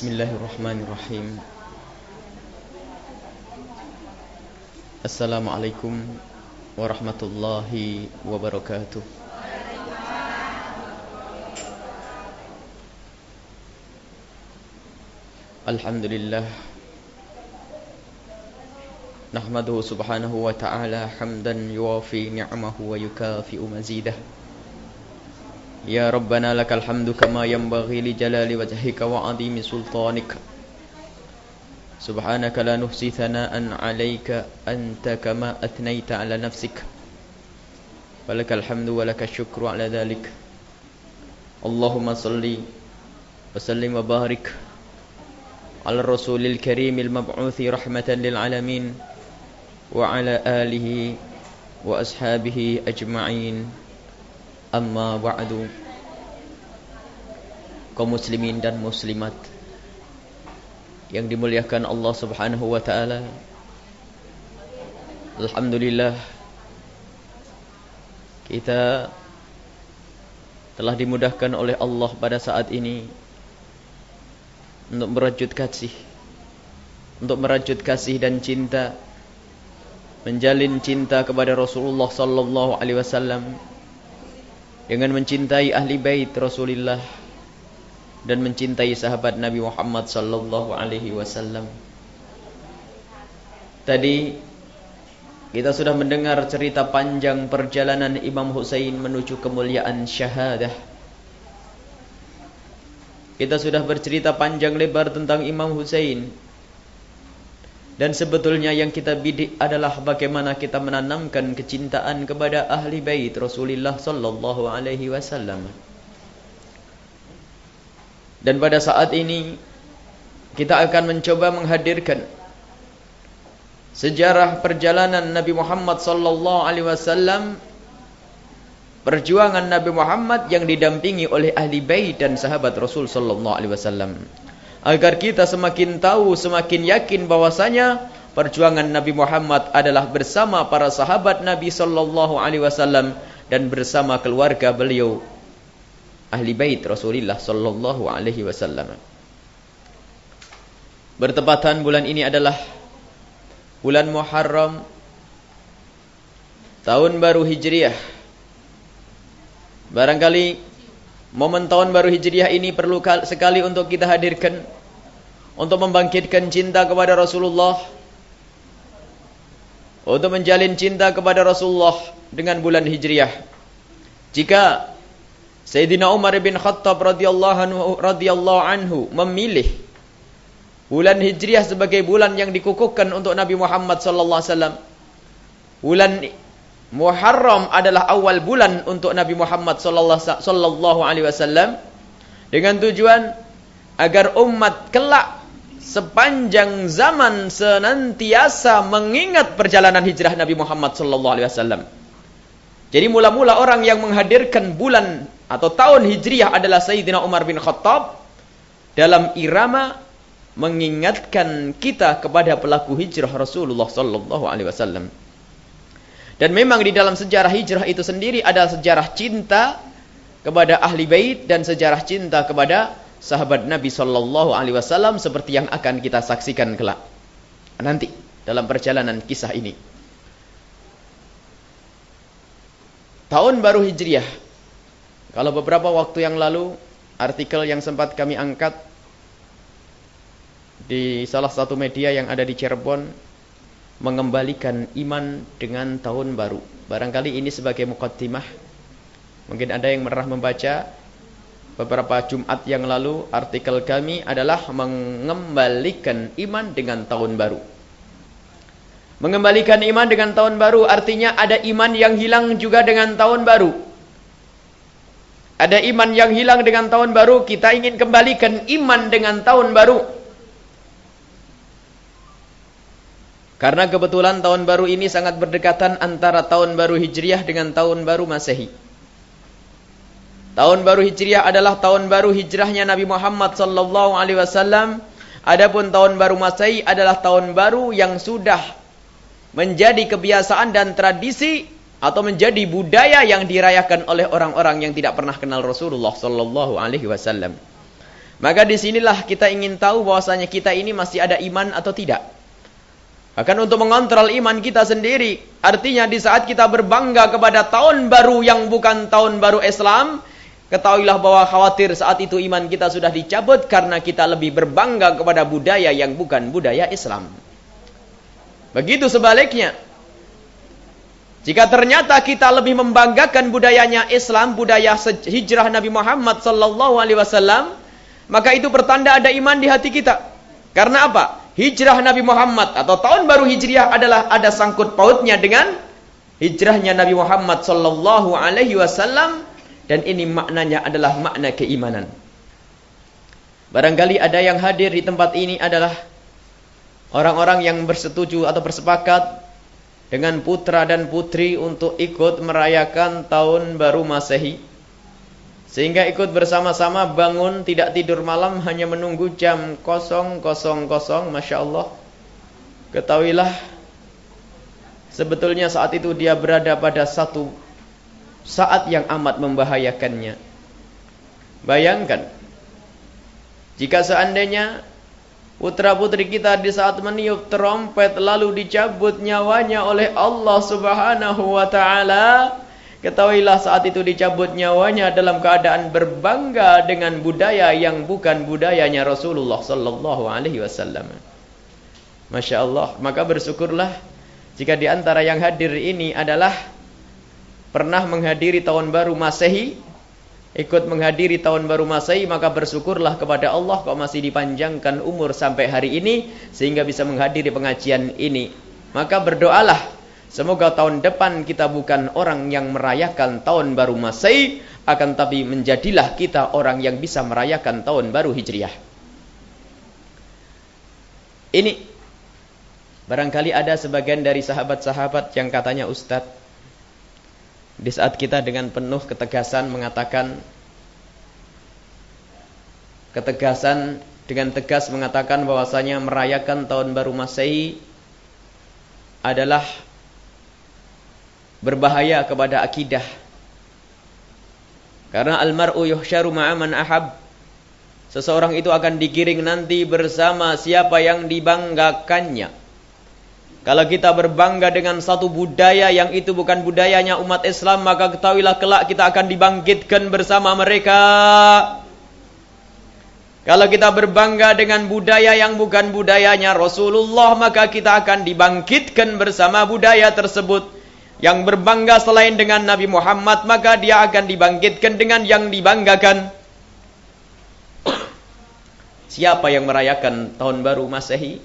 بسم الله الرحمن الرحيم. السلام عليكم ورحمة الله وبركاته. الحمد لله نحمده سبحانه وتعالى حمدا يوافي نعمه ويكافئ مزيده. يا ربنا لك الحمد كما ينبغي لجلال وجهك وعظيم سلطانك. سبحانك لا نحصي ثناء عليك أنت كما أثنيت على نفسك. ولك الحمد ولك الشكر على ذلك. اللهم صل وسلم وبارك على الرسول الكريم المبعوث رحمة للعالمين وعلى آله وأصحابه أجمعين. Amma ba'du. Kaum muslimin dan muslimat yang dimuliakan Allah Subhanahu wa taala. Alhamdulillah kita telah dimudahkan oleh Allah pada saat ini untuk merajut kasih untuk merajut kasih dan cinta menjalin cinta kepada Rasulullah sallallahu alaihi wasallam dengan mencintai ahli bait Rasulullah dan mencintai sahabat Nabi Muhammad sallallahu alaihi wasallam. Tadi kita sudah mendengar cerita panjang perjalanan Imam Hussein menuju kemuliaan syahadah. Kita sudah bercerita panjang lebar tentang Imam Hussein dan sebetulnya yang kita bidik adalah bagaimana kita menanamkan kecintaan kepada ahli bait Rasulullah sallallahu alaihi wasallam. Dan pada saat ini kita akan mencoba menghadirkan sejarah perjalanan Nabi Muhammad sallallahu alaihi wasallam perjuangan Nabi Muhammad yang didampingi oleh ahli bait dan sahabat Rasul sallallahu alaihi wasallam agar kita semakin tahu, semakin yakin bahwasanya perjuangan Nabi Muhammad adalah bersama para sahabat Nabi sallallahu alaihi wasallam dan bersama keluarga beliau ahli bait Rasulullah sallallahu alaihi wasallam. Bertepatan bulan ini adalah bulan Muharram tahun baru Hijriah. Barangkali Momen tahun baru Hijriah ini perlu sekali untuk kita hadirkan untuk membangkitkan cinta kepada Rasulullah untuk menjalin cinta kepada Rasulullah dengan bulan Hijriah. Jika Sayyidina Umar bin Khattab radhiyallahu anhu, radhiyallahu anhu memilih bulan Hijriah sebagai bulan yang dikukuhkan untuk Nabi Muhammad sallallahu alaihi wasallam. Bulan Muharram adalah awal bulan untuk Nabi Muhammad sallallahu alaihi wasallam dengan tujuan agar umat kelak sepanjang zaman senantiasa mengingat perjalanan hijrah Nabi Muhammad sallallahu alaihi wasallam. Jadi mula-mula orang yang menghadirkan bulan atau tahun hijriah adalah Sayyidina Umar bin Khattab dalam irama mengingatkan kita kepada pelaku hijrah Rasulullah sallallahu alaihi wasallam. Dan memang di dalam sejarah hijrah itu sendiri ada sejarah cinta kepada ahli bait dan sejarah cinta kepada sahabat Nabi sallallahu alaihi wasallam seperti yang akan kita saksikan kelak nanti dalam perjalanan kisah ini. Tahun baru Hijriah. Kalau beberapa waktu yang lalu artikel yang sempat kami angkat di salah satu media yang ada di Cirebon mengembalikan iman dengan tahun baru. Barangkali ini sebagai mukaddimah. Mungkin ada yang pernah membaca beberapa Jumat yang lalu artikel kami adalah mengembalikan iman dengan tahun baru. Mengembalikan iman dengan tahun baru artinya ada iman yang hilang juga dengan tahun baru. Ada iman yang hilang dengan tahun baru, kita ingin kembalikan iman dengan tahun baru. Karena kebetulan tahun baru ini sangat berdekatan antara tahun baru Hijriah dengan tahun baru Masehi. Tahun baru Hijriah adalah tahun baru hijrahnya Nabi Muhammad sallallahu alaihi wasallam. Adapun tahun baru Masehi adalah tahun baru yang sudah menjadi kebiasaan dan tradisi atau menjadi budaya yang dirayakan oleh orang-orang yang tidak pernah kenal Rasulullah sallallahu alaihi wasallam. Maka di sinilah kita ingin tahu bahwasanya kita ini masih ada iman atau tidak. Akan untuk mengontrol iman kita sendiri. Artinya di saat kita berbangga kepada tahun baru yang bukan tahun baru Islam. Ketahuilah bahwa khawatir saat itu iman kita sudah dicabut. Karena kita lebih berbangga kepada budaya yang bukan budaya Islam. Begitu sebaliknya. Jika ternyata kita lebih membanggakan budayanya Islam, budaya hijrah Nabi Muhammad sallallahu alaihi wasallam, maka itu pertanda ada iman di hati kita. Karena apa? Hijrah Nabi Muhammad atau tahun baru Hijriah adalah ada sangkut pautnya dengan hijrahnya Nabi Muhammad sallallahu alaihi wasallam dan ini maknanya adalah makna keimanan. Barangkali ada yang hadir di tempat ini adalah orang-orang yang bersetuju atau bersepakat dengan putra dan putri untuk ikut merayakan tahun baru Masehi. Sehingga ikut bersama-sama bangun tidak tidur malam hanya menunggu jam kosong kosong kosong, Masya Allah. Ketahuilah sebetulnya saat itu dia berada pada satu saat yang amat membahayakannya. Bayangkan jika seandainya putra putri kita di saat meniup trompet lalu dicabut nyawanya oleh Allah Subhanahu wa taala Ketahuilah saat itu dicabut nyawanya dalam keadaan berbangga dengan budaya yang bukan budayanya Rasulullah sallallahu alaihi wasallam. Masya Allah, maka bersyukurlah jika di antara yang hadir ini adalah pernah menghadiri tahun baru Masehi, ikut menghadiri tahun baru Masehi, maka bersyukurlah kepada Allah kau masih dipanjangkan umur sampai hari ini sehingga bisa menghadiri pengajian ini. Maka berdoalah Semoga tahun depan kita bukan orang yang merayakan tahun baru Masehi, akan tapi menjadilah kita orang yang bisa merayakan tahun baru Hijriah. Ini barangkali ada sebagian dari sahabat-sahabat yang katanya Ustadz, di saat kita dengan penuh ketegasan mengatakan ketegasan dengan tegas mengatakan bahwasanya merayakan tahun baru Masehi adalah berbahaya kepada akidah. Karena almar'u yuhsyaru ma'aman ahab. Seseorang itu akan digiring nanti bersama siapa yang dibanggakannya. Kalau kita berbangga dengan satu budaya yang itu bukan budayanya umat Islam, maka ketahuilah kelak kita akan dibangkitkan bersama mereka. Kalau kita berbangga dengan budaya yang bukan budayanya Rasulullah, maka kita akan dibangkitkan bersama budaya tersebut yang berbangga selain dengan Nabi Muhammad maka dia akan dibangkitkan dengan yang dibanggakan. Siapa yang merayakan tahun baru Masehi?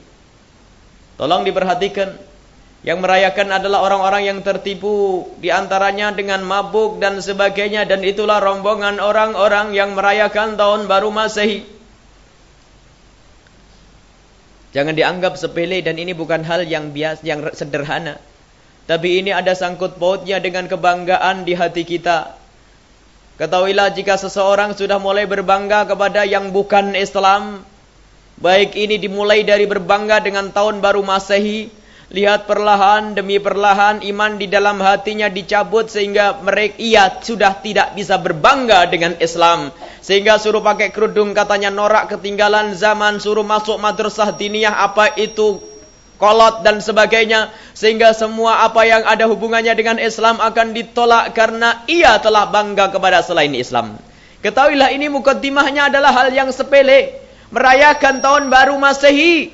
Tolong diperhatikan. Yang merayakan adalah orang-orang yang tertipu di antaranya dengan mabuk dan sebagainya dan itulah rombongan orang-orang yang merayakan tahun baru Masehi. Jangan dianggap sepele dan ini bukan hal yang biasa yang sederhana tapi ini ada sangkut pautnya dengan kebanggaan di hati kita. Ketahuilah jika seseorang sudah mulai berbangga kepada yang bukan Islam. Baik ini dimulai dari berbangga dengan tahun baru masehi. Lihat perlahan demi perlahan iman di dalam hatinya dicabut sehingga mereka ia sudah tidak bisa berbangga dengan Islam. Sehingga suruh pakai kerudung katanya norak ketinggalan zaman suruh masuk madrasah diniyah apa itu kolot dan sebagainya sehingga semua apa yang ada hubungannya dengan Islam akan ditolak karena ia telah bangga kepada selain Islam. Ketahuilah ini mukaddimahnya adalah hal yang sepele, merayakan tahun baru Masehi.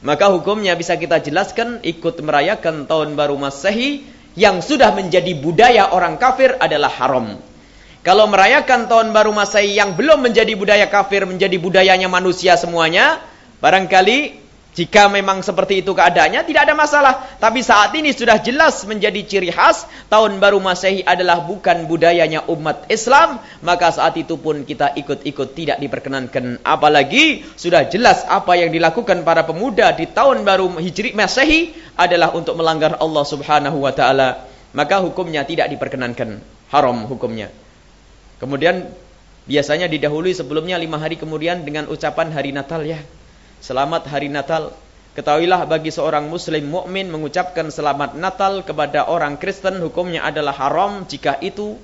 Maka hukumnya bisa kita jelaskan ikut merayakan tahun baru Masehi yang sudah menjadi budaya orang kafir adalah haram. Kalau merayakan tahun baru Masehi yang belum menjadi budaya kafir menjadi budayanya manusia semuanya, barangkali jika memang seperti itu keadaannya tidak ada masalah. Tapi saat ini sudah jelas menjadi ciri khas tahun baru Masehi adalah bukan budayanya umat Islam, maka saat itu pun kita ikut-ikut tidak diperkenankan. Apalagi sudah jelas apa yang dilakukan para pemuda di tahun baru Hijri Masehi adalah untuk melanggar Allah Subhanahu wa taala. Maka hukumnya tidak diperkenankan, haram hukumnya. Kemudian biasanya didahului sebelumnya lima hari kemudian dengan ucapan hari Natal ya. Selamat hari Natal. Ketahuilah bagi seorang muslim mukmin mengucapkan selamat Natal kepada orang Kristen hukumnya adalah haram jika itu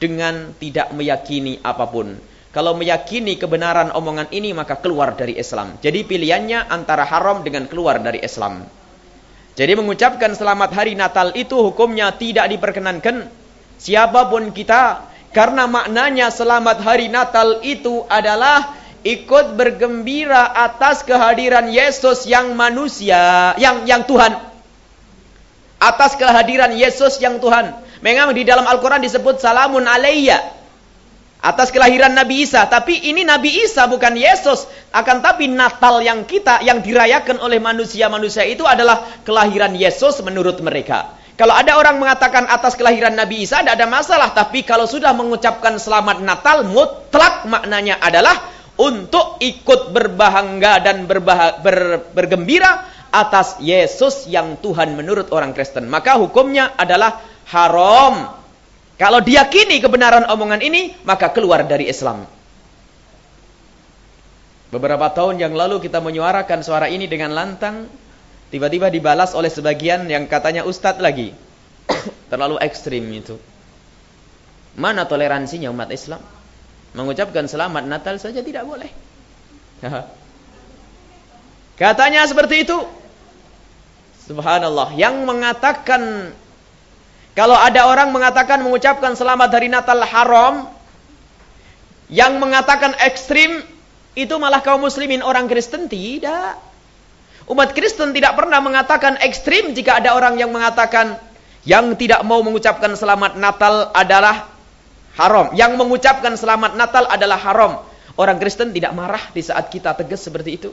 dengan tidak meyakini apa pun. Kalau meyakini kebenaran omongan ini maka keluar dari Islam. Jadi pilihannya antara haram dengan keluar dari Islam. Jadi mengucapkan selamat hari Natal itu hukumnya tidak diperkenankan siapa pun kita karena maknanya selamat hari Natal itu adalah ikut bergembira atas kehadiran Yesus yang manusia, yang yang Tuhan. Atas kehadiran Yesus yang Tuhan. Memang di dalam Al-Quran disebut salamun alaiya atas kelahiran Nabi Isa. Tapi ini Nabi Isa bukan Yesus. Akan tapi Natal yang kita, yang dirayakan oleh manusia-manusia itu adalah kelahiran Yesus menurut mereka. Kalau ada orang mengatakan atas kelahiran Nabi Isa, tidak ada masalah. Tapi kalau sudah mengucapkan selamat Natal, mutlak maknanya adalah untuk ikut berbahangga dan berbah ber bergembira atas Yesus yang Tuhan menurut orang Kristen. Maka hukumnya adalah haram kalau diyakini kebenaran omongan ini, maka keluar dari Islam. Beberapa tahun yang lalu kita menyuarakan suara ini dengan lantang, tiba-tiba dibalas oleh sebagian yang katanya ustadz lagi. Terlalu ekstrim itu. Mana toleransinya umat Islam? Mengucapkan selamat Natal saja tidak boleh. Katanya seperti itu. Subhanallah. Yang mengatakan kalau ada orang mengatakan mengucapkan selamat hari Natal haram, yang mengatakan ekstrim, itu malah kaum muslimin orang Kristen tidak. Umat Kristen tidak pernah mengatakan ekstrim jika ada orang yang mengatakan yang tidak mau mengucapkan selamat Natal adalah haram. Yang mengucapkan selamat Natal adalah haram. Orang Kristen tidak marah di saat kita tegas seperti itu.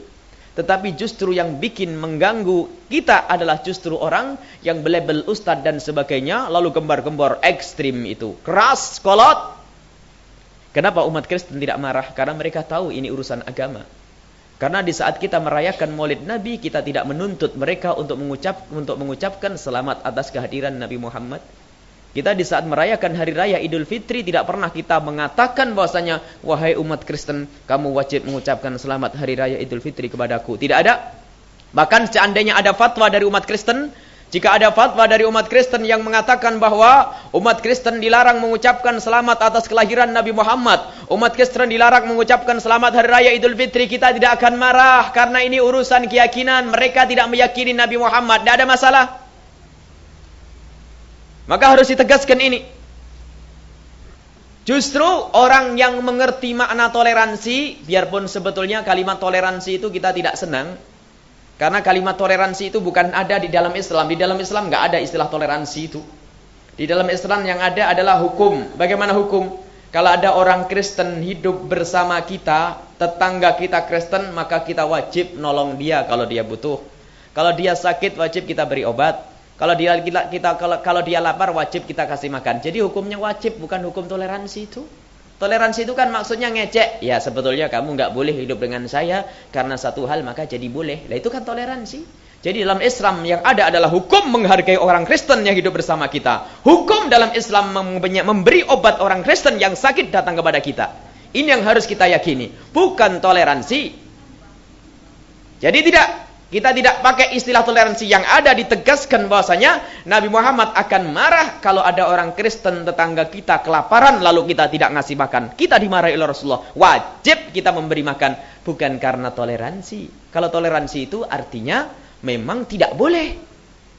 Tetapi justru yang bikin mengganggu kita adalah justru orang yang belabel ustadz dan sebagainya. Lalu gembar-gembor ekstrim itu. Keras, kolot. Kenapa umat Kristen tidak marah? Karena mereka tahu ini urusan agama. Karena di saat kita merayakan maulid Nabi, kita tidak menuntut mereka untuk mengucap untuk mengucapkan selamat atas kehadiran Nabi Muhammad. Kita di saat merayakan hari raya Idul Fitri tidak pernah kita mengatakan bahwasanya wahai umat Kristen, kamu wajib mengucapkan selamat hari raya Idul Fitri kepadaku. Tidak ada. Bahkan seandainya ada fatwa dari umat Kristen, jika ada fatwa dari umat Kristen yang mengatakan bahwa umat Kristen dilarang mengucapkan selamat atas kelahiran Nabi Muhammad, umat Kristen dilarang mengucapkan selamat hari raya Idul Fitri, kita tidak akan marah karena ini urusan keyakinan. Mereka tidak meyakini Nabi Muhammad, tidak ada masalah. Maka harus ditegaskan ini. Justru orang yang mengerti makna toleransi, biarpun sebetulnya kalimat toleransi itu kita tidak senang. Karena kalimat toleransi itu bukan ada di dalam Islam. Di dalam Islam nggak ada istilah toleransi itu. Di dalam Islam yang ada adalah hukum. Bagaimana hukum? Kalau ada orang Kristen hidup bersama kita, tetangga kita Kristen, maka kita wajib nolong dia kalau dia butuh. Kalau dia sakit, wajib kita beri obat. Kalau dia kita, kita kalau, kalau dia lapar wajib kita kasih makan. Jadi hukumnya wajib bukan hukum toleransi itu. Toleransi itu kan maksudnya ngecek. Ya sebetulnya kamu nggak boleh hidup dengan saya karena satu hal maka jadi boleh. Nah itu kan toleransi. Jadi dalam Islam yang ada adalah hukum menghargai orang Kristen yang hidup bersama kita. Hukum dalam Islam memberi obat orang Kristen yang sakit datang kepada kita. Ini yang harus kita yakini. Bukan toleransi. Jadi tidak kita tidak pakai istilah toleransi yang ada ditegaskan bahwasanya Nabi Muhammad akan marah kalau ada orang Kristen tetangga kita kelaparan lalu kita tidak ngasih makan. Kita dimarahi oleh Rasulullah. Wajib kita memberi makan bukan karena toleransi. Kalau toleransi itu artinya memang tidak boleh.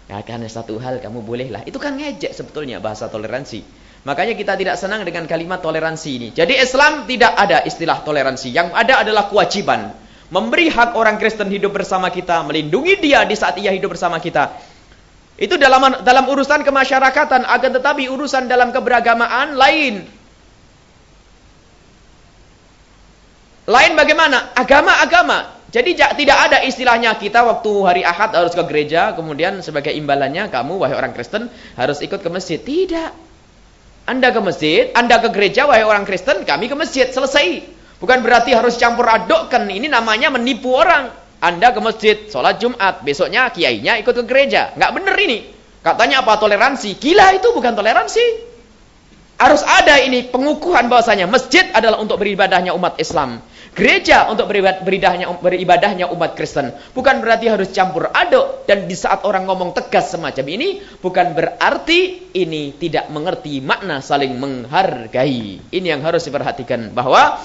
Ya, karena satu hal kamu bolehlah. Itu kan ngejek sebetulnya bahasa toleransi. Makanya kita tidak senang dengan kalimat toleransi ini. Jadi Islam tidak ada istilah toleransi. Yang ada adalah kewajiban memberi hak orang Kristen hidup bersama kita, melindungi dia di saat ia hidup bersama kita. Itu dalam dalam urusan kemasyarakatan, akan tetapi urusan dalam keberagamaan lain. Lain bagaimana? Agama-agama. Jadi tidak ada istilahnya kita waktu hari Ahad harus ke gereja, kemudian sebagai imbalannya kamu wahai orang Kristen harus ikut ke masjid. Tidak. Anda ke masjid, Anda ke gereja wahai orang Kristen, kami ke masjid. Selesai. Bukan berarti harus campur adukkan. Ini namanya menipu orang. Anda ke masjid, sholat Jumat. Besoknya kiainya ikut ke gereja. Nggak bener ini. Katanya apa? Toleransi. Gila itu bukan toleransi. Harus ada ini pengukuhan bahwasanya masjid adalah untuk beribadahnya umat Islam. Gereja untuk beribadahnya, beribadahnya umat Kristen. Bukan berarti harus campur aduk. Dan di saat orang ngomong tegas semacam ini, bukan berarti ini tidak mengerti makna saling menghargai. Ini yang harus diperhatikan. Bahwa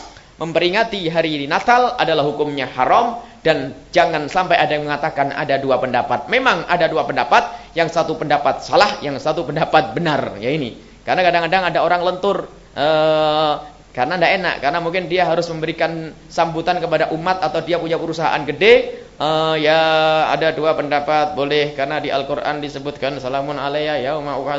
memperingati hari Natal adalah hukumnya haram dan jangan sampai ada yang mengatakan ada dua pendapat. Memang ada dua pendapat, yang satu pendapat salah, yang satu pendapat benar. Ya ini. Karena kadang-kadang ada orang lentur uh, karena tidak enak, karena mungkin dia harus memberikan sambutan kepada umat atau dia punya perusahaan gede. Uh, ya ada dua pendapat boleh karena di Al-Qur'an disebutkan salamun alayya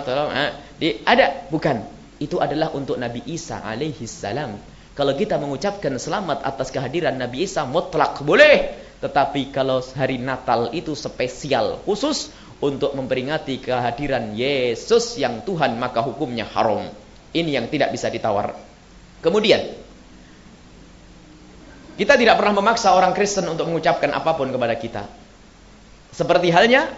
salam. Eh, di ada bukan. Itu adalah untuk Nabi Isa alaihi salam. Kalau kita mengucapkan selamat atas kehadiran Nabi Isa mutlak boleh. Tetapi kalau hari Natal itu spesial khusus untuk memperingati kehadiran Yesus yang Tuhan maka hukumnya haram. Ini yang tidak bisa ditawar. Kemudian kita tidak pernah memaksa orang Kristen untuk mengucapkan apa pun kepada kita. Seperti halnya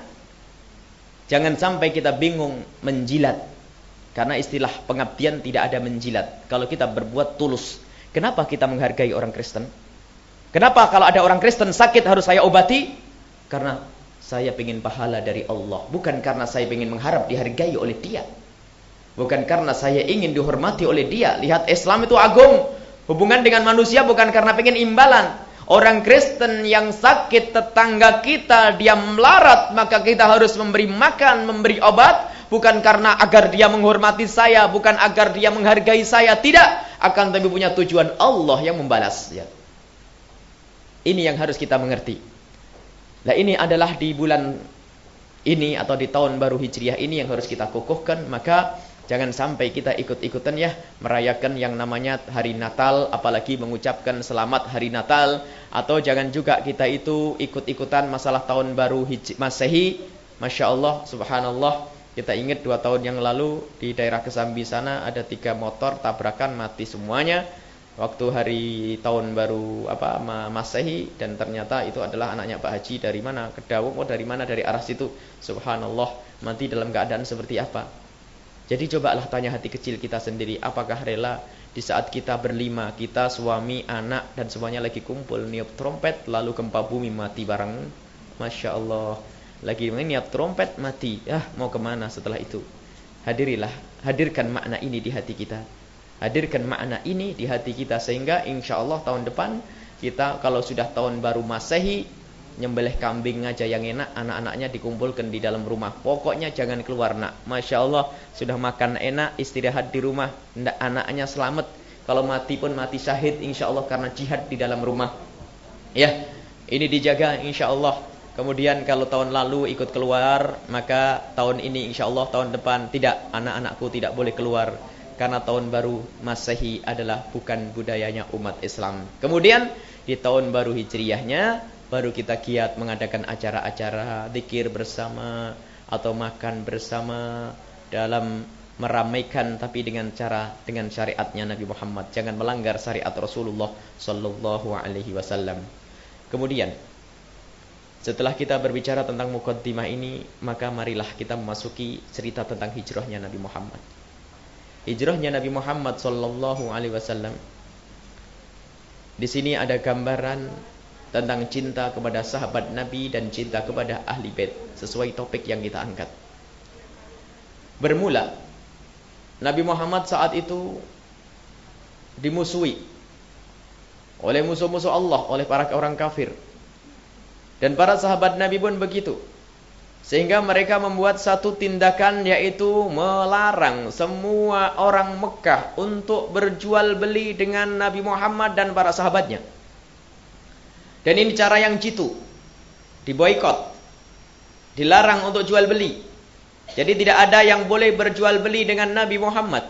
jangan sampai kita bingung menjilat. Karena istilah pengabdian tidak ada menjilat. Kalau kita berbuat tulus Kenapa kita menghargai orang Kristen? Kenapa kalau ada orang Kristen sakit harus saya obati? Karena saya ingin pahala dari Allah. Bukan karena saya ingin mengharap dihargai oleh dia. Bukan karena saya ingin dihormati oleh dia. Lihat Islam itu agung. Hubungan dengan manusia bukan karena ingin imbalan. Orang Kristen yang sakit tetangga kita, dia melarat, maka kita harus memberi makan, memberi obat bukan karena agar dia menghormati saya, bukan agar dia menghargai saya, tidak, akan tapi punya tujuan Allah yang membalas. Ya. Ini yang harus kita mengerti. Nah ini adalah di bulan ini atau di tahun baru Hijriah ini yang harus kita kukuhkan, maka Jangan sampai kita ikut-ikutan ya merayakan yang namanya hari Natal apalagi mengucapkan selamat hari Natal atau jangan juga kita itu ikut-ikutan masalah tahun baru Masehi. Masya Allah, Subhanallah. Kita ingat dua tahun yang lalu di daerah Kesambi sana ada tiga motor tabrakan mati semuanya. Waktu hari tahun baru apa Masehi dan ternyata itu adalah anaknya Pak Haji dari mana? Kedawung oh dari mana? Dari arah situ. Subhanallah mati dalam keadaan seperti apa? Jadi cobalah tanya hati kecil kita sendiri apakah rela di saat kita berlima kita suami anak dan semuanya lagi kumpul niup trompet lalu gempa bumi mati bareng? Masya Allah lagi niat trompet mati. Ah, mau ke mana setelah itu? Hadirilah, hadirkan makna ini di hati kita. Hadirkan makna ini di hati kita sehingga insya Allah tahun depan kita kalau sudah tahun baru Masehi nyembelih kambing aja yang enak, anak-anaknya dikumpulkan di dalam rumah. Pokoknya jangan keluar nak. Masya Allah sudah makan enak, istirahat di rumah, ndak anaknya selamat. Kalau mati pun mati syahid insya Allah karena jihad di dalam rumah. Ya, ini dijaga insya Allah. Kemudian kalau tahun lalu ikut keluar, maka tahun ini insya Allah tahun depan tidak anak-anakku tidak boleh keluar karena tahun baru Masehi adalah bukan budayanya umat Islam. Kemudian di tahun baru Hijriyahnya baru kita giat mengadakan acara-acara zikir bersama atau makan bersama dalam meramaikan tapi dengan cara dengan syariatnya Nabi Muhammad. Jangan melanggar syariat Rasulullah sallallahu alaihi wasallam. Kemudian setelah kita berbicara tentang mukaddimah ini, maka marilah kita memasuki cerita tentang hijrahnya Nabi Muhammad. Hijrahnya Nabi Muhammad sallallahu alaihi wasallam. Di sini ada gambaran tentang cinta kepada sahabat Nabi dan cinta kepada ahli bait sesuai topik yang kita angkat. Bermula Nabi Muhammad saat itu dimusuhi oleh musuh-musuh Allah, oleh para orang kafir dan para sahabat Nabi pun begitu. Sehingga mereka membuat satu tindakan yaitu melarang semua orang Mekah untuk berjual beli dengan Nabi Muhammad dan para sahabatnya. Dan ini cara yang jitu. Diboykot. Dilarang untuk jual beli. Jadi tidak ada yang boleh berjual beli dengan Nabi Muhammad.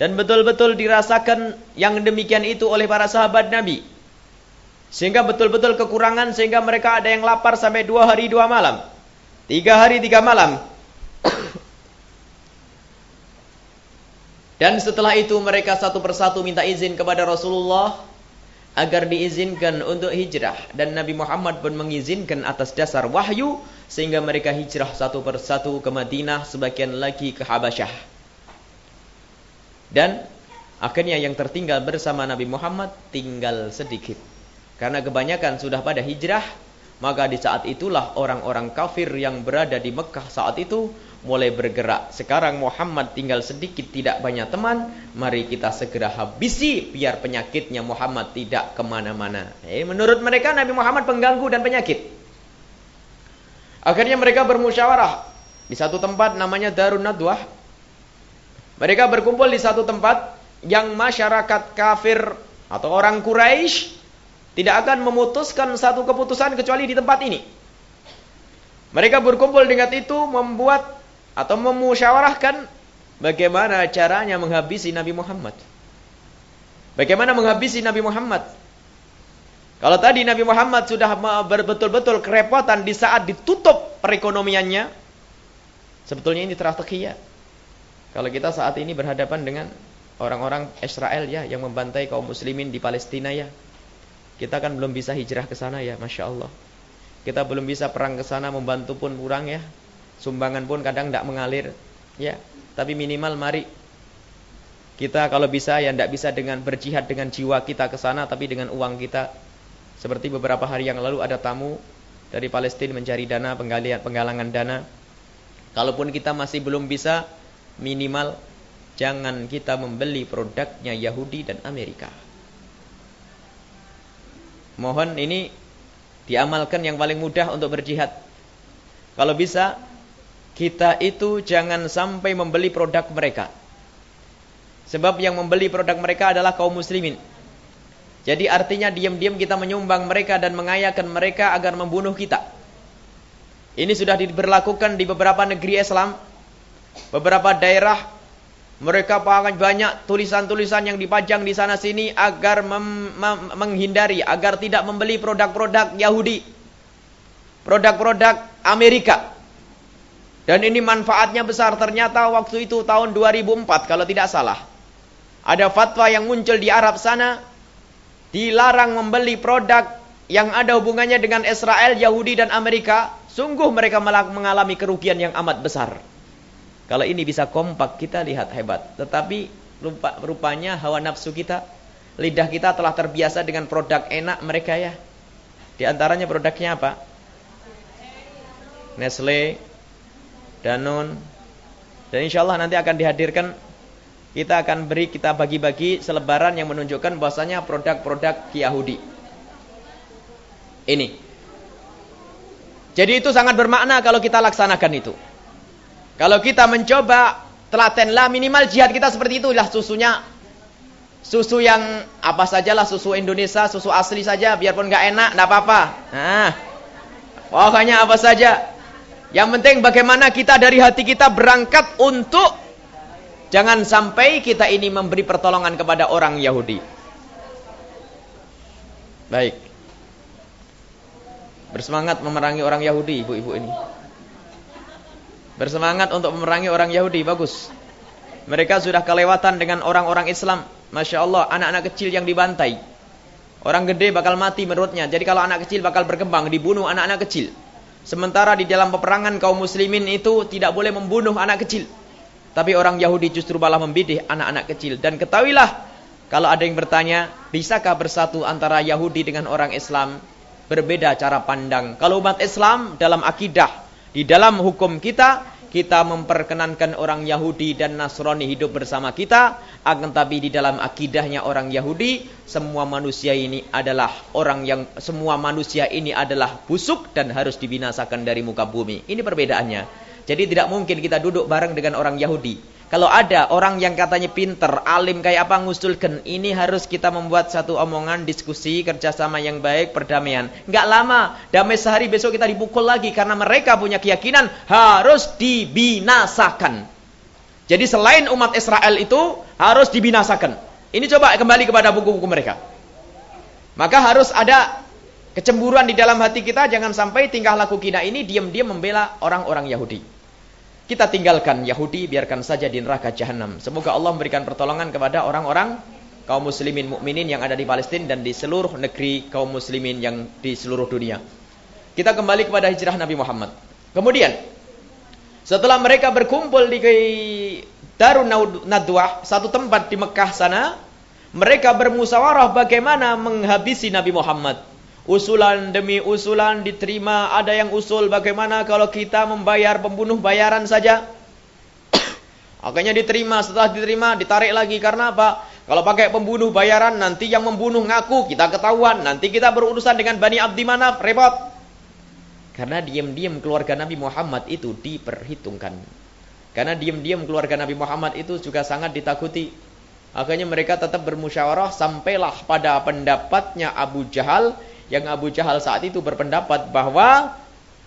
Dan betul-betul dirasakan yang demikian itu oleh para sahabat Nabi. Sehingga betul-betul kekurangan sehingga mereka ada yang lapar sampai dua hari dua malam. Tiga hari tiga malam. Dan setelah itu mereka satu persatu minta izin kepada Rasulullah agar diizinkan untuk hijrah dan Nabi Muhammad pun mengizinkan atas dasar wahyu sehingga mereka hijrah satu persatu ke Madinah sebagian lagi ke Habasyah. Dan akhirnya yang tertinggal bersama Nabi Muhammad tinggal sedikit. Karena kebanyakan sudah pada hijrah, maka di saat itulah orang-orang kafir yang berada di Mekah saat itu mulai bergerak. Sekarang Muhammad tinggal sedikit tidak banyak teman. Mari kita segera habisi biar penyakitnya Muhammad tidak ke mana-mana. Eh, menurut mereka Nabi Muhammad pengganggu dan penyakit. Akhirnya mereka bermusyawarah di satu tempat namanya Darun Nadwah. Mereka berkumpul di satu tempat yang masyarakat kafir atau orang Quraisy tidak akan memutuskan satu keputusan kecuali di tempat ini. Mereka berkumpul dengan itu membuat atau memusyawarahkan bagaimana caranya menghabisi Nabi Muhammad. Bagaimana menghabisi Nabi Muhammad? Kalau tadi Nabi Muhammad sudah betul-betul kerepotan di saat ditutup perekonomiannya, sebetulnya ini strategi ya. Kalau kita saat ini berhadapan dengan orang-orang Israel ya yang membantai kaum muslimin di Palestina ya. Kita kan belum bisa hijrah ke sana ya, Masya Allah. Kita belum bisa perang ke sana membantu pun kurang ya. Sumbangan pun kadang tidak mengalir. Ya, tapi minimal mari kita kalau bisa ya tidak bisa dengan berjihad dengan jiwa kita ke sana tapi dengan uang kita. Seperti beberapa hari yang lalu ada tamu dari Palestina mencari dana penggalian penggalangan dana. Kalaupun kita masih belum bisa minimal jangan kita membeli produknya Yahudi dan Amerika. Mohon ini diamalkan yang paling mudah untuk berjihad. Kalau bisa kita itu jangan sampai membeli produk mereka. Sebab yang membeli produk mereka adalah kaum muslimin. Jadi artinya diam-diam kita menyumbang mereka dan mengayakan mereka agar membunuh kita. Ini sudah diberlakukan di beberapa negeri Islam. Beberapa daerah mereka banyak tulisan-tulisan yang dipajang di sana sini agar menghindari, agar tidak membeli produk-produk Yahudi. Produk-produk Amerika. Dan ini manfaatnya besar. Ternyata waktu itu tahun 2004 kalau tidak salah. Ada fatwa yang muncul di Arab sana. Dilarang membeli produk yang ada hubungannya dengan Israel, Yahudi dan Amerika. Sungguh mereka mengalami kerugian yang amat besar. Kalau ini bisa kompak kita lihat hebat. Tetapi lupa, rupanya hawa nafsu kita. Lidah kita telah terbiasa dengan produk enak mereka ya. Di antaranya produknya apa? Nestle, Danun. Dan insya Allah nanti akan dihadirkan kita akan beri kita bagi-bagi selebaran yang menunjukkan bahwasanya produk-produk Yahudi. Ini. Jadi itu sangat bermakna kalau kita laksanakan itu. Kalau kita mencoba telatenlah minimal jihad kita seperti itulah susunya susu yang apa sajalah susu Indonesia, susu asli saja biarpun nggak enak enggak apa-apa. Nah, pokoknya apa saja yang penting bagaimana kita dari hati kita berangkat untuk jangan sampai kita ini memberi pertolongan kepada orang Yahudi. Baik. Bersemangat memerangi orang Yahudi, ibu-ibu ini. Bersemangat untuk memerangi orang Yahudi, bagus. Mereka sudah kelewatan dengan orang-orang Islam. Masya Allah, anak-anak kecil yang dibantai. Orang gede bakal mati menurutnya. Jadi kalau anak kecil bakal berkembang, dibunuh anak-anak kecil. Sementara di dalam peperangan kaum muslimin itu tidak boleh membunuh anak kecil. Tapi orang Yahudi justru malah membidih anak-anak kecil. Dan ketahuilah, kalau ada yang bertanya, bisakah bersatu antara Yahudi dengan orang Islam? Berbeda cara pandang. Kalau umat Islam dalam akidah, di dalam hukum kita, kita memperkenankan orang Yahudi dan Nasrani hidup bersama kita, akan tapi di dalam akidahnya orang Yahudi, semua manusia ini adalah orang yang semua manusia ini adalah busuk dan harus dibinasakan dari muka bumi. Ini perbedaannya. Jadi tidak mungkin kita duduk bareng dengan orang Yahudi. Kalau ada orang yang katanya pinter, alim kayak apa ngusulkan, ini harus kita membuat satu omongan, diskusi, kerjasama yang baik, perdamaian. Enggak lama, damai sehari besok kita dipukul lagi karena mereka punya keyakinan harus dibinasakan. Jadi selain umat Israel itu harus dibinasakan. Ini coba kembali kepada buku-buku mereka. Maka harus ada kecemburuan di dalam hati kita, jangan sampai tingkah laku kita ini diam-diam membela orang-orang Yahudi. Kita tinggalkan Yahudi, biarkan saja di neraka jahanam. Semoga Allah memberikan pertolongan kepada orang-orang kaum muslimin mukminin yang ada di Palestina dan di seluruh negeri kaum muslimin yang di seluruh dunia. Kita kembali kepada hijrah Nabi Muhammad. Kemudian setelah mereka berkumpul di Darun Nadwah, satu tempat di Mekah sana, mereka bermusyawarah bagaimana menghabisi Nabi Muhammad. Usulan demi usulan diterima. Ada yang usul bagaimana kalau kita membayar pembunuh bayaran saja. Akhirnya diterima. Setelah diterima ditarik lagi. Karena apa? Kalau pakai pembunuh bayaran nanti yang membunuh ngaku kita ketahuan. Nanti kita berurusan dengan Bani Abdi Manaf. Repot. Karena diam-diam keluarga Nabi Muhammad itu diperhitungkan. Karena diam-diam keluarga Nabi Muhammad itu juga sangat ditakuti. Akhirnya mereka tetap bermusyawarah sampailah pada pendapatnya Abu Jahal yang Abu Jahal saat itu berpendapat bahwa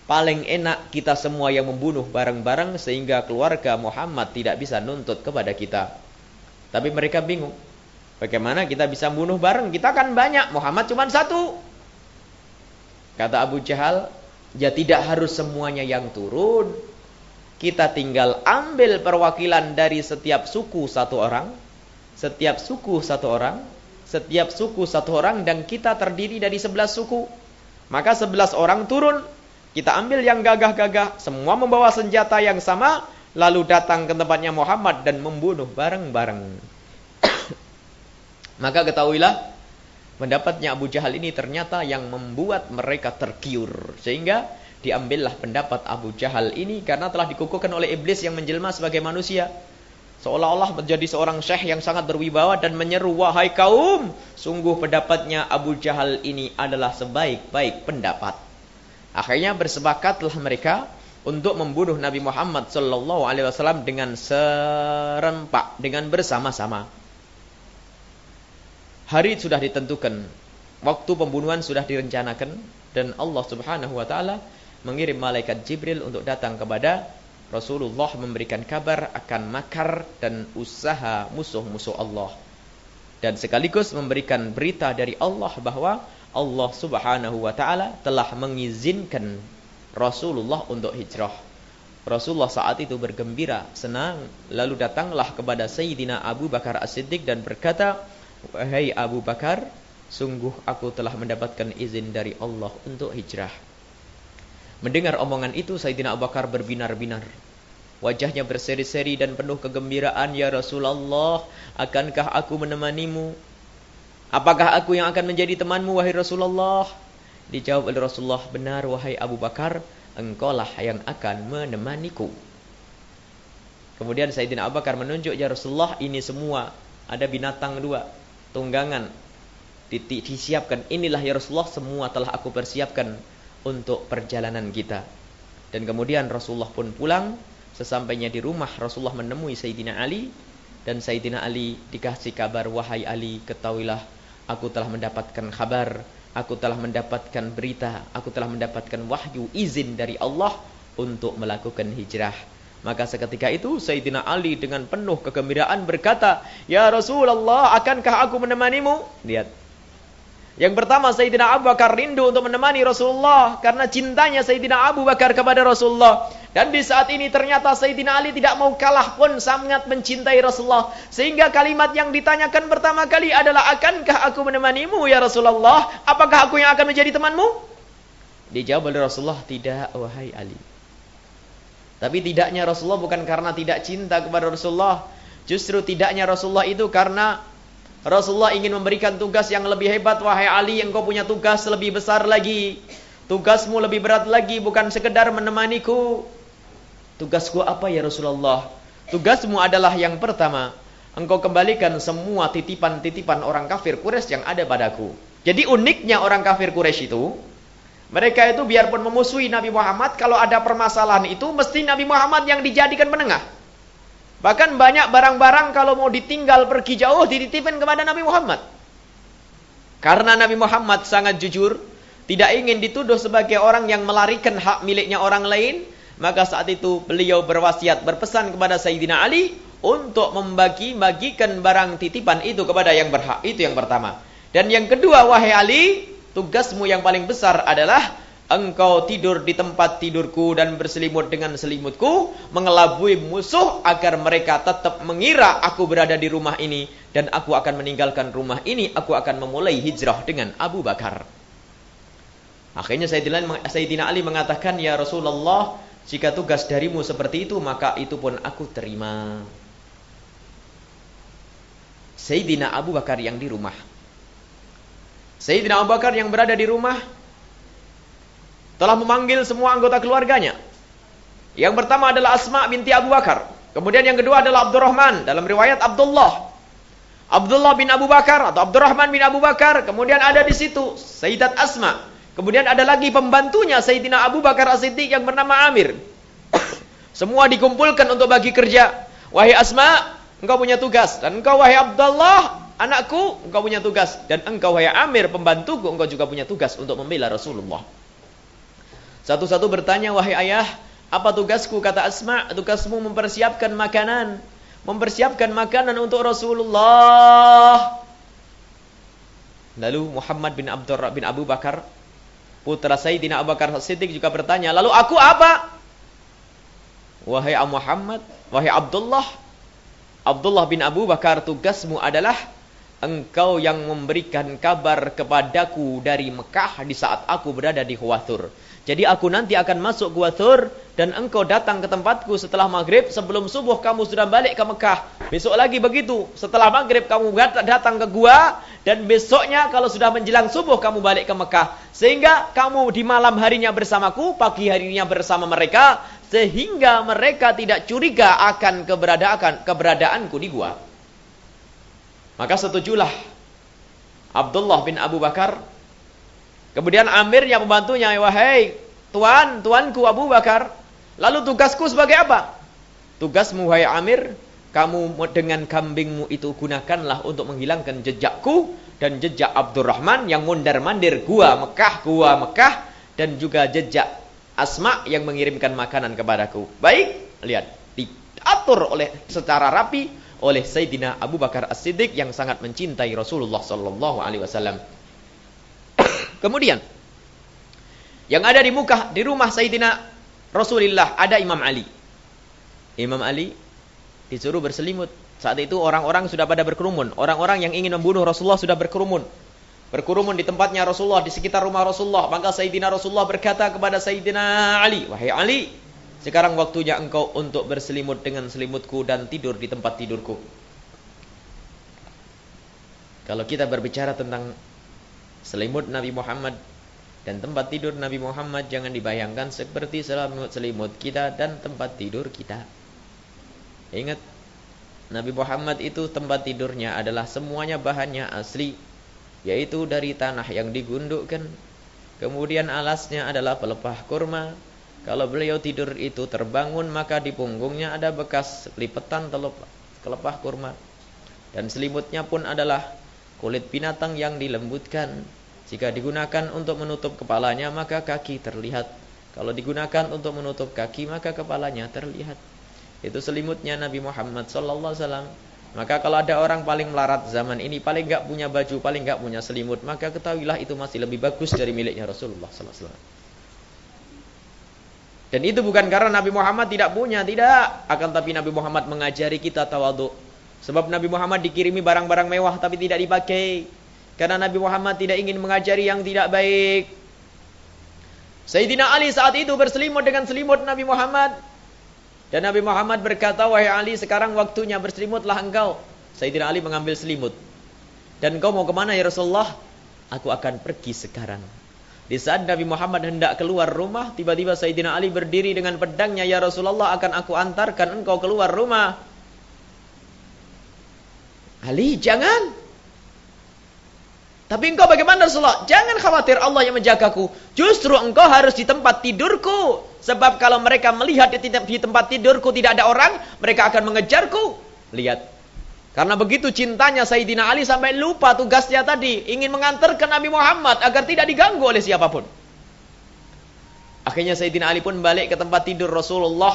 paling enak kita semua yang membunuh bareng-bareng sehingga keluarga Muhammad tidak bisa nuntut kepada kita. Tapi mereka bingung. Bagaimana kita bisa membunuh bareng? Kita kan banyak, Muhammad cuma satu. Kata Abu Jahal, ya tidak harus semuanya yang turun. Kita tinggal ambil perwakilan dari setiap suku satu orang. Setiap suku satu orang setiap suku satu orang dan kita terdiri dari sebelas suku. Maka sebelas orang turun. Kita ambil yang gagah-gagah. Semua membawa senjata yang sama. Lalu datang ke tempatnya Muhammad dan membunuh bareng-bareng. Maka ketahuilah. Pendapatnya Abu Jahal ini ternyata yang membuat mereka tergiur. Sehingga diambillah pendapat Abu Jahal ini. Karena telah dikukuhkan oleh iblis yang menjelma sebagai manusia. Seolah-olah menjadi seorang syekh yang sangat berwibawa dan menyeru, wahai kaum, sungguh pendapatnya Abu Jahal ini adalah sebaik-baik pendapat. Akhirnya bersepakatlah mereka untuk membunuh Nabi Muhammad sallallahu alaihi wasallam dengan serempak, dengan bersama-sama. Hari sudah ditentukan, waktu pembunuhan sudah direncanakan dan Allah Subhanahu wa taala mengirim malaikat Jibril untuk datang kepada Rasulullah memberikan kabar akan makar dan usaha musuh-musuh Allah. Dan sekaligus memberikan berita dari Allah bahwa Allah subhanahu wa ta'ala telah mengizinkan Rasulullah untuk hijrah. Rasulullah saat itu bergembira, senang. Lalu datanglah kepada Sayyidina Abu Bakar As-Siddiq dan berkata, Wahai Abu Bakar, sungguh aku telah mendapatkan izin dari Allah untuk hijrah. Mendengar omongan itu Sayyidina Abu Bakar berbinar-binar. Wajahnya berseri-seri dan penuh kegembiraan, "Ya Rasulullah, akankah aku menemanimu? Apakah aku yang akan menjadi temanmu wahai Rasulullah?" Dijawab oleh Rasulullah, "Benar wahai Abu Bakar, engkaulah yang akan menemaniku." Kemudian Sayyidina Abu Bakar menunjuk, "Ya Rasulullah, ini semua ada binatang dua, tunggangan disiapkan. Inilah ya Rasulullah semua telah aku persiapkan untuk perjalanan kita. Dan kemudian Rasulullah pun pulang. Sesampainya di rumah Rasulullah menemui Sayyidina Ali. Dan Sayyidina Ali dikasih kabar, Wahai Ali, ketahuilah aku telah mendapatkan kabar. Aku telah mendapatkan berita. Aku telah mendapatkan wahyu izin dari Allah untuk melakukan hijrah. Maka seketika itu Sayyidina Ali dengan penuh kegembiraan berkata, Ya Rasulullah, akankah aku menemanimu? Lihat, yang pertama Sayyidina Abu Bakar rindu untuk menemani Rasulullah karena cintanya Sayyidina Abu Bakar kepada Rasulullah. Dan di saat ini ternyata Sayyidina Ali tidak mau kalah pun sangat mencintai Rasulullah. Sehingga kalimat yang ditanyakan pertama kali adalah akankah aku menemanimu ya Rasulullah? Apakah aku yang akan menjadi temanmu? Dijawab oleh Rasulullah, tidak wahai Ali. Tapi tidaknya Rasulullah bukan karena tidak cinta kepada Rasulullah. Justru tidaknya Rasulullah itu karena Rasulullah ingin memberikan tugas yang lebih hebat. Wahai Ali, engkau punya tugas lebih besar lagi. Tugasmu lebih berat lagi, bukan sekedar menemaniku. Tugasku apa ya Rasulullah? Tugasmu adalah yang pertama. Engkau kembalikan semua titipan-titipan orang kafir Quraisy yang ada padaku. Jadi uniknya orang kafir Quraisy itu, mereka itu biarpun memusuhi Nabi Muhammad, kalau ada permasalahan itu, mesti Nabi Muhammad yang dijadikan penengah. Bahkan banyak barang-barang kalau mau ditinggal pergi jauh dititipin kepada Nabi Muhammad. Karena Nabi Muhammad sangat jujur, tidak ingin dituduh sebagai orang yang melarikan hak miliknya orang lain, maka saat itu beliau berwasiat berpesan kepada Sayyidina Ali untuk membagi-bagikan barang titipan itu kepada yang berhak. Itu yang pertama. Dan yang kedua, wahai Ali, tugasmu yang paling besar adalah engkau tidur di tempat tidurku dan berselimut dengan selimutku, mengelabui musuh agar mereka tetap mengira aku berada di rumah ini dan aku akan meninggalkan rumah ini, aku akan memulai hijrah dengan Abu Bakar. Akhirnya Sayyidina Ali mengatakan, Ya Rasulullah, jika tugas darimu seperti itu, maka itu pun aku terima. Sayyidina Abu Bakar yang di rumah. Sayyidina Abu Bakar yang berada di rumah telah memanggil semua anggota keluarganya. Yang pertama adalah Asma binti Abu Bakar. Kemudian yang kedua adalah Abdurrahman. Dalam riwayat Abdullah. Abdullah bin Abu Bakar atau Abdurrahman bin Abu Bakar. Kemudian ada di situ Sayyidat Asma. Kemudian ada lagi pembantunya Sayyidina Abu Bakar As-Siddiq yang bernama Amir. Semua dikumpulkan untuk bagi kerja. Wahai Asma, engkau punya tugas. Dan engkau wahai Abdullah, anakku, engkau punya tugas. Dan engkau wahai Amir, pembantuku, engkau juga punya tugas untuk membela Rasulullah. Satu-satu bertanya, wahai ayah, apa tugasku? Kata Asma, tugasmu mempersiapkan makanan. Mempersiapkan makanan untuk Rasulullah. Lalu Muhammad bin Abdur bin Abu Bakar, putra Sayyidina Abu Bakar Siddiq juga bertanya, lalu aku apa? Wahai Muhammad, wahai Abdullah, Abdullah bin Abu Bakar tugasmu adalah engkau yang memberikan kabar kepadaku dari Mekah di saat aku berada di Khawathur. Jadi aku nanti akan masuk gua Thur dan engkau datang ke tempatku setelah maghrib sebelum subuh kamu sudah balik ke Mekah. Besok lagi begitu. Setelah maghrib kamu datang ke gua dan besoknya kalau sudah menjelang subuh kamu balik ke Mekah. Sehingga kamu di malam harinya bersamaku, pagi harinya bersama mereka sehingga mereka tidak curiga akan keberadaan keberadaanku di gua. Maka setujulah Abdullah bin Abu Bakar Kemudian Amirnya pembantunya, wahai tuan, tuanku Abu Bakar. Lalu tugasku sebagai apa? Tugasmu, wahai Amir, kamu dengan kambingmu itu gunakanlah untuk menghilangkan jejakku dan jejak Abdurrahman yang mundar-mandir gua Mekah, gua Mekah dan juga jejak Asma yang mengirimkan makanan kepadaku. Baik, lihat diatur oleh secara rapi oleh Sayyidina Abu Bakar As-Siddiq yang sangat mencintai Rasulullah sallallahu alaihi wasallam. Kemudian yang ada di muka di rumah Sayyidina Rasulullah ada Imam Ali. Imam Ali disuruh berselimut. Saat itu orang-orang sudah pada berkerumun. Orang-orang yang ingin membunuh Rasulullah sudah berkerumun. Berkerumun di tempatnya Rasulullah, di sekitar rumah Rasulullah. Maka Sayyidina Rasulullah berkata kepada Sayyidina Ali, "Wahai Ali, sekarang waktunya engkau untuk berselimut dengan selimutku dan tidur di tempat tidurku." Kalau kita berbicara tentang selimut Nabi Muhammad dan tempat tidur Nabi Muhammad jangan dibayangkan seperti selimut kita dan tempat tidur kita. Ingat, Nabi Muhammad itu tempat tidurnya adalah semuanya bahannya asli, yaitu dari tanah yang digundukkan. Kemudian alasnya adalah pelepah kurma. Kalau beliau tidur itu terbangun maka di punggungnya ada bekas lipetan telepah kurma. Dan selimutnya pun adalah kulit binatang yang dilembutkan. Jika digunakan untuk menutup kepalanya, maka kaki terlihat. Kalau digunakan untuk menutup kaki, maka kepalanya terlihat. Itu selimutnya Nabi Muhammad wasallam. Maka kalau ada orang paling melarat zaman ini, paling enggak punya baju, paling enggak punya selimut, maka ketahuilah itu masih lebih bagus dari miliknya Rasulullah wasallam. Dan itu bukan karena Nabi Muhammad tidak punya, tidak. Akan tapi Nabi Muhammad mengajari kita tawaduk. Sebab Nabi Muhammad dikirimi barang-barang mewah tapi tidak dipakai. Karena Nabi Muhammad tidak ingin mengajari yang tidak baik. Sayyidina Ali saat itu berselimut dengan selimut Nabi Muhammad. Dan Nabi Muhammad berkata, Wahai Ali sekarang waktunya berselimutlah engkau. Sayyidina Ali mengambil selimut. Dan engkau mau ke mana ya Rasulullah? Aku akan pergi sekarang. Di saat Nabi Muhammad hendak keluar rumah, tiba-tiba Sayyidina Ali berdiri dengan pedangnya, Ya Rasulullah akan aku antarkan engkau keluar rumah. Ali, jangan. Tapi engkau bagaimana Rasulullah? Jangan khawatir Allah yang menjagaku. Justru engkau harus di tempat tidurku. Sebab kalau mereka melihat di tempat tidurku tidak ada orang, mereka akan mengejarku. Lihat. Karena begitu cintanya Sayyidina Ali sampai lupa tugasnya tadi. Ingin mengantarkan Nabi Muhammad agar tidak diganggu oleh siapa pun. Akhirnya Sayyidina Ali pun balik ke tempat tidur Rasulullah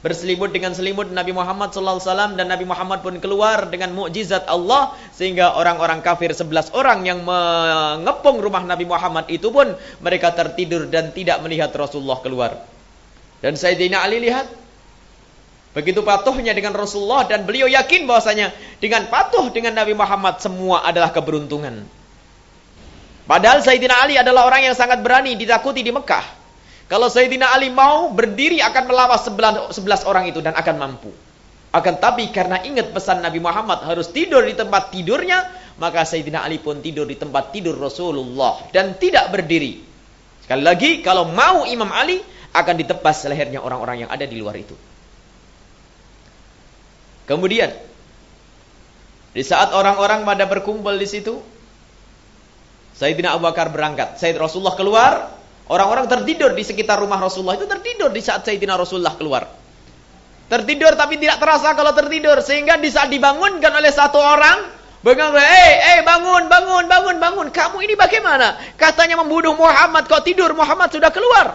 berselimut dengan selimut Nabi Muhammad sallallahu alaihi wasallam dan Nabi Muhammad pun keluar dengan mukjizat Allah sehingga orang-orang kafir 11 orang yang mengepung rumah Nabi Muhammad itu pun mereka tertidur dan tidak melihat Rasulullah keluar. Dan Sayyidina Ali lihat begitu patuhnya dengan Rasulullah dan beliau yakin bahwasanya dengan patuh dengan Nabi Muhammad semua adalah keberuntungan. Padahal Sayyidina Ali adalah orang yang sangat berani ditakuti di Mekah. Kalau Sayyidina Ali mau berdiri akan melawan sebelas orang itu dan akan mampu. Akan tapi karena ingat pesan Nabi Muhammad harus tidur di tempat tidurnya, maka Sayyidina Ali pun tidur di tempat tidur Rasulullah dan tidak berdiri. Sekali lagi, kalau mau Imam Ali akan ditebas lehernya orang-orang yang ada di luar itu. Kemudian di saat orang-orang pada berkumpul di situ, Sayyidina Abu Bakar berangkat. Sayyid Rasulullah keluar, orang-orang tertidur di sekitar rumah Rasulullah itu tertidur di saat Sayyidina Rasulullah keluar. Tertidur tapi tidak terasa kalau tertidur sehingga di saat dibangunkan oleh satu orang, bangun, eh, eh, bangun, bangun, bangun, bangun. Kamu ini bagaimana? Katanya membunuh Muhammad, kok tidur? Muhammad sudah keluar.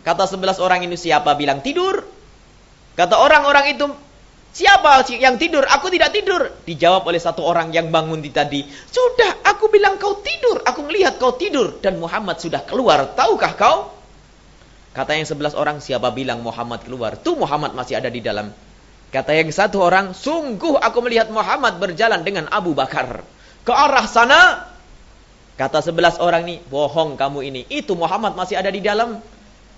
Kata sebelas orang ini siapa bilang tidur? Kata orang-orang itu Siapa yang tidur? Aku tidak tidur. Dijawab oleh satu orang yang bangun di tadi. Sudah, aku bilang kau tidur. Aku melihat kau tidur. Dan Muhammad sudah keluar. Tahukah kau? Kata yang sebelas orang, siapa bilang Muhammad keluar? Tuh Muhammad masih ada di dalam. Kata yang satu orang, sungguh aku melihat Muhammad berjalan dengan Abu Bakar. Ke arah sana. Kata sebelas orang ini, bohong kamu ini. Itu Muhammad masih ada di dalam.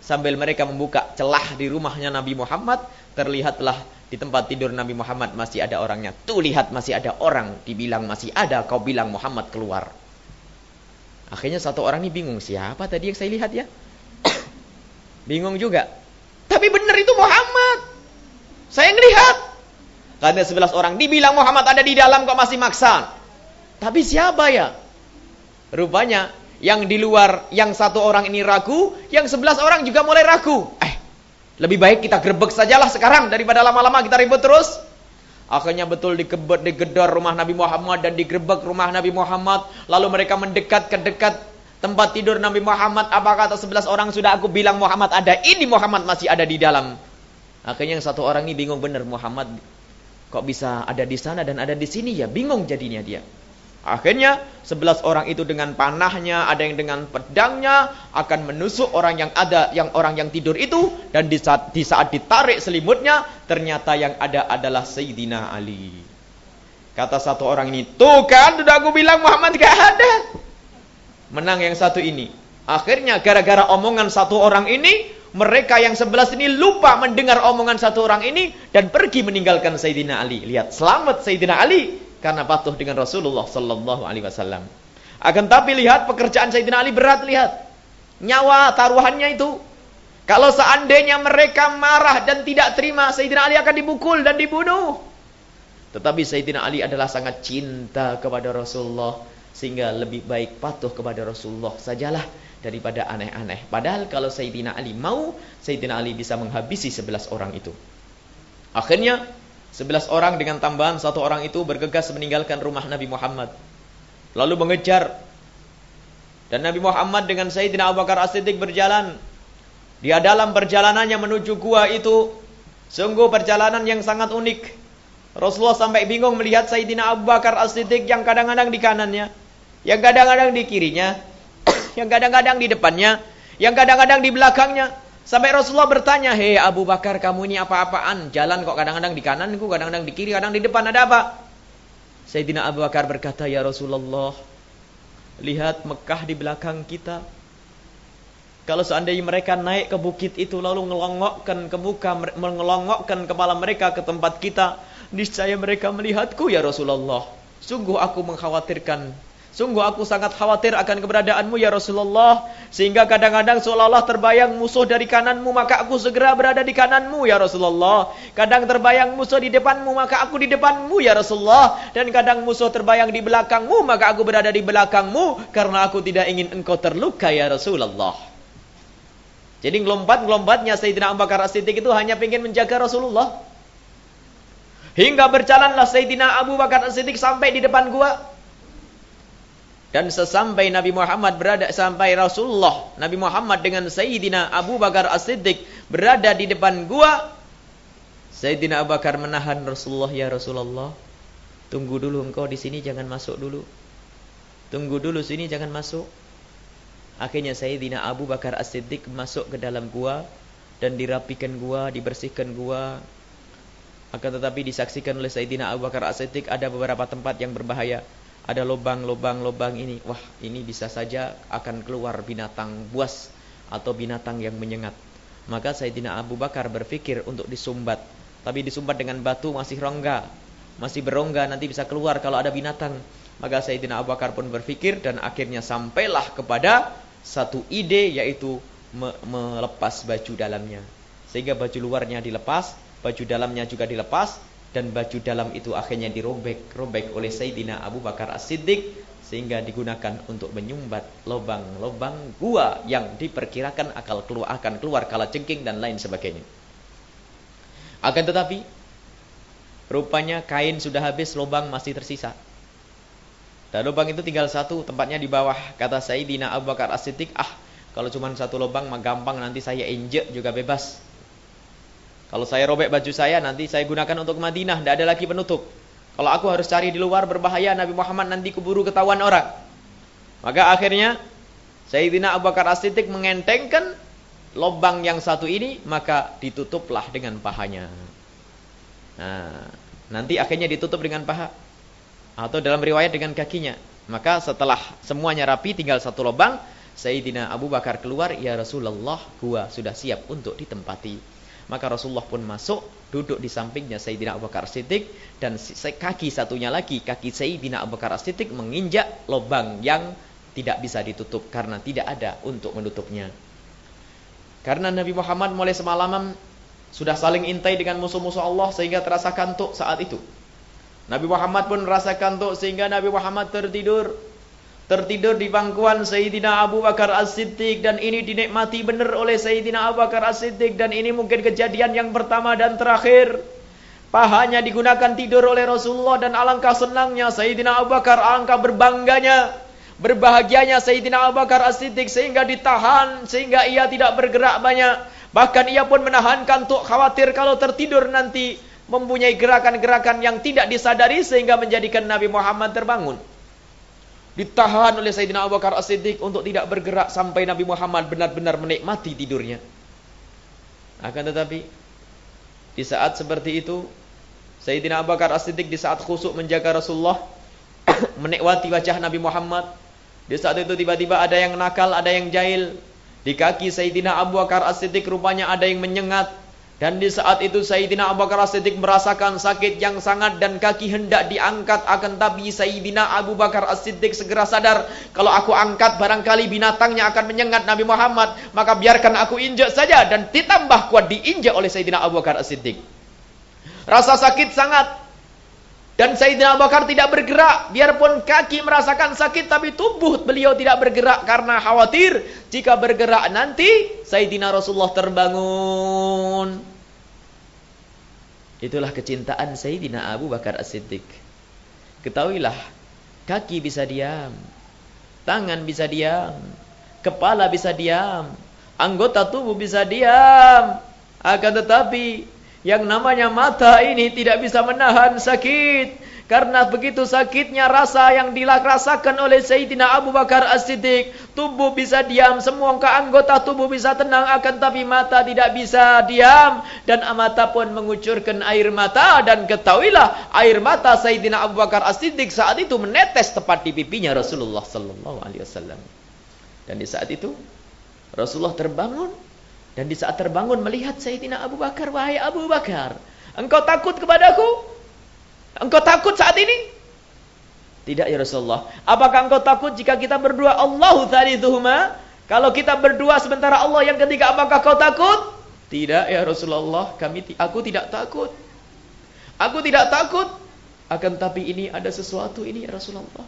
Sambil mereka membuka celah di rumahnya Nabi Muhammad, terlihatlah di tempat tidur Nabi Muhammad masih ada orangnya. Tuh lihat masih ada orang. Dibilang masih ada, kau bilang Muhammad keluar. Akhirnya satu orang ini bingung. Siapa tadi yang saya lihat ya? bingung juga. Tapi benar itu Muhammad. Saya ngelihat. Karena sebelas orang. Dibilang Muhammad ada di dalam kok masih maksa. Tapi siapa ya? Rupanya yang di luar, yang satu orang ini ragu, yang sebelas orang juga mulai ragu. Lebih baik kita grebek sajalah sekarang daripada lama-lama kita ribut terus. Akhirnya betul dikebet, digedor rumah Nabi Muhammad dan digrebek rumah Nabi Muhammad. Lalu mereka mendekat ke dekat tempat tidur Nabi Muhammad. Apa kata sebelas orang sudah aku bilang Muhammad ada. Ini Muhammad masih ada di dalam. Akhirnya yang satu orang ini bingung benar Muhammad kok bisa ada di sana dan ada di sini ya bingung jadinya dia. Akhirnya sebelas orang itu dengan panahnya, ada yang dengan pedangnya akan menusuk orang yang ada, yang orang yang tidur itu dan di saat, di saat ditarik selimutnya ternyata yang ada adalah Sayyidina Ali. Kata satu orang ini, tuh kan sudah aku bilang Muhammad gak ada. Menang yang satu ini. Akhirnya gara-gara omongan satu orang ini, mereka yang sebelas ini lupa mendengar omongan satu orang ini dan pergi meninggalkan Sayyidina Ali. Lihat, selamat Sayyidina Ali karena patuh dengan Rasulullah sallallahu alaihi wasallam. Akan tapi lihat pekerjaan Sayyidina Ali berat lihat. Nyawa taruhannya itu. Kalau seandainya mereka marah dan tidak terima, Sayyidina Ali akan dibukul dan dibunuh. Tetapi Sayyidina Ali adalah sangat cinta kepada Rasulullah sehingga lebih baik patuh kepada Rasulullah sajalah daripada aneh-aneh. Padahal kalau Sayyidina Ali mau, Sayyidina Ali bisa menghabisi sebelas orang itu. Akhirnya Sebelas orang dengan tambahan satu orang itu bergegas meninggalkan rumah Nabi Muhammad. Lalu mengejar. Dan Nabi Muhammad dengan Sayyidina Abu Bakar As-Siddiq berjalan. Dia dalam perjalanannya menuju gua itu. Sungguh perjalanan yang sangat unik. Rasulullah sampai bingung melihat Sayyidina Abu Bakar As-Siddiq yang kadang-kadang di kanannya. Yang kadang-kadang di kirinya. yang kadang-kadang di depannya. Yang kadang-kadang di belakangnya. Sampai Rasulullah bertanya, Hei Abu Bakar kamu ini apa-apaan? Jalan kok kadang-kadang di kananku, kadang-kadang di kiri, kadang di depan, ada apa? Sayyidina Abu Bakar berkata, Ya Rasulullah, lihat Mekah di belakang kita. Kalau seandainya mereka naik ke bukit itu lalu ngelongokkan ke muka, mengelongokkan kepala mereka ke tempat kita, niscaya mereka melihatku ya Rasulullah. Sungguh aku mengkhawatirkan Sungguh aku sangat khawatir akan keberadaanmu ya Rasulullah. Sehingga kadang-kadang seolah-olah terbayang musuh dari kananmu maka aku segera berada di kananmu ya Rasulullah. Kadang terbayang musuh di depanmu maka aku di depanmu ya Rasulullah. Dan kadang musuh terbayang di belakangmu maka aku berada di belakangmu. Karena aku tidak ingin engkau terluka ya Rasulullah. Jadi ngelompat-ngelompatnya Sayyidina Abu Bakar As-Siddiq itu hanya ingin menjaga Rasulullah. Hingga berjalanlah Sayyidina Abu Bakar As-Siddiq sampai di depan gua. Dan sesampai Nabi Muhammad berada sampai Rasulullah Nabi Muhammad dengan Sayyidina Abu Bakar As-Siddiq berada di depan gua. Sayyidina Abu Bakar menahan Rasulullah ya Rasulullah. Tunggu dulu engkau di sini jangan masuk dulu. Tunggu dulu sini jangan masuk. Akhirnya Sayyidina Abu Bakar As-Siddiq masuk ke dalam gua dan dirapikan gua, dibersihkan gua. Akan tetapi disaksikan oleh Sayyidina Abu Bakar As-Siddiq ada beberapa tempat yang berbahaya ada lubang-lubang-lubang ini. Wah, ini bisa saja akan keluar binatang buas atau binatang yang menyengat. Maka Sayyidina Abu Bakar berpikir untuk disumbat. Tapi disumbat dengan batu masih rongga. Masih berongga nanti bisa keluar kalau ada binatang. Maka Sayyidina Abu Bakar pun berpikir dan akhirnya sampailah kepada satu ide yaitu me melepas baju dalamnya. Sehingga baju luarnya dilepas, baju dalamnya juga dilepas dan baju dalam itu akhirnya dirobek-robek oleh Sayyidina Abu Bakar As-Siddiq sehingga digunakan untuk menyumbat lubang-lubang gua yang diperkirakan akal keluar akan keluar kala cengking dan lain sebagainya. Akan tetapi rupanya kain sudah habis, lubang masih tersisa. Dan lubang itu tinggal satu, tempatnya di bawah. Kata Sayyidina Abu Bakar As-Siddiq, ah kalau cuma satu lubang mah gampang nanti saya injek juga bebas. Kalau saya robek baju saya nanti saya gunakan untuk Madinah, tidak ada lagi penutup. Kalau aku harus cari di luar berbahaya Nabi Muhammad nanti keburu ketahuan orang. Maka akhirnya Sayyidina Abu Bakar As-Siddiq mengentengkan lubang yang satu ini maka ditutuplah dengan pahanya. Nah, nanti akhirnya ditutup dengan paha atau dalam riwayat dengan kakinya. Maka setelah semuanya rapi tinggal satu lubang, Sayyidina Abu Bakar keluar, "Ya Rasulullah, gua sudah siap untuk ditempati." Maka Rasulullah pun masuk, duduk di sampingnya Sayyidina Abu Bakar Siddiq dan kaki satunya lagi, kaki Sayyidina Abu Bakar Siddiq menginjak lubang yang tidak bisa ditutup karena tidak ada untuk menutupnya. Karena Nabi Muhammad mulai semalaman sudah saling intai dengan musuh-musuh Allah sehingga terasa kantuk saat itu. Nabi Muhammad pun merasa kantuk sehingga Nabi Muhammad tertidur tertidur di pangkuan Sayyidina Abu Bakar As-Siddiq dan ini dinikmati benar oleh Sayyidina Abu Bakar As-Siddiq dan ini mungkin kejadian yang pertama dan terakhir. Pahanya digunakan tidur oleh Rasulullah dan alangkah senangnya Sayyidina Abu Bakar alangkah berbangganya berbahagianya Sayyidina Abu Bakar As-Siddiq sehingga ditahan sehingga ia tidak bergerak banyak. Bahkan ia pun menahan kantuk khawatir kalau tertidur nanti mempunyai gerakan-gerakan yang tidak disadari sehingga menjadikan Nabi Muhammad terbangun Ditahan oleh Sayyidina Abu Bakar As-Siddiq untuk tidak bergerak sampai Nabi Muhammad benar-benar menikmati tidurnya. Akan tetapi di saat seperti itu Sayyidina Abu Bakar As-Siddiq di saat khusuk menjaga Rasulullah menikmati wajah Nabi Muhammad. Di saat itu tiba-tiba ada yang nakal, ada yang jahil. Di kaki Sayyidina Abu Bakar As-Siddiq rupanya ada yang menyengat. Dan di saat itu Sayyidina Abu Bakar As-Siddiq merasakan sakit yang sangat dan kaki hendak diangkat akan tapi Sayyidina Abu Bakar As-Siddiq segera sadar kalau aku angkat barangkali binatangnya akan menyengat Nabi Muhammad maka biarkan aku injak saja dan ditambah kuat diinjak oleh Sayyidina Abu Bakar As-Siddiq. Rasa sakit sangat dan Sayyidina Abu Bakar tidak bergerak. Biarpun kaki merasakan sakit tapi tubuh beliau tidak bergerak karena khawatir jika bergerak nanti Sayyidina Rasulullah terbangun. Itulah kecintaan Sayyidina Abu Bakar As-Siddiq. Ketahuilah, kaki bisa diam, tangan bisa diam, kepala bisa diam, anggota tubuh bisa diam. Akan tetapi yang namanya mata ini tidak bisa menahan sakit. Karena begitu sakitnya rasa yang dirasakan oleh Sayyidina Abu Bakar As-Siddiq. Tubuh bisa diam, semua anggota tubuh bisa tenang. Akan tapi mata tidak bisa diam. Dan mata pun mengucurkan air mata. Dan ketahuilah air mata Sayyidina Abu Bakar As-Siddiq saat itu menetes tepat di pipinya Rasulullah Sallallahu Alaihi Wasallam. Dan di saat itu Rasulullah terbangun dan di saat terbangun melihat Sayyidina Abu Bakar, wahai Abu Bakar, engkau takut kepadaku? Engkau takut saat ini? Tidak ya Rasulullah. Apakah engkau takut jika kita berdua Allahu thalithuhuma? Kalau kita berdua sementara Allah yang ketiga, apakah kau takut? Tidak ya Rasulullah, kami aku tidak takut. Aku tidak takut. Akan tapi ini ada sesuatu ini ya Rasulullah.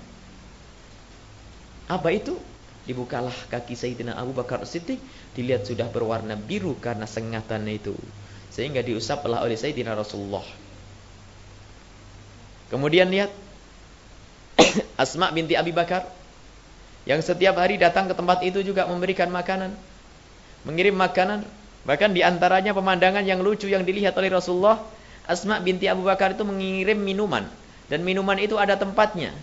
Apa itu? Dibukalah kaki Sayyidina Abu Bakar Siddiq. Dilihat sudah berwarna biru karena sengatan itu. Sehingga diusaplah oleh Sayyidina Rasulullah. Kemudian lihat. Asma binti Abi Bakar. Yang setiap hari datang ke tempat itu juga memberikan makanan. Mengirim makanan. Bahkan di antaranya pemandangan yang lucu yang dilihat oleh Rasulullah. Asma binti Abu Bakar itu mengirim minuman. Dan minuman itu ada tempatnya.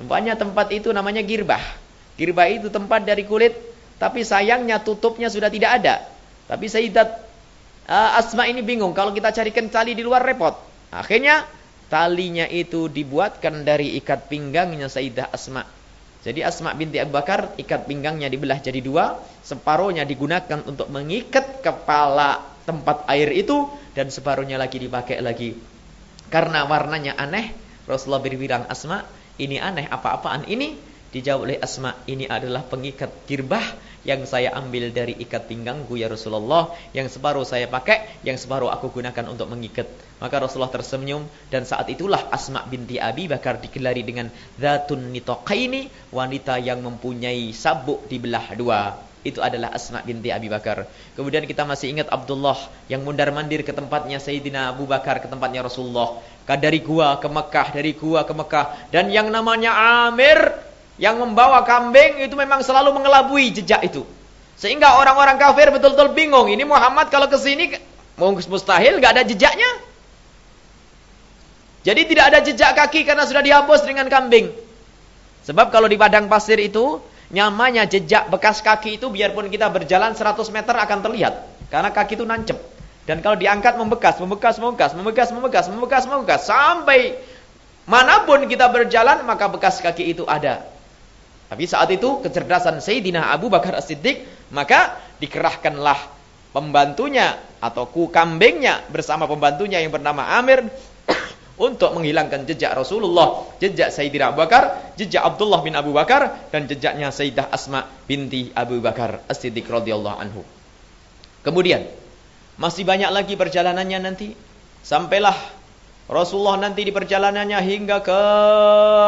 Tempatnya tempat itu namanya girbah Girba itu tempat dari kulit, tapi sayangnya tutupnya sudah tidak ada. Tapi Sayyidat uh, Asma ini bingung, kalau kita carikan tali di luar repot. Akhirnya talinya itu dibuatkan dari ikat pinggangnya Sayyidah Asma. Jadi Asma binti Abu Bakar ikat pinggangnya dibelah jadi dua, separuhnya digunakan untuk mengikat kepala tempat air itu dan separuhnya lagi dipakai lagi. Karena warnanya aneh, Rasulullah berbilang Asma, Ini aneh apa-apaan ini? Dijawab oleh Asma, ini adalah pengikat girbah yang saya ambil dari ikat pinggangku ya Rasulullah. Yang separuh saya pakai, yang separuh aku gunakan untuk mengikat. Maka Rasulullah tersenyum dan saat itulah Asma binti Abi Bakar digelari dengan Zatun Nitoqaini, wanita yang mempunyai sabuk di belah dua. Itu adalah Asma binti Abi Bakar. Kemudian kita masih ingat Abdullah yang mundar-mandir ke tempatnya Sayyidina Abu Bakar, ke tempatnya Rasulullah. Dari gua ke Mekah, dari gua ke Mekah. Dan yang namanya Amir yang membawa kambing itu memang selalu mengelabui jejak itu. Sehingga orang-orang kafir betul-betul bingung. Ini Muhammad kalau ke sini mustahil nggak ada jejaknya. Jadi tidak ada jejak kaki karena sudah dihapus dengan kambing. Sebab kalau di padang pasir itu nyamanya jejak bekas kaki itu biarpun kita berjalan 100 meter akan terlihat karena kaki itu nancep. Dan kalau diangkat membekas, membekas, membekas, membekas, membekas, membekas, membekas sampai mana pun kita berjalan maka bekas kaki itu ada. Tapi saat itu kecerdasan Sayyidina Abu Bakar As-Siddiq, maka dikerahkanlah pembantunya atau ku kambingnya bersama pembantunya yang bernama Amir untuk menghilangkan jejak Rasulullah, jejak Sayyidina Abu Bakar, jejak Abdullah bin Abu Bakar dan jejaknya Sayyidah Asma binti Abu Bakar As-Siddiq radhiyallahu anhu. Kemudian masih banyak lagi perjalanannya nanti sampailah Rasulullah nanti di perjalanannya hingga ke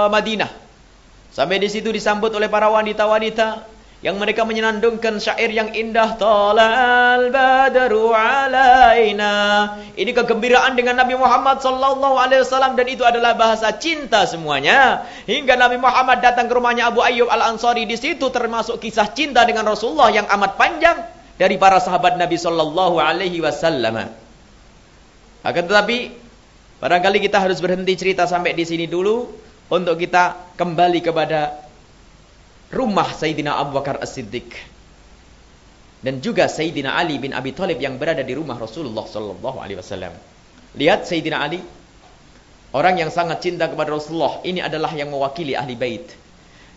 Madinah. Sampai di situ disambut oleh para wanita-wanita yang mereka menyenandungkan syair yang indah talal badru alaina. Ini kegembiraan dengan Nabi Muhammad sallallahu alaihi wasallam dan itu adalah bahasa cinta semuanya. Hingga Nabi Muhammad datang ke rumahnya Abu Ayyub Al-Ansari di situ termasuk kisah cinta dengan Rasulullah yang amat panjang dari para sahabat Nabi sallallahu alaihi wasallam. Akan tetapi barangkali kita harus berhenti cerita sampai di sini dulu untuk kita kembali kepada rumah Sayyidina Abu Bakar As-Siddiq dan juga Sayyidina Ali bin Abi Thalib yang berada di rumah Rasulullah sallallahu alaihi wasallam. Lihat Sayyidina Ali orang yang sangat cinta kepada Rasulullah, ini adalah yang mewakili ahli bait.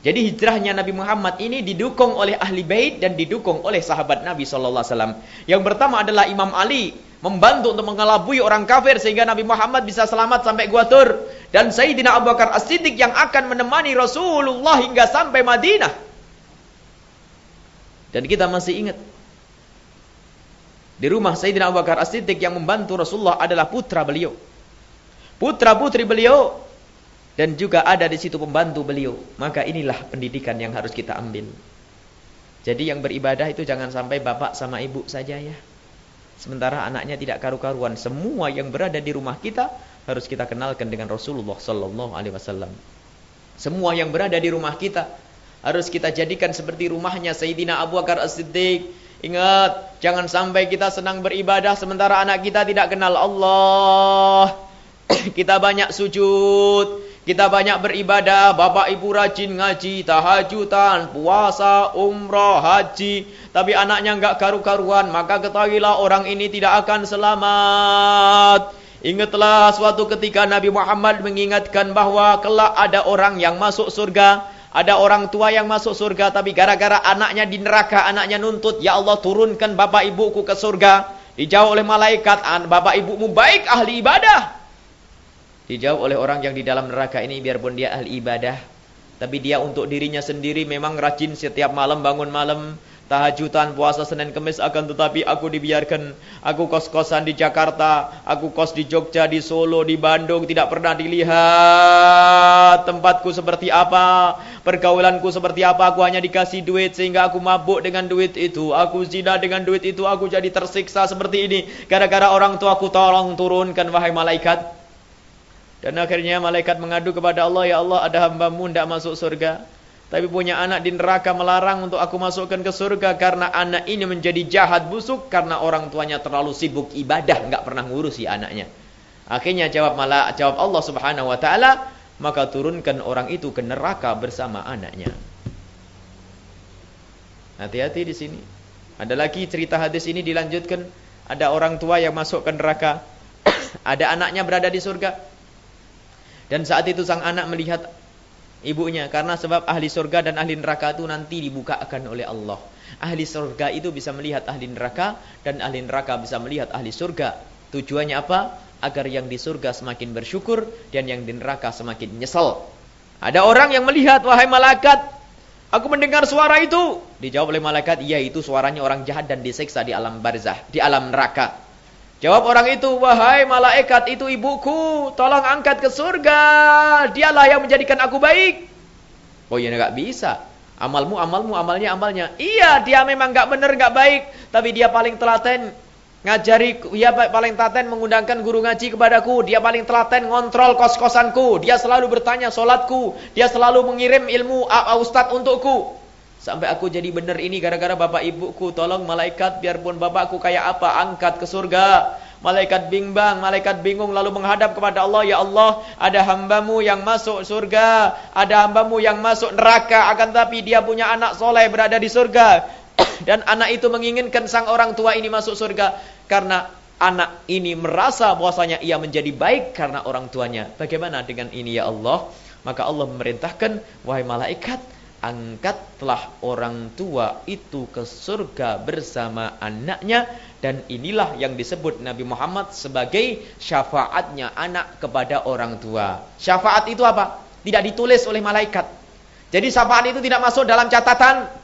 Jadi hijrahnya Nabi Muhammad ini didukung oleh ahli bait dan didukung oleh sahabat Nabi sallallahu alaihi wasallam. Yang pertama adalah Imam Ali membantu untuk mengelabui orang kafir sehingga Nabi Muhammad bisa selamat sampai Gua Tur dan Sayyidina Abu Bakar As-Siddiq yang akan menemani Rasulullah hingga sampai Madinah. Dan kita masih ingat di rumah Sayyidina Abu Bakar As-Siddiq yang membantu Rasulullah adalah putra beliau. Putra-putri beliau dan juga ada di situ pembantu beliau. Maka inilah pendidikan yang harus kita ambil. Jadi yang beribadah itu jangan sampai bapak sama ibu saja ya. Sementara anaknya tidak karu-karuan. Semua yang berada di rumah kita harus kita kenalkan dengan Rasulullah sallallahu alaihi wasallam. Semua yang berada di rumah kita harus kita jadikan seperti rumahnya Sayyidina Abu Bakar As-Siddiq. Ingat, jangan sampai kita senang beribadah sementara anak kita tidak kenal Allah. kita banyak sujud, kita banyak beribadah, bapak ibu rajin ngaji, tahajudan, puasa, umrah, haji. Tapi anaknya enggak karu-karuan, maka ketahuilah orang ini tidak akan selamat. Ingatlah suatu ketika Nabi Muhammad mengingatkan bahwa kelak ada orang yang masuk surga. Ada orang tua yang masuk surga, tapi gara-gara anaknya di neraka, anaknya nuntut, Ya Allah turunkan bapak ibuku ke surga. Dijawab oleh malaikat, bapak ibumu baik ahli ibadah. Dijawab oleh orang yang di dalam neraka ini biarpun dia ahli ibadah. Tapi dia untuk dirinya sendiri memang rajin setiap malam bangun malam. Tahajudan puasa Senin Kemis akan tetapi aku dibiarkan. Aku kos-kosan di Jakarta. Aku kos di Jogja, di Solo, di Bandung. Tidak pernah dilihat tempatku seperti apa. Pergaulanku seperti apa. Aku hanya dikasih duit sehingga aku mabuk dengan duit itu. Aku zina dengan duit itu. Aku jadi tersiksa seperti ini. Gara-gara orang tua aku tolong turunkan wahai malaikat. Dan akhirnya malaikat mengadu kepada Allah, Ya Allah ada hambamu tidak masuk surga. Tapi punya anak di neraka melarang untuk aku masukkan ke surga. Karena anak ini menjadi jahat busuk. Karena orang tuanya terlalu sibuk ibadah. nggak pernah ngurusi anaknya. Akhirnya jawab malah jawab Allah subhanahu wa ta'ala. Maka turunkan orang itu ke neraka bersama anaknya. Hati-hati di sini. Ada lagi cerita hadis ini dilanjutkan. Ada orang tua yang masuk ke neraka. ada anaknya berada di surga. Dan saat itu sang anak melihat ibunya karena sebab ahli surga dan ahli neraka itu nanti dibukakan oleh Allah. Ahli surga itu bisa melihat ahli neraka dan ahli neraka bisa melihat ahli surga. Tujuannya apa? Agar yang di surga semakin bersyukur dan yang di neraka semakin nyesel. Ada orang yang melihat, wahai malaikat, aku mendengar suara itu. Dijawab oleh malaikat, iya itu suaranya orang jahat dan disiksa di alam barzah, di alam neraka. Jawab orang itu, wahai malaikat itu ibuku, tolong angkat ke surga. Dialah yang menjadikan aku baik. Oh iya nggak bisa. Amalmu, amalmu, amalnya, amalnya. Iya, dia memang nggak benar, nggak baik, tapi dia paling telaten ngajari dia paling telaten mengundangkan guru ngaji kepadaku dia paling telaten ngontrol kos-kosanku dia selalu bertanya solatku dia selalu mengirim ilmu ustad untukku sampai aku jadi benar ini gara-gara bapak ibuku. Tolong malaikat biarpun bapakku kayak apa angkat ke surga. Malaikat bimbang malaikat bingung lalu menghadap kepada Allah ya Allah ada hambamu yang masuk surga. Ada hambamu yang masuk neraka. Akan tapi dia punya anak soleh berada di surga. Dan anak itu menginginkan sang orang tua ini masuk surga. Karena anak ini merasa bahwasanya ia menjadi baik karena orang tuanya. Bagaimana dengan ini ya Allah? Maka Allah memerintahkan, wahai malaikat, angkatlah orang tua itu ke surga bersama anaknya dan inilah yang disebut Nabi Muhammad sebagai syafaatnya anak kepada orang tua. Syafaat itu apa? Tidak ditulis oleh malaikat. Jadi syafaat itu tidak masuk dalam catatan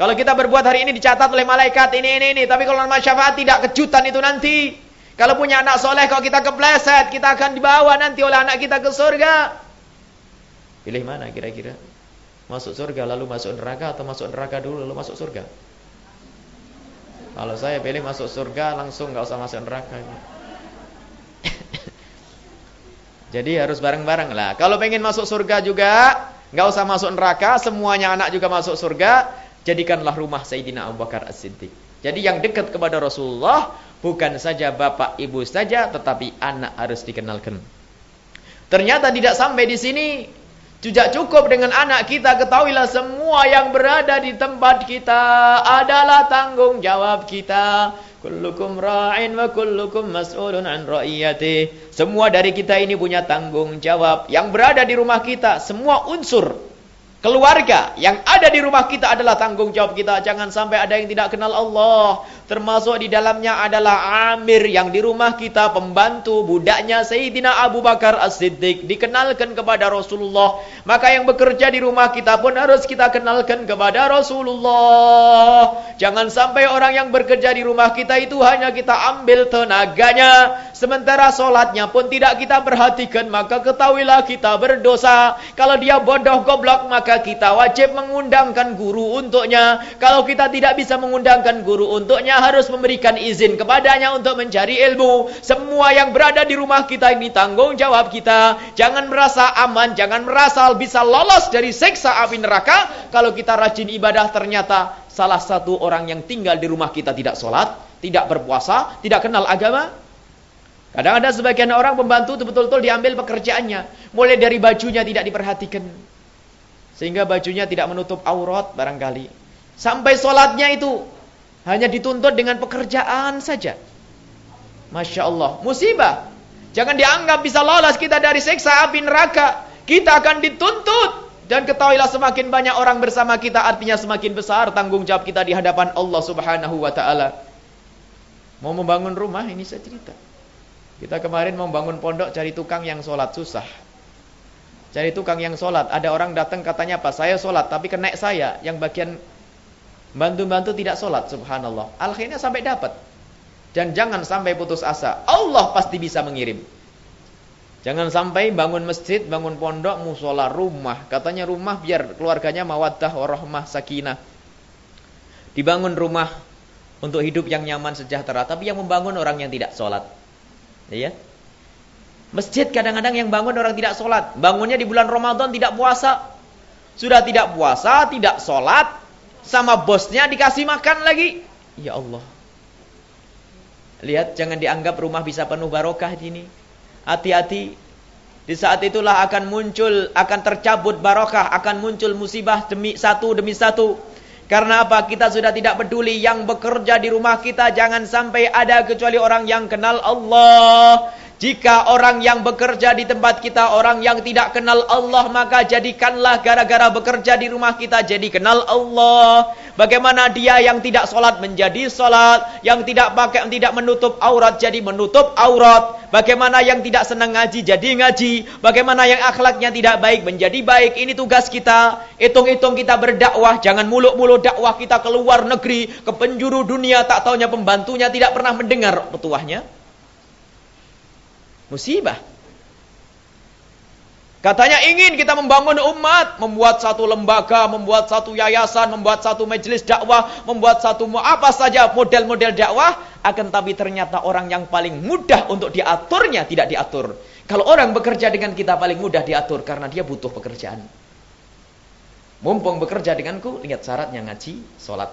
kalau kita berbuat hari ini dicatat oleh malaikat ini ini ini, tapi kalau nama syafaat tidak kejutan itu nanti. Kalau punya anak soleh, kalau kita kepleset, kita akan dibawa nanti oleh anak kita ke surga. Pilih mana kira-kira? Masuk surga lalu masuk neraka atau masuk neraka dulu lalu masuk surga? Kalau saya pilih masuk surga langsung nggak usah masuk neraka. Jadi harus bareng-bareng lah. Kalau pengen masuk surga juga, nggak usah masuk neraka, semuanya anak juga masuk surga, jadikanlah rumah Sayyidina Abu Bakar As-Siddiq. Jadi yang dekat kepada Rasulullah bukan saja bapak ibu saja tetapi anak harus dikenalkan. Ternyata tidak sampai di sini. Tidak cukup dengan anak kita ketahuilah semua yang berada di tempat kita adalah tanggung jawab kita. Kullukum ra'in wa kullukum mas'ulun an ra'iyati. Semua dari kita ini punya tanggung jawab. Yang berada di rumah kita semua unsur Keluarga yang ada di rumah kita adalah tanggung jawab kita. Jangan sampai ada yang tidak kenal Allah. Termasuk di dalamnya adalah Amir yang di rumah kita pembantu budaknya Sayyidina Abu Bakar As-Siddiq dikenalkan kepada Rasulullah. Maka yang bekerja di rumah kita pun harus kita kenalkan kepada Rasulullah. Jangan sampai orang yang bekerja di rumah kita itu hanya kita ambil tenaganya. Sementara solatnya pun tidak kita perhatikan. Maka ketahuilah kita berdosa. Kalau dia bodoh goblok maka kita wajib mengundangkan guru untuknya. Kalau kita tidak bisa mengundangkan guru untuknya harus memberikan izin kepadanya untuk mencari ilmu. Semua yang berada di rumah kita ini tanggung jawab kita. Jangan merasa aman, jangan merasa bisa lolos dari seksa api neraka. Kalau kita rajin ibadah ternyata salah satu orang yang tinggal di rumah kita tidak sholat, tidak berpuasa, tidak kenal agama. Kadang ada sebagian orang pembantu itu betul-betul diambil pekerjaannya. Mulai dari bajunya tidak diperhatikan. Sehingga bajunya tidak menutup aurat barangkali. Sampai sholatnya itu hanya dituntut dengan pekerjaan saja. Masya Allah. Musibah. Jangan dianggap bisa lolos kita dari seksa api neraka. Kita akan dituntut. Dan ketahuilah semakin banyak orang bersama kita artinya semakin besar tanggung jawab kita di hadapan Allah subhanahu wa ta'ala. Mau membangun rumah ini saya cerita. Kita kemarin membangun pondok cari tukang yang sholat susah. Cari tukang yang sholat. Ada orang datang katanya apa? Saya sholat tapi kena saya yang bagian Bantu-bantu tidak sholat, subhanallah. Akhirnya sampai dapat. Dan jangan sampai putus asa. Allah pasti bisa mengirim. Jangan sampai bangun masjid, bangun pondok, musola, rumah. Katanya rumah biar keluarganya mawaddah, warahmah, sakinah. Dibangun rumah untuk hidup yang nyaman, sejahtera. Tapi yang membangun orang yang tidak sholat. Ya. Masjid kadang-kadang yang bangun orang tidak sholat. Bangunnya di bulan Ramadan tidak puasa. Sudah tidak puasa, tidak sholat sama bosnya dikasih makan lagi. Ya Allah. Lihat jangan dianggap rumah bisa penuh barokah ini. Hati-hati. Di saat itulah akan muncul, akan tercabut barokah, akan muncul musibah demi satu demi satu. Karena apa? Kita sudah tidak peduli yang bekerja di rumah kita jangan sampai ada kecuali orang yang kenal Allah. Jika orang yang bekerja di tempat kita orang yang tidak kenal Allah maka jadikanlah gara-gara bekerja di rumah kita jadi kenal Allah. Bagaimana dia yang tidak sholat menjadi sholat. Yang tidak pakai, tidak menutup aurat jadi menutup aurat. Bagaimana yang tidak senang ngaji jadi ngaji. Bagaimana yang akhlaknya tidak baik menjadi baik. Ini tugas kita. Hitung-hitung kita berdakwah. Jangan muluk-muluk dakwah kita ke luar negeri. Ke penjuru dunia. Tak taunya pembantunya tidak pernah mendengar petuahnya. Musibah. Katanya ingin kita membangun umat, membuat satu lembaga, membuat satu yayasan, membuat satu majelis dakwah, membuat satu apa saja model-model dakwah, akan tapi ternyata orang yang paling mudah untuk diaturnya tidak diatur. Kalau orang bekerja dengan kita paling mudah diatur karena dia butuh pekerjaan. Mumpung bekerja denganku, lihat syaratnya ngaji, sholat.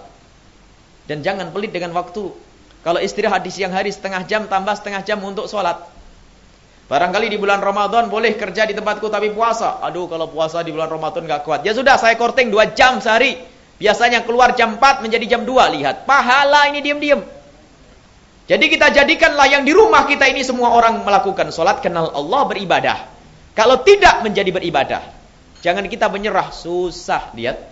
Dan jangan pelit dengan waktu. Kalau istirahat di siang hari setengah jam, tambah setengah jam untuk sholat. Barangkali di bulan Ramadan boleh kerja di tempatku tapi puasa. Aduh kalau puasa di bulan Ramadan gak kuat. Ya sudah saya korting 2 jam sehari. Biasanya keluar jam 4 menjadi jam 2. Lihat. Pahala ini diam-diam. Jadi kita jadikanlah yang di rumah kita ini semua orang melakukan sholat kenal Allah beribadah. Kalau tidak menjadi beribadah. Jangan kita menyerah. Susah. Lihat.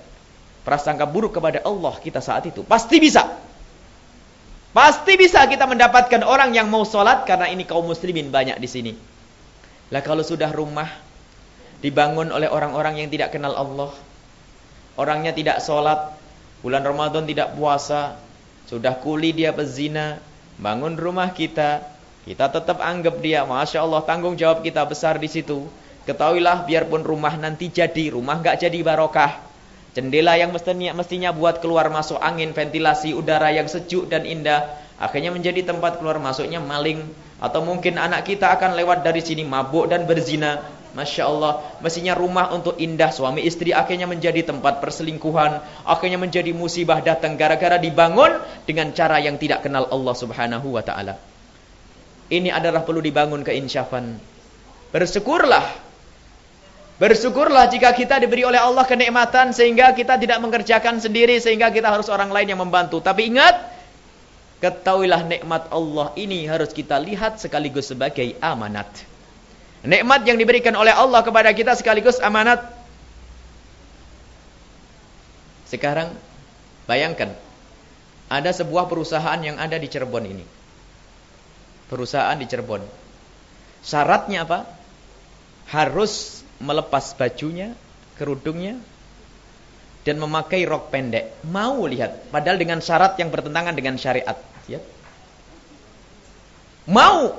Prasangka buruk kepada Allah kita saat itu. Pasti bisa. Pasti bisa kita mendapatkan orang yang mau sholat karena ini kaum muslimin banyak di sini. Lah kalau sudah rumah dibangun oleh orang-orang yang tidak kenal Allah, orangnya tidak sholat, bulan Ramadan tidak puasa, sudah kuli dia pezina, bangun rumah kita, kita tetap anggap dia, masya Allah tanggung jawab kita besar di situ. Ketahuilah biarpun rumah nanti jadi, rumah nggak jadi barokah. Jendela yang mestinya, mestinya buat keluar masuk angin, ventilasi udara yang sejuk dan indah. Akhirnya menjadi tempat keluar masuknya maling. Atau mungkin anak kita akan lewat dari sini mabuk dan berzina. Masya Allah. Mestinya rumah untuk indah suami istri akhirnya menjadi tempat perselingkuhan. Akhirnya menjadi musibah datang gara-gara dibangun dengan cara yang tidak kenal Allah subhanahu wa ta'ala. Ini adalah perlu dibangun keinsyafan. Bersyukurlah Bersyukurlah jika kita diberi oleh Allah kenikmatan sehingga kita tidak mengerjakan sendiri sehingga kita harus orang lain yang membantu. Tapi ingat, ketahuilah nikmat Allah ini harus kita lihat sekaligus sebagai amanat. Nikmat yang diberikan oleh Allah kepada kita sekaligus amanat. Sekarang bayangkan ada sebuah perusahaan yang ada di Cirebon ini. Perusahaan di Cirebon. Syaratnya apa? Harus melepas bajunya, kerudungnya, dan memakai rok pendek. Mau lihat, padahal dengan syarat yang bertentangan dengan syariat. Ya. Mau,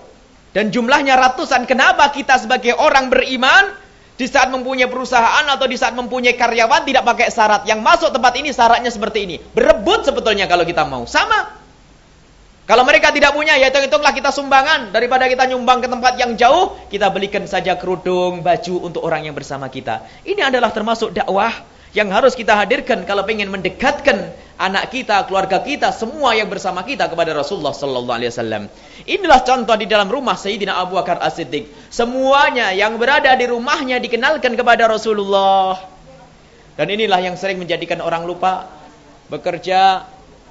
dan jumlahnya ratusan. Kenapa kita sebagai orang beriman, di saat mempunyai perusahaan atau di saat mempunyai karyawan tidak pakai syarat. Yang masuk tempat ini syaratnya seperti ini. Berebut sebetulnya kalau kita mau. Sama. Kalau mereka tidak punya, ya hitung-hitunglah kita sumbangan. Daripada kita nyumbang ke tempat yang jauh, kita belikan saja kerudung, baju untuk orang yang bersama kita. Ini adalah termasuk dakwah yang harus kita hadirkan kalau ingin mendekatkan anak kita, keluarga kita, semua yang bersama kita kepada Rasulullah sallallahu alaihi wasallam. Inilah contoh di dalam rumah Sayyidina Abu Bakar As-Siddiq. Semuanya yang berada di rumahnya dikenalkan kepada Rasulullah. Dan inilah yang sering menjadikan orang lupa bekerja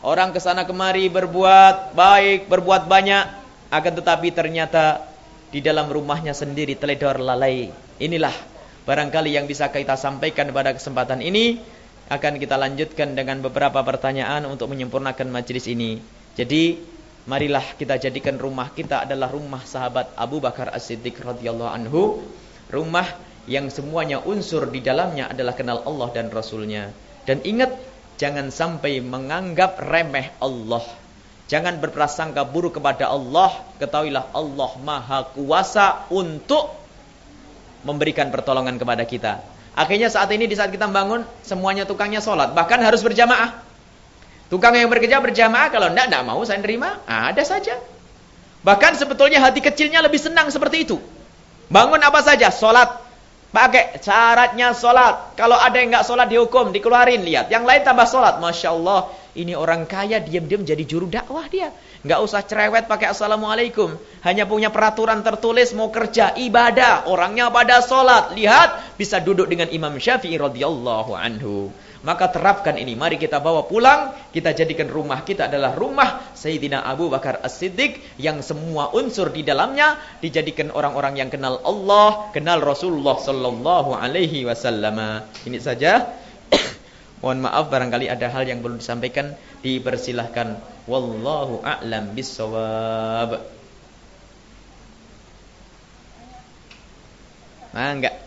Orang ke sana kemari berbuat baik, berbuat banyak, akan tetapi ternyata di dalam rumahnya sendiri teledor lalai. Inilah barangkali yang bisa kita sampaikan pada kesempatan ini. Akan kita lanjutkan dengan beberapa pertanyaan untuk menyempurnakan majelis ini. Jadi, marilah kita jadikan rumah kita adalah rumah sahabat Abu Bakar As-Siddiq radhiyallahu anhu. Rumah yang semuanya unsur di dalamnya adalah kenal Allah dan Rasulnya. Dan ingat Jangan sampai menganggap remeh Allah. Jangan berprasangka buruk kepada Allah. Ketahuilah Allah maha kuasa untuk memberikan pertolongan kepada kita. Akhirnya saat ini di saat kita bangun, semuanya tukangnya sholat. Bahkan harus berjamaah. Tukang yang bekerja berjamaah, kalau tidak, tidak mau saya terima. Ada saja. Bahkan sebetulnya hati kecilnya lebih senang seperti itu. Bangun apa saja, sholat. Pakai syaratnya sholat. Kalau ada yang nggak sholat dihukum, dikeluarin. Lihat, yang lain tambah sholat. Masya Allah, ini orang kaya diam-diam jadi juru dakwah dia. Nggak usah cerewet pakai assalamualaikum. Hanya punya peraturan tertulis mau kerja ibadah. Orangnya pada sholat. Lihat, bisa duduk dengan Imam Syafi'i radhiyallahu anhu. Maka terapkan ini. Mari kita bawa pulang. Kita jadikan rumah kita adalah rumah Sayyidina Abu Bakar As-Siddiq. Yang semua unsur di dalamnya dijadikan orang-orang yang kenal Allah. Kenal Rasulullah Sallallahu Alaihi Wasallam. Ini saja. Mohon maaf barangkali ada hal yang belum disampaikan, dipersilahkan. Wallahu a'lam bissawab. Ah, enggak.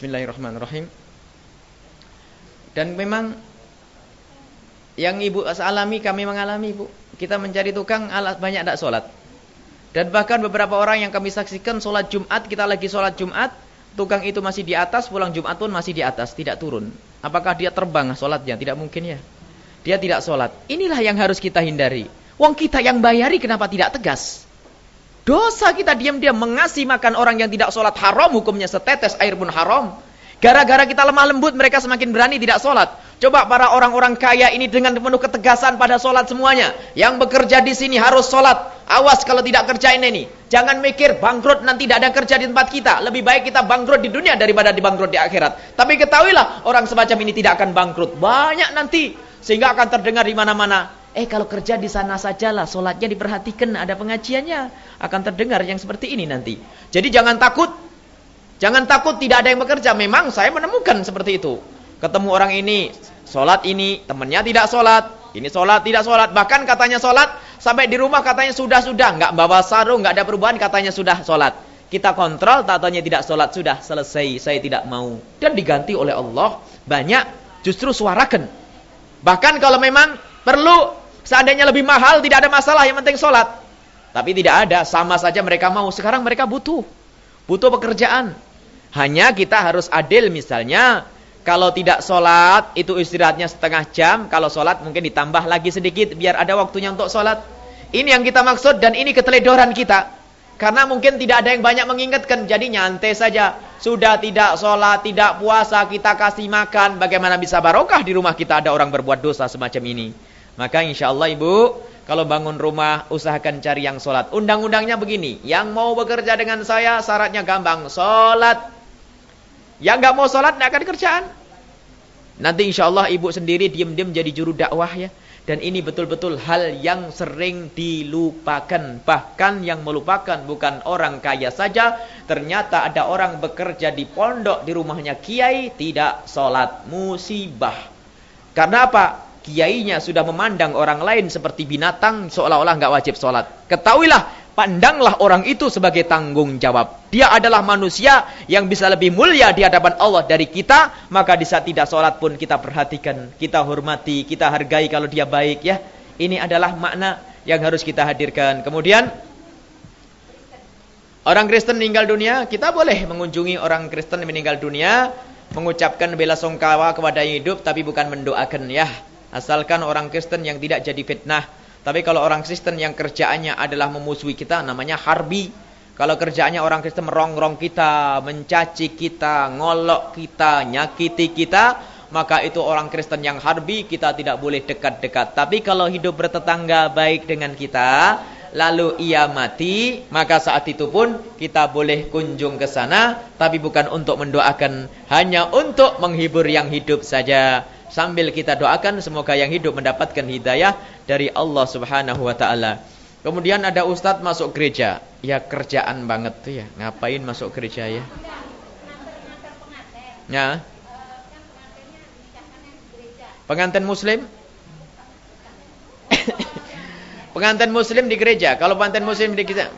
Bismillahirrahmanirrahim. Dan memang yang ibu alami kami mengalami ibu. Kita mencari tukang alat banyak tak sholat. Dan bahkan beberapa orang yang kami saksikan sholat Jumat, kita lagi sholat Jumat, tukang itu masih di atas, pulang Jumat pun masih di atas, tidak turun. Apakah dia terbang sholatnya? Tidak mungkin ya. Dia tidak sholat. Inilah yang harus kita hindari. Wong kita yang bayari kenapa tidak tegas? Dosa kita diam-diam mengasih makan orang yang tidak sholat haram, hukumnya setetes air pun haram. Gara-gara kita lemah lembut, mereka semakin berani tidak sholat. Coba para orang-orang kaya ini dengan penuh ketegasan pada sholat semuanya. Yang bekerja di sini harus sholat. Awas kalau tidak kerjain ini. Jangan mikir bangkrut nanti tidak ada kerja di tempat kita. Lebih baik kita bangkrut di dunia daripada di bangkrut di akhirat. Tapi ketahuilah, orang semacam ini tidak akan bangkrut. Banyak nanti. Sehingga akan terdengar di mana-mana. Eh kalau kerja di sana sajalah, sholatnya diperhatikan, ada pengajiannya. Akan terdengar yang seperti ini nanti. Jadi jangan takut Jangan takut tidak ada yang bekerja. Memang saya menemukan seperti itu. Ketemu orang ini, sholat ini, temannya tidak sholat. Ini sholat, tidak sholat. Bahkan katanya sholat, sampai di rumah katanya sudah-sudah. Nggak bawa sarung, nggak ada perubahan, katanya sudah sholat. Kita kontrol, tatanya tidak sholat. Sudah, selesai, saya tidak mau. Dan diganti oleh Allah, banyak justru suarakan. Bahkan kalau memang perlu, seandainya lebih mahal, tidak ada masalah, yang penting sholat. Tapi tidak ada, sama saja mereka mau. Sekarang mereka butuh. Butuh pekerjaan. Hanya kita harus adil misalnya. Kalau tidak sholat, itu istirahatnya setengah jam. Kalau sholat mungkin ditambah lagi sedikit. Biar ada waktunya untuk sholat. Ini yang kita maksud dan ini keteledoran kita. Karena mungkin tidak ada yang banyak mengingatkan. Jadi nyantai saja. Sudah tidak sholat, tidak puasa, kita kasih makan. Bagaimana bisa barokah di rumah kita ada orang berbuat dosa semacam ini. Maka insya Allah ibu, kalau bangun rumah, usahakan cari yang sholat. Undang-undangnya begini. Yang mau bekerja dengan saya, syaratnya gampang. Sholat yang nggak mau sholat nggak akan kerjaan. Nanti insya Allah ibu sendiri diam-diam jadi juru dakwah ya. Dan ini betul-betul hal yang sering dilupakan. Bahkan yang melupakan bukan orang kaya saja. Ternyata ada orang bekerja di pondok di rumahnya kiai tidak sholat. Musibah. Karena apa? Kiainya sudah memandang orang lain seperti binatang seolah-olah nggak wajib sholat. Ketahuilah Pandanglah orang itu sebagai tanggung jawab. Dia adalah manusia yang bisa lebih mulia di hadapan Allah dari kita. Maka di saat tidak sholat pun kita perhatikan. Kita hormati, kita hargai kalau dia baik ya. Ini adalah makna yang harus kita hadirkan. Kemudian orang Kristen meninggal dunia. Kita boleh mengunjungi orang Kristen meninggal dunia. Mengucapkan bela songkawa kepada yang hidup. Tapi bukan mendoakan ya. Asalkan orang Kristen yang tidak jadi fitnah tapi kalau orang Kristen yang kerjaannya adalah memusuhi kita namanya harbi. Kalau kerjaannya orang Kristen merongrong kita, mencaci kita, ngolok kita, nyakiti kita, maka itu orang Kristen yang harbi, kita tidak boleh dekat-dekat. Tapi kalau hidup bertetangga baik dengan kita, lalu ia mati, maka saat itu pun kita boleh kunjung ke sana, tapi bukan untuk mendoakan, hanya untuk menghibur yang hidup saja sambil kita doakan semoga yang hidup mendapatkan hidayah dari Allah Subhanahu wa taala. Kemudian ada ustadz masuk gereja. Ya kerjaan banget tuh ya. Ngapain masuk gereja ya? Ya. Pengantin muslim? pengantin muslim di gereja. Kalau pengantin muslim di gereja,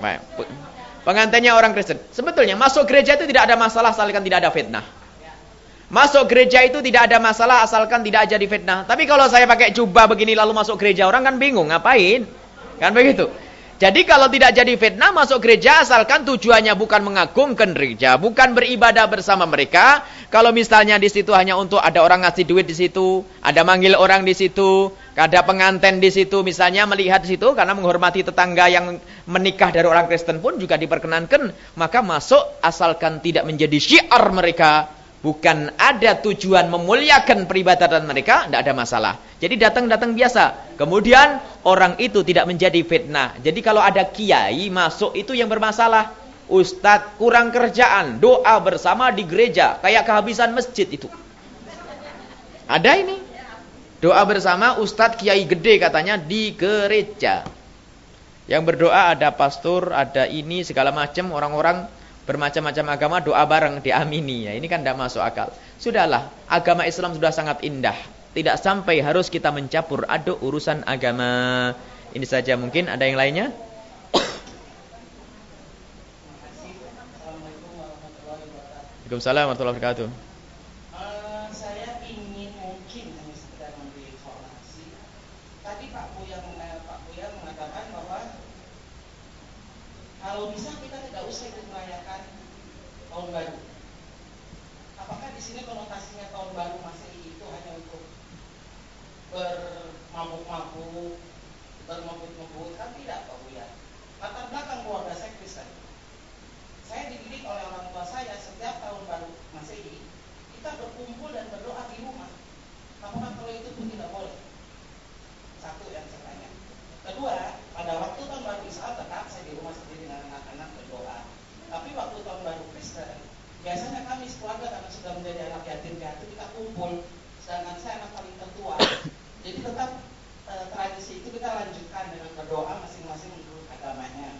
Pengantinnya orang Kristen. Sebetulnya masuk gereja itu tidak ada masalah asalkan tidak ada fitnah. Masuk gereja itu tidak ada masalah asalkan tidak jadi fitnah. Tapi kalau saya pakai jubah begini lalu masuk gereja orang kan bingung ngapain? Kan begitu. Jadi kalau tidak jadi fitnah masuk gereja asalkan tujuannya bukan mengagumkan gereja, bukan beribadah bersama mereka. Kalau misalnya di situ hanya untuk ada orang ngasih duit di situ, ada manggil orang di situ, ada pengantin di situ misalnya melihat di situ karena menghormati tetangga yang menikah dari orang Kristen pun juga diperkenankan, maka masuk asalkan tidak menjadi syiar mereka bukan ada tujuan memuliakan peribadatan mereka, tidak ada masalah. Jadi datang-datang biasa. Kemudian orang itu tidak menjadi fitnah. Jadi kalau ada kiai masuk itu yang bermasalah. Ustadz kurang kerjaan, doa bersama di gereja, kayak kehabisan masjid itu. Ada ini. Doa bersama Ustadz Kiai gede katanya di gereja. Yang berdoa ada pastor, ada ini segala macam orang-orang bermacam-macam agama doa bareng diamini. Ya ini kan tidak masuk akal. Sudahlah agama Islam sudah sangat indah. Tidak sampai harus kita mencampur aduk urusan agama. Ini saja mungkin. Ada yang lainnya? Waalaikumsalam warahmatullahi wabarakatuh. Kalau bisa kita tidak usah ikut merayakan baru. Apakah di sini konotasinya tahun baru Masehi itu hanya untuk bermabuk-mabuk, bermabuk-mabuk? Kan tidak, Pak Buya. Latar belakang keluarga saya Kristen. Saya dididik oleh orang tua saya setiap tahun baru Masehi, kita berkumpul dan berdoa di rumah. Apakah kalau itu pun tidak boleh? Satu yang saya tanya. Kedua, pada waktu tahun baru Israel tetap saya di rumah sendiri dengan anak-anak berdoa. Tapi waktu tahun baru Kristen, biasanya kami sekeluarga karena sudah menjadi anak yatim piatu kita kumpul. Sedangkan saya anak paling tertua, jadi tetap e, tradisi itu kita lanjutkan dengan berdoa masing-masing menurut agamanya.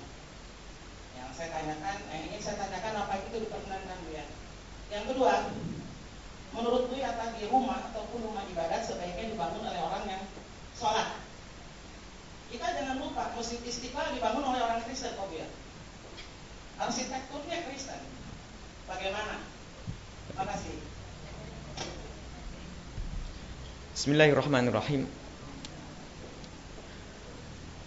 Yang saya tanyakan, eh, ingin saya tanyakan apa itu diperkenankan Bu ya. Yang kedua, menurut Bu ya di rumah ataupun rumah ibadat sebaiknya dibangun oleh orang yang sholat kita jangan lupa Masjid Istiqlal dibangun oleh orang Kristen kok ya. Arsitekturnya Kristen. Bagaimana? Terima kasih. Bismillahirrahmanirrahim.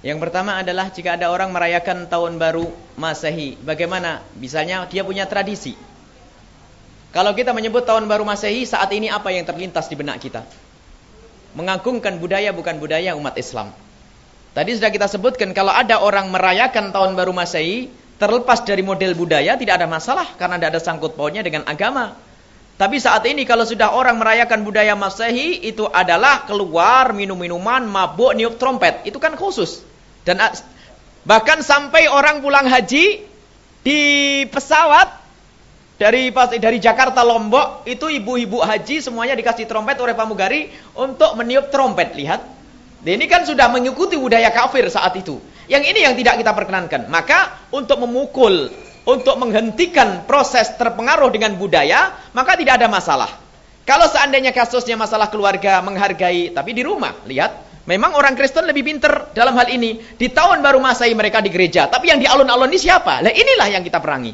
Yang pertama adalah jika ada orang merayakan tahun baru Masehi, bagaimana? Misalnya dia punya tradisi. Kalau kita menyebut tahun baru Masehi, saat ini apa yang terlintas di benak kita? Mengagungkan budaya bukan budaya umat Islam. Tadi sudah kita sebutkan kalau ada orang merayakan tahun baru Masehi, terlepas dari model budaya tidak ada masalah karena tidak ada sangkut pautnya dengan agama. Tapi saat ini kalau sudah orang merayakan budaya Masehi itu adalah keluar minum minuman, mabuk, niup trompet, itu kan khusus. Dan bahkan sampai orang pulang haji di pesawat dari dari Jakarta Lombok itu ibu-ibu haji semuanya dikasih trompet oleh pramugari untuk meniup trompet. Lihat, ini kan sudah mengikuti budaya kafir saat itu. Yang ini yang tidak kita perkenankan. Maka untuk memukul, untuk menghentikan proses terpengaruh dengan budaya, maka tidak ada masalah. Kalau seandainya kasusnya masalah keluarga menghargai, tapi di rumah, lihat. Memang orang Kristen lebih pinter dalam hal ini. Di tahun baru Masai mereka di gereja. Tapi yang di alun-alun ini siapa? Nah inilah yang kita perangi.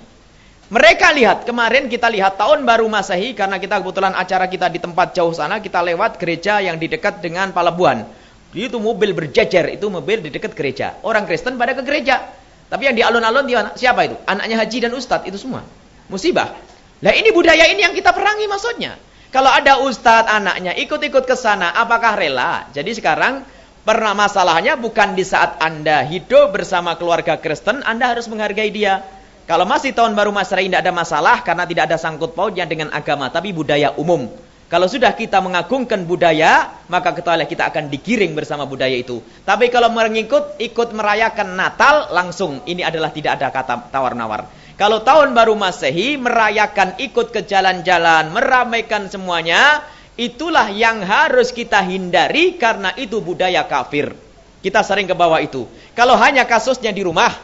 Mereka lihat, kemarin kita lihat tahun baru Masehi, karena kita kebetulan acara kita di tempat jauh sana, kita lewat gereja yang di dekat dengan Palabuan. Itu mobil berjajar, itu mobil di dekat gereja. Orang Kristen pada ke gereja. Tapi yang di alun-alun siapa itu? Anaknya haji dan ustadz itu semua. Musibah. Nah ini budaya ini yang kita perangi maksudnya. Kalau ada ustadz anaknya ikut-ikut ke sana, apakah rela? Jadi sekarang pernah masalahnya bukan di saat Anda hidup bersama keluarga Kristen, Anda harus menghargai dia. Kalau masih tahun baru Masehi tidak ada masalah karena tidak ada sangkut pautnya dengan agama, tapi budaya umum. Kalau sudah kita mengagungkan budaya, maka ketahuilah kita akan digiring bersama budaya itu. Tapi kalau mengikut, ikut merayakan Natal, langsung. Ini adalah tidak ada kata tawar-nawar. Kalau tahun baru Masehi, merayakan ikut ke jalan-jalan, meramaikan semuanya, itulah yang harus kita hindari karena itu budaya kafir. Kita sering ke bawah itu. Kalau hanya kasusnya di rumah,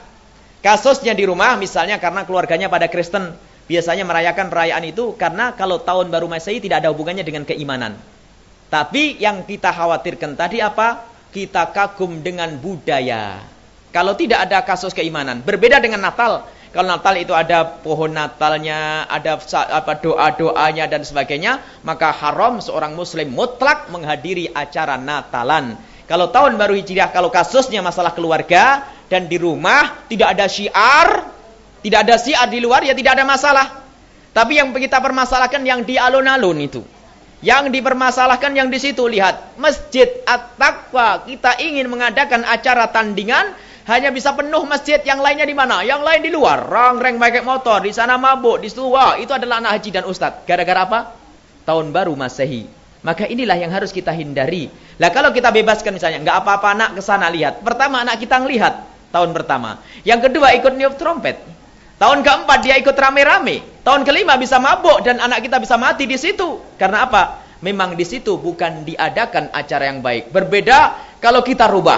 kasusnya di rumah misalnya karena keluarganya pada Kristen, biasanya merayakan perayaan itu karena kalau tahun baru Masehi tidak ada hubungannya dengan keimanan. Tapi yang kita khawatirkan tadi apa? Kita kagum dengan budaya. Kalau tidak ada kasus keimanan, berbeda dengan Natal. Kalau Natal itu ada pohon Natalnya, ada apa doa-doanya dan sebagainya, maka haram seorang muslim mutlak menghadiri acara Natalan. Kalau tahun baru Hijriah, kalau kasusnya masalah keluarga dan di rumah tidak ada syiar, tidak ada syiar di luar ya tidak ada masalah. Tapi yang kita permasalahkan yang di alun-alun itu. Yang dipermasalahkan yang di situ lihat Masjid At-Taqwa kita ingin mengadakan acara tandingan hanya bisa penuh masjid yang lainnya di mana? Yang lain di luar. Rang-reng pakai motor, di sana mabuk, di situ wah, itu adalah anak haji dan ustad. Gara-gara apa? Tahun baru Masehi. Maka inilah yang harus kita hindari. Lah kalau kita bebaskan misalnya, nggak apa-apa anak ke sana lihat. Pertama anak kita ngelihat tahun pertama. Yang kedua ikut niup trompet. Tahun keempat dia ikut rame-rame. Tahun kelima bisa mabuk dan anak kita bisa mati di situ. Karena apa? Memang di situ bukan diadakan acara yang baik. Berbeda kalau kita rubah.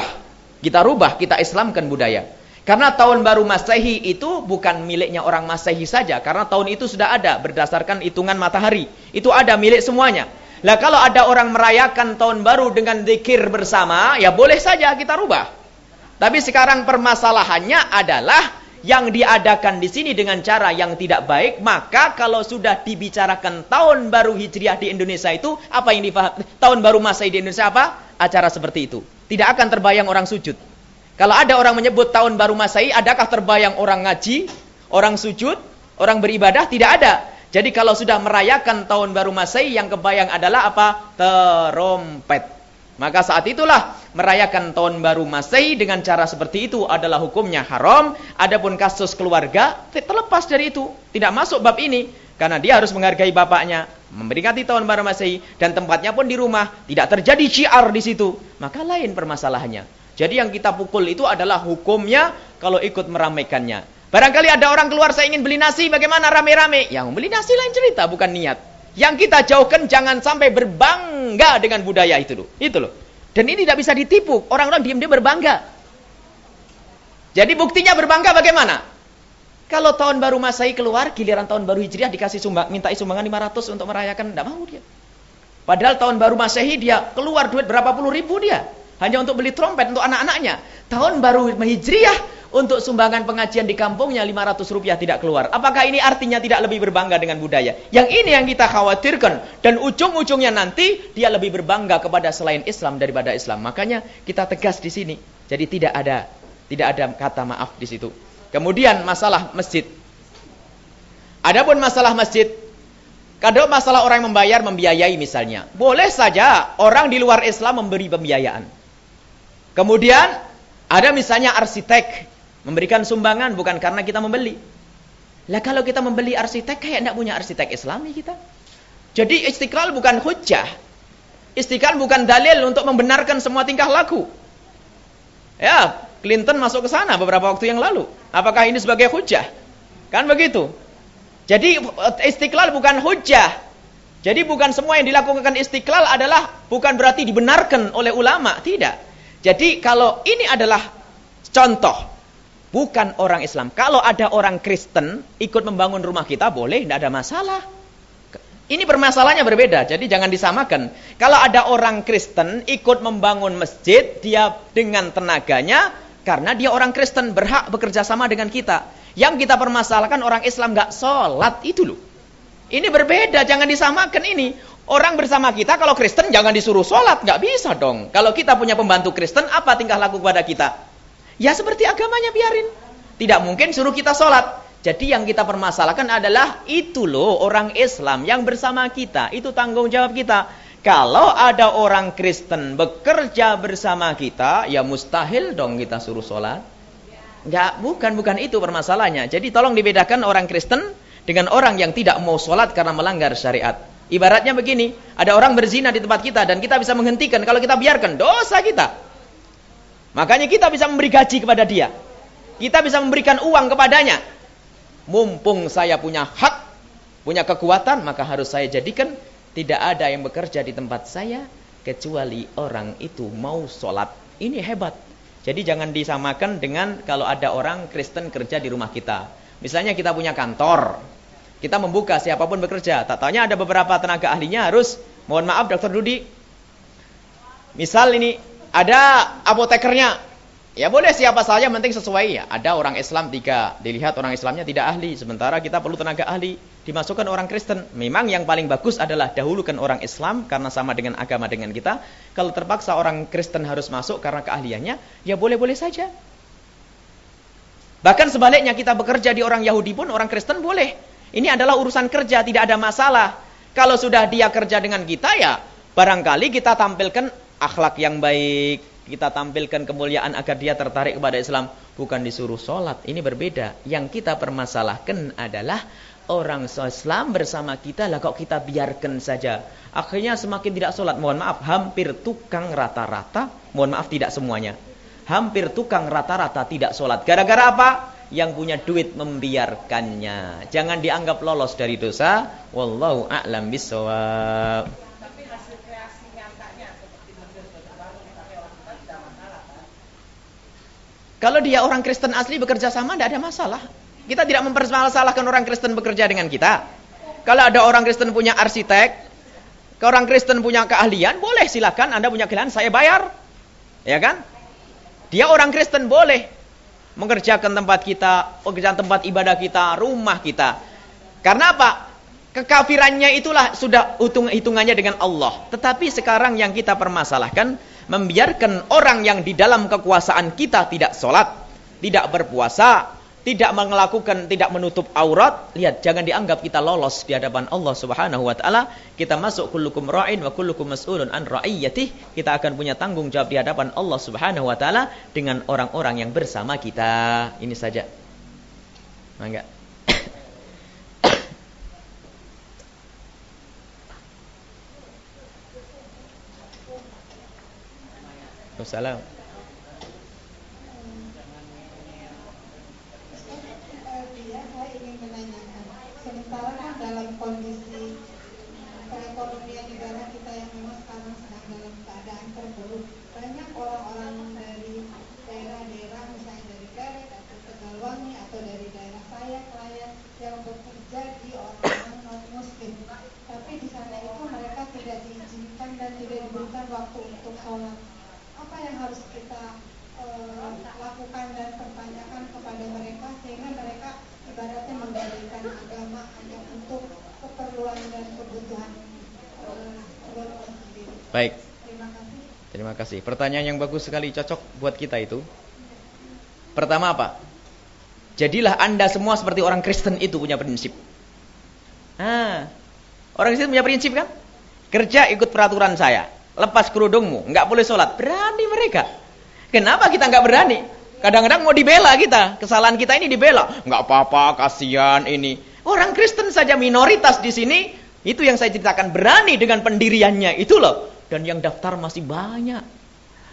Kita rubah, kita Islamkan budaya. Karena tahun baru Masehi itu bukan miliknya orang Masehi saja. Karena tahun itu sudah ada berdasarkan hitungan matahari. Itu ada milik semuanya. Lah kalau ada orang merayakan tahun baru dengan zikir bersama, ya boleh saja kita rubah. Tapi sekarang permasalahannya adalah yang diadakan di sini dengan cara yang tidak baik, maka kalau sudah dibicarakan tahun baru Hijriah di Indonesia itu, apa yang difaham? Tahun baru Masehi di Indonesia apa? Acara seperti itu. Tidak akan terbayang orang sujud. Kalau ada orang menyebut tahun baru Masehi, adakah terbayang orang ngaji, orang sujud, orang beribadah? Tidak ada. Jadi kalau sudah merayakan tahun baru Masehi, yang kebayang adalah apa? Terompet. Maka saat itulah merayakan tahun baru Masehi dengan cara seperti itu adalah hukumnya haram. Adapun kasus keluarga terlepas dari itu, tidak masuk bab ini karena dia harus menghargai bapaknya, memperingati tahun baru Masehi dan tempatnya pun di rumah, tidak terjadi syiar di situ, maka lain permasalahannya. Jadi yang kita pukul itu adalah hukumnya kalau ikut meramaikannya. Barangkali ada orang keluar saya ingin beli nasi, bagaimana rame-rame? Yang beli nasi lain cerita, bukan niat. Yang kita jauhkan jangan sampai berbangga dengan budaya itu loh. Itu loh. Dan ini tidak bisa ditipu. Orang-orang diam-diam berbangga. Jadi buktinya berbangga bagaimana? Kalau tahun baru Masehi keluar, giliran tahun baru Hijriah dikasih sumbang, minta sumbangan 500 untuk merayakan, tidak mau dia. Padahal tahun baru Masehi dia keluar duit berapa puluh ribu dia. Hanya untuk beli trompet untuk anak-anaknya. Tahun baru Hijriah untuk sumbangan pengajian di kampungnya 500 rupiah tidak keluar. Apakah ini artinya tidak lebih berbangga dengan budaya? Yang ini yang kita khawatirkan. Dan ujung-ujungnya nanti dia lebih berbangga kepada selain Islam daripada Islam. Makanya kita tegas di sini. Jadi tidak ada tidak ada kata maaf di situ. Kemudian masalah masjid. Adapun masalah masjid, kadang masalah orang membayar membiayai misalnya. Boleh saja orang di luar Islam memberi pembiayaan. Kemudian ada misalnya arsitek memberikan sumbangan bukan karena kita membeli. Lah kalau kita membeli arsitek kayak tidak punya arsitek Islami kita. Jadi istiqlal bukan hujah. Istiqlal bukan dalil untuk membenarkan semua tingkah laku. Ya, Clinton masuk ke sana beberapa waktu yang lalu. Apakah ini sebagai hujah? Kan begitu. Jadi istiqlal bukan hujah. Jadi bukan semua yang dilakukan istiqlal adalah bukan berarti dibenarkan oleh ulama, tidak. Jadi kalau ini adalah contoh bukan orang Islam. Kalau ada orang Kristen ikut membangun rumah kita boleh, tidak ada masalah. Ini permasalahannya berbeda, jadi jangan disamakan. Kalau ada orang Kristen ikut membangun masjid, dia dengan tenaganya karena dia orang Kristen berhak bekerja sama dengan kita. Yang kita permasalahkan orang Islam nggak sholat itu loh. Ini berbeda, jangan disamakan ini. Orang bersama kita kalau Kristen jangan disuruh sholat, nggak bisa dong. Kalau kita punya pembantu Kristen, apa tingkah laku kepada kita? Ya seperti agamanya biarin. Tidak mungkin suruh kita sholat. Jadi yang kita permasalahkan adalah itu loh orang Islam yang bersama kita. Itu tanggung jawab kita. Kalau ada orang Kristen bekerja bersama kita, ya mustahil dong kita suruh sholat. Enggak, bukan, bukan itu permasalahannya. Jadi tolong dibedakan orang Kristen dengan orang yang tidak mau sholat karena melanggar syariat. Ibaratnya begini, ada orang berzina di tempat kita dan kita bisa menghentikan. Kalau kita biarkan, dosa kita. Makanya kita bisa memberi gaji kepada dia. Kita bisa memberikan uang kepadanya. Mumpung saya punya hak, punya kekuatan, maka harus saya jadikan tidak ada yang bekerja di tempat saya kecuali orang itu mau sholat. Ini hebat. Jadi jangan disamakan dengan kalau ada orang Kristen kerja di rumah kita. Misalnya kita punya kantor. Kita membuka siapa pun bekerja. Tak tanya ada beberapa tenaga ahlinya harus, mohon maaf dokter Dudi. Misal ini ada apotekernya. Ya boleh siapa saja penting sesuai ya. Ada orang Islam tiga, dilihat orang Islamnya tidak ahli. Sementara kita perlu tenaga ahli. Dimasukkan orang Kristen. Memang yang paling bagus adalah dahulukan orang Islam karena sama dengan agama dengan kita. Kalau terpaksa orang Kristen harus masuk karena keahliannya, ya boleh-boleh saja. Bahkan sebaliknya kita bekerja di orang Yahudi pun orang Kristen boleh. Ini adalah urusan kerja, tidak ada masalah. Kalau sudah dia kerja dengan kita ya barangkali kita tampilkan akhlak yang baik, kita tampilkan kemuliaan agar dia tertarik kepada Islam. Bukan disuruh sholat. Ini berbeda. Yang kita permasalahkan adalah orang Islam bersama kita lah kok kita biarkan saja. Akhirnya semakin tidak sholat. Mohon maaf, hampir tukang rata-rata. Mohon maaf tidak semuanya. Hampir tukang rata-rata tidak sholat. Gara-gara apa? Yang punya duit membiarkannya. Jangan dianggap lolos dari dosa. Wallahu a'lam bisawab. Kalau dia orang Kristen asli bekerja sama, tidak ada masalah. Kita tidak mempermasalahkan orang Kristen bekerja dengan kita. Kalau ada orang Kristen punya arsitek, orang Kristen punya keahlian, boleh silakan Anda punya keahlian, saya bayar. Ya kan? Dia orang Kristen boleh mengerjakan tempat kita, pekerjaan tempat ibadah kita, rumah kita. Karena apa? Kekafirannya itulah sudah hitung hitungannya dengan Allah. Tetapi sekarang yang kita permasalahkan membiarkan orang yang di dalam kekuasaan kita tidak sholat, tidak berpuasa, tidak melakukan, tidak menutup aurat, lihat jangan dianggap kita lolos di hadapan Allah Subhanahu wa taala. Kita masuk kullukum ra'in wa kullukum mas'ulun an ra'iyatih. Kita akan punya tanggung jawab di hadapan Allah Subhanahu wa taala dengan orang-orang yang bersama kita. Ini saja. Enggak. Waalaikumsalam. sementara kan dalam kondisi perekonomian negara kita yang memang sekarang sedang dalam keadaan terburuk banyak orang-orang dari daerah-daerah misalnya dari Garut atau Tegalwangi atau dari daerah saya klien yang bekerja di orang-orang non muslim tapi di sana itu mereka tidak diizinkan dan tidak diberikan waktu untuk sholat apa yang harus kita uh, lakukan dan pertanyakan kepada mereka sehingga mereka ibaratnya menggalikan agama hanya untuk keperluan dan kebutuhan uh, sendiri. Baik. Terima kasih. Terima kasih. Pertanyaan yang bagus sekali cocok buat kita itu. Pertama apa? Jadilah Anda semua seperti orang Kristen itu punya prinsip. Ah, orang Kristen punya prinsip kan? Kerja ikut peraturan saya lepas kerudungmu, nggak boleh sholat. Berani mereka. Kenapa kita nggak berani? Kadang-kadang mau dibela kita, kesalahan kita ini dibela. Nggak apa-apa, kasihan ini. Orang Kristen saja minoritas di sini, itu yang saya ceritakan berani dengan pendiriannya itu loh. Dan yang daftar masih banyak.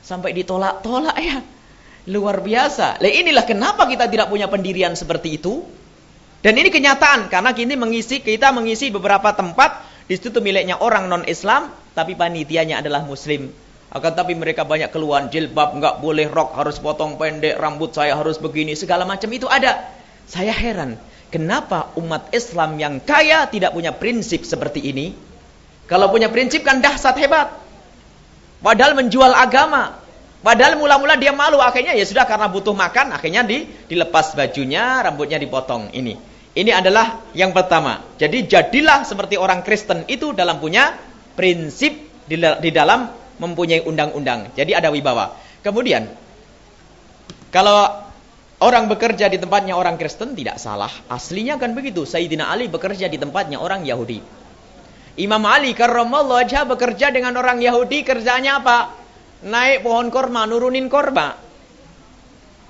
Sampai ditolak-tolak ya. Luar biasa. Lah inilah kenapa kita tidak punya pendirian seperti itu. Dan ini kenyataan karena kini mengisi kita mengisi beberapa tempat di situ miliknya orang non-Islam tapi panitianya adalah muslim. Akan tapi mereka banyak keluhan, jilbab enggak boleh rok, harus potong pendek, rambut saya harus begini, segala macam itu ada. Saya heran, kenapa umat Islam yang kaya tidak punya prinsip seperti ini? Kalau punya prinsip kan dahsyat hebat. Padahal menjual agama. Padahal mula-mula dia malu, akhirnya ya sudah karena butuh makan, akhirnya di, dilepas bajunya, rambutnya dipotong. Ini. Ini adalah yang pertama. Jadi jadilah seperti orang Kristen itu dalam punya prinsip di, dalam mempunyai undang-undang. Jadi ada wibawa. Kemudian, kalau orang bekerja di tempatnya orang Kristen tidak salah. Aslinya kan begitu. Sayyidina Ali bekerja di tempatnya orang Yahudi. Imam Ali karramallahu wajah bekerja dengan orang Yahudi kerjanya apa? Naik pohon korma, nurunin korma.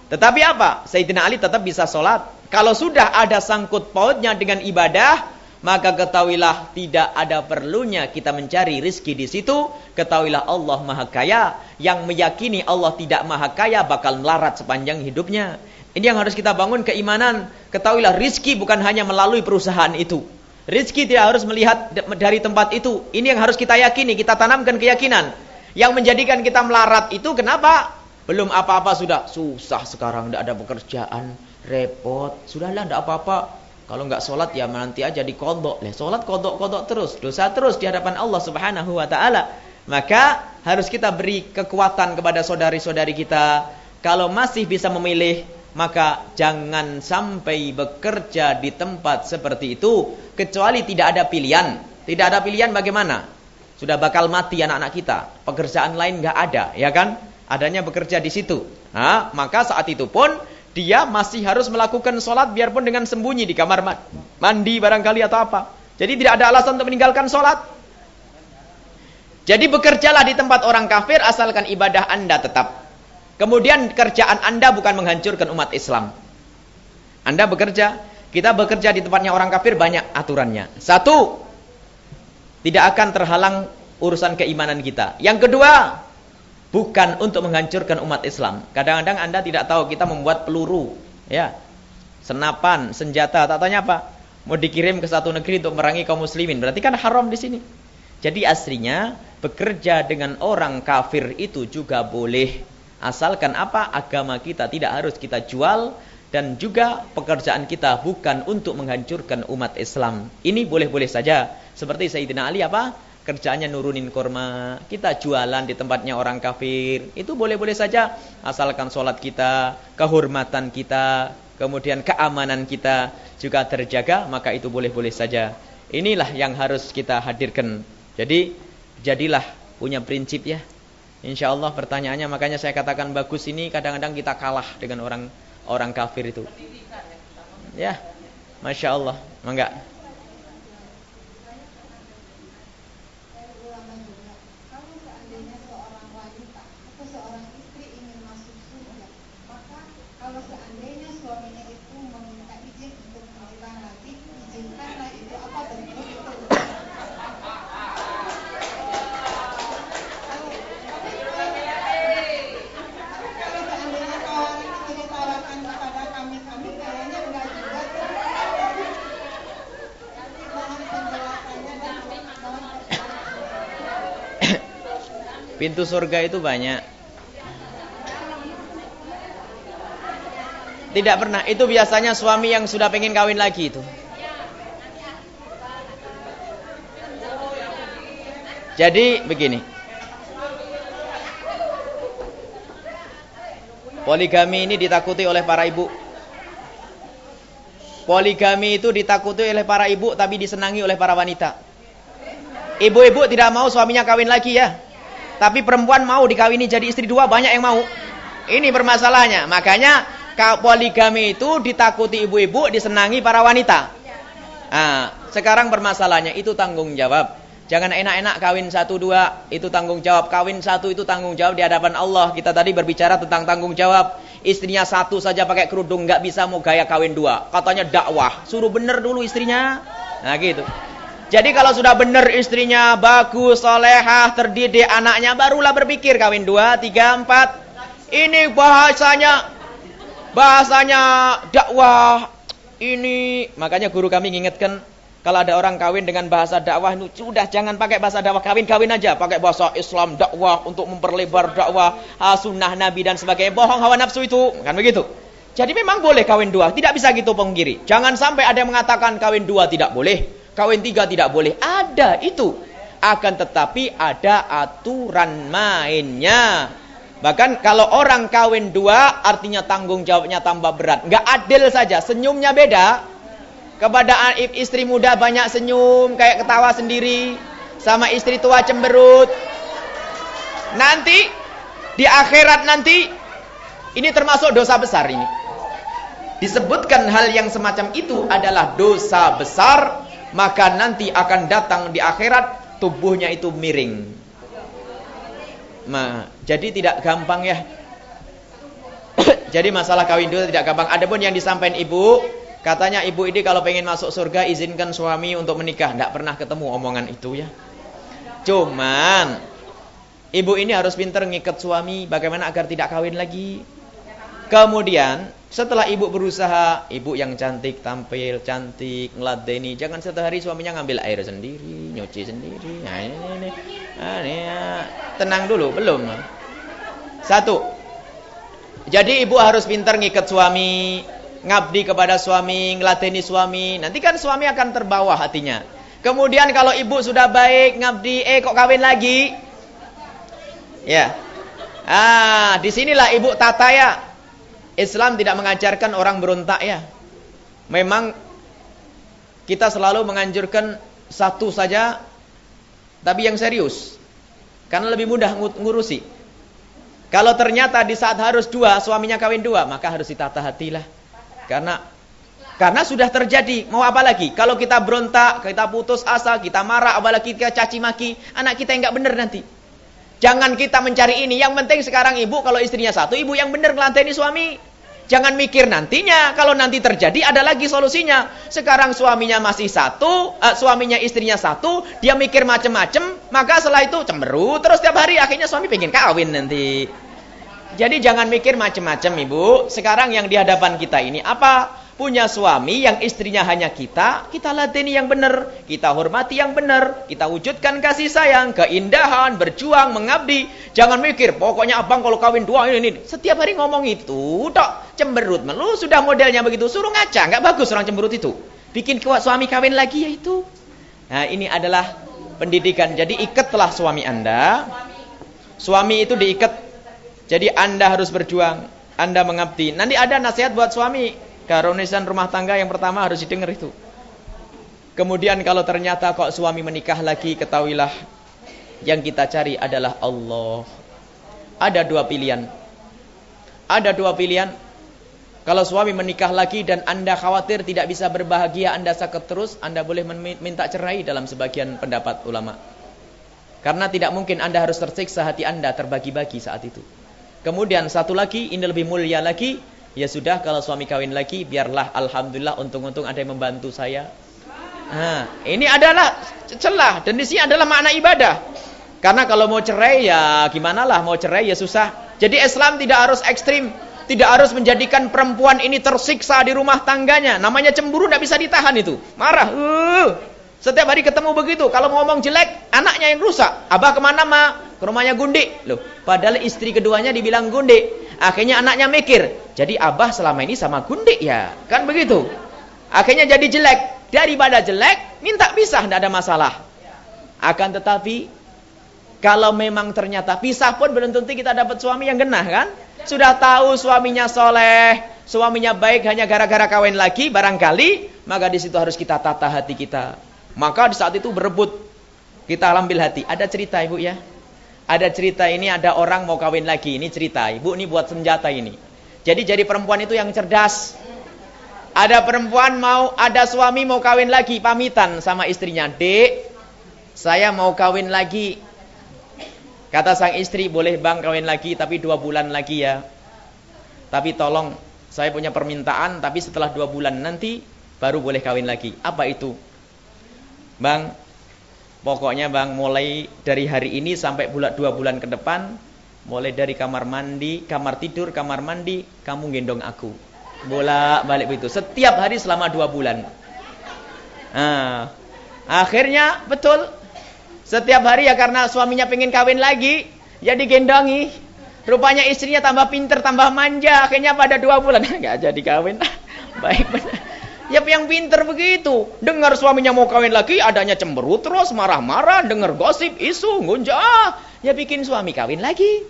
Tetapi apa? Sayyidina Ali tetap bisa sholat. Kalau sudah ada sangkut pautnya dengan ibadah, maka ketahuilah tidak ada perlunya kita mencari rizki di situ. Ketahuilah Allah Maha Kaya. Yang meyakini Allah tidak Maha Kaya bakal melarat sepanjang hidupnya. Ini yang harus kita bangun keimanan. Ketahuilah rizki bukan hanya melalui perusahaan itu. Rizki tidak harus melihat dari tempat itu. Ini yang harus kita yakini, kita tanamkan keyakinan. Yang menjadikan kita melarat itu kenapa? Belum apa-apa sudah susah sekarang, tidak ada pekerjaan, repot. Sudahlah, tidak apa-apa kalau nggak sholat ya nanti aja dikodok. Lah sholat kodok-kodok terus, dosa terus di hadapan Allah Subhanahu Wa Taala. Maka harus kita beri kekuatan kepada saudari-saudari kita. kalau masih bisa memilih, maka jangan sampai bekerja di tempat seperti itu kecuali tidak ada pilihan. Tidak ada pilihan bagaimana? Sudah bakal mati anak-anak kita. Pekerjaan lain nggak ada, ya kan? Adanya bekerja di situ. Nah, maka saat itu pun dia masih harus melakukan sholat biarpun dengan sembunyi di kamar mandi barangkali atau apa. Jadi tidak ada alasan untuk meninggalkan sholat. Jadi bekerjalah di tempat orang kafir asalkan ibadah anda tetap. Kemudian kerjaan anda bukan menghancurkan umat Islam. Anda bekerja, kita bekerja di tempatnya orang kafir banyak aturannya. Satu, tidak akan terhalang urusan keimanan kita. Yang kedua, bukan untuk menghancurkan umat Islam. Kadang-kadang Anda tidak tahu kita membuat peluru, ya. Senapan, senjata, tak tanya apa? Mau dikirim ke satu negeri untuk merangi kaum muslimin. Berarti kan haram di sini. Jadi aslinya bekerja dengan orang kafir itu juga boleh asalkan apa agama kita tidak harus kita jual dan juga pekerjaan kita bukan untuk menghancurkan umat Islam. Ini boleh-boleh saja. Seperti Sayyidina Ali apa? Kerjaannya nurunin korma. Kita jualan di tempatnya orang kafir. Itu boleh-boleh saja. Asalkan sholat kita, kehormatan kita, kemudian keamanan kita juga terjaga, maka itu boleh-boleh saja. Inilah yang harus kita hadirkan. Jadi, jadilah punya prinsip ya. Insya Allah pertanyaannya makanya saya katakan bagus ini kadang-kadang kita kalah dengan orang orang kafir itu. Ya, masya Allah, enggak. Pintu surga itu banyak. Tidak pernah. Itu biasanya suami yang sudah pengen kawin lagi itu. Jadi begini. Poligami ini ditakuti oleh para ibu. Poligami itu ditakuti oleh para ibu tapi disenangi oleh para wanita. Ibu-ibu tidak mau suaminya kawin lagi ya. Tapi perempuan mau dikawini jadi istri dua, banyak yang mau. Ini permasalahannya. Makanya poligami itu ditakuti ibu-ibu, disenangi para wanita. Nah, sekarang permasalahannya itu tanggung jawab. Jangan enak-enak kawin satu dua itu tanggung jawab. Kawin satu itu tanggung jawab di hadapan Allah. Kita tadi berbicara tentang tanggung jawab. Istrinya satu saja pakai kerudung nggak bisa mau gaya kawin dua. Katanya dakwah. Suruh bener dulu istrinya. Nah gitu. Jadi kalau sudah benar istrinya bagus, solehah, terdidik anaknya, barulah berpikir kawin dua, tiga, empat. Ini bahasanya, bahasanya dakwah. Ini makanya guru kami mengingatkan kalau ada orang kawin dengan bahasa dakwah itu sudah jangan pakai bahasa dakwah kawin kawin aja pakai bahasa Islam dakwah untuk memperlebar dakwah ah, sunnah Nabi dan sebagainya bohong hawa nafsu itu kan begitu. Jadi memang boleh kawin dua tidak bisa gitu penggiri. Jangan sampai ada yang mengatakan kawin dua tidak boleh kawin tiga tidak boleh. Ada itu. Akan tetapi ada aturan mainnya. Bahkan kalau orang kawin dua artinya tanggung jawabnya tambah berat. Nggak adil saja. Senyumnya beda. Kepada istri muda banyak senyum. Kayak ketawa sendiri. Sama istri tua cemberut. Nanti. Di akhirat nanti. Ini termasuk dosa besar ini. Disebutkan hal yang semacam itu adalah dosa besar maka nanti akan datang di akhirat tubuhnya itu miring. Nah, jadi tidak gampang ya. jadi masalah kawin dulu tidak gampang. Adapun yang disampaikan ibu, katanya ibu ini kalau pengen masuk surga izinkan suami untuk menikah. Tidak pernah ketemu omongan itu ya. Cuman ibu ini harus pintar ngikat suami bagaimana agar tidak kawin lagi. Kemudian setelah ibu berusaha, ibu yang cantik, tampil, cantik, ngeladeni, jangan setiap hari suaminya ngambil air sendiri, nyuci sendiri. Nah, ini, ini, nah, ini, ya. tenang dulu, belum. Satu. Jadi ibu harus pintar ngikat suami, ngabdi kepada suami, ngeladeni suami. Nanti kan suami akan terbawa hatinya. Kemudian kalau ibu sudah baik, ngabdi, eh kok kawin lagi? Ya. Ah, di sinilah ibu tata ya. Islam tidak mengajarkan orang berontak ya. Memang kita selalu menganjurkan satu saja, tapi yang serius. Karena lebih mudah ngurusi. Kalau ternyata di saat harus dua, suaminya kawin dua, maka harus ditata hatilah. Karena karena sudah terjadi, mau apa lagi? Kalau kita berontak, kita putus asa, kita marah, apalagi kita caci maki, anak kita yang nggak benar nanti. Jangan kita mencari ini. Yang penting sekarang ibu kalau istrinya satu, ibu yang benar ngelanteni suami. Jangan mikir nantinya, kalau nanti terjadi ada lagi solusinya. Sekarang suaminya masih satu, uh, suaminya istrinya satu, dia mikir macem-macem, maka setelah itu cemberut terus tiap hari akhirnya suami pengen kawin nanti. Jadi jangan mikir macem-macem ibu. Sekarang yang di hadapan kita ini apa? Punya suami yang istrinya hanya kita, kita latini yang benar, kita hormati yang benar, kita wujudkan kasih sayang, keindahan, berjuang, mengabdi. Jangan mikir, pokoknya abang kalau kawin dua ini, ini. Setiap hari ngomong itu, tok, cemberut. Melu sudah modelnya begitu, suruh ngaca, nggak bagus orang cemberut itu. Bikin suami kawin lagi ya itu. Nah ini adalah pendidikan. Jadi ikatlah suami anda. Suami itu diikat. Jadi anda harus berjuang. Anda mengabdi. Nanti ada nasihat buat suami. Karunisan rumah tangga yang pertama harus didengar itu. Kemudian kalau ternyata kok suami menikah lagi, ketahuilah yang kita cari adalah Allah. Ada dua pilihan. Ada dua pilihan. Kalau suami menikah lagi dan Anda khawatir tidak bisa berbahagia, Anda sakit terus, Anda boleh minta cerai dalam sebagian pendapat ulama. Karena tidak mungkin Anda harus tersiksa hati Anda terbagi-bagi saat itu. Kemudian satu lagi, ini lebih mulia lagi, Ya sudah kalau suami kawin lagi biarlah alhamdulillah untung-untung ada yang membantu saya. Nah, ini adalah celah dan di sini adalah makna ibadah. Karena kalau mau cerai ya gimana lah mau cerai ya susah. Jadi Islam tidak harus ekstrim, tidak harus menjadikan perempuan ini tersiksa di rumah tangganya. Namanya cemburu tidak bisa ditahan itu. Marah. Uh. Setiap hari ketemu begitu. Kalau ngomong jelek, anaknya yang rusak. Abah ke mana ma? Ke rumahnya Gundik. Loh, padahal istri keduanya dibilang Gundik. Akhirnya anaknya mikir, jadi abah selama ini sama gundik ya. Kan begitu. Akhirnya jadi jelek. Daripada jelek, minta pisah, tidak ada masalah. Akan tetapi, kalau memang ternyata pisah pun belum tentu kita dapat suami yang genah kan. Sudah tahu suaminya soleh, suaminya baik hanya gara-gara kawin lagi, barangkali, maka di situ harus kita tata hati kita. Maka di saat itu berebut, kita ambil hati. Ada cerita ibu ya? Ada cerita ini ada orang mau kawin lagi. Ini cerita. Ibu ini buat senjata ini. Jadi jadi perempuan itu yang cerdas. Ada perempuan mau, ada suami mau kawin lagi. Pamitan sama istrinya. Dek, saya mau kawin lagi. Kata sang istri, boleh bang kawin lagi. Tapi dua bulan lagi ya. Tapi tolong, saya punya permintaan. Tapi setelah dua bulan nanti, baru boleh kawin lagi. Apa itu? Bang, Pokoknya bang mulai dari hari ini sampai bulan dua bulan ke depan, mulai dari kamar mandi, kamar tidur, kamar mandi, kamu gendong aku. Bola balik begitu. Setiap hari selama dua bulan. Nah, akhirnya betul. Setiap hari ya karena suaminya pengen kawin lagi, ya digendongi. Rupanya istrinya tambah pinter, tambah manja. Akhirnya pada dua bulan nggak jadi kawin. Baik benar. Ya yang pinter begitu. Dengar suaminya mau kawin lagi, adanya cemberut terus, marah-marah, dengar gosip, isu, ngunjah. Ya bikin suami kawin lagi.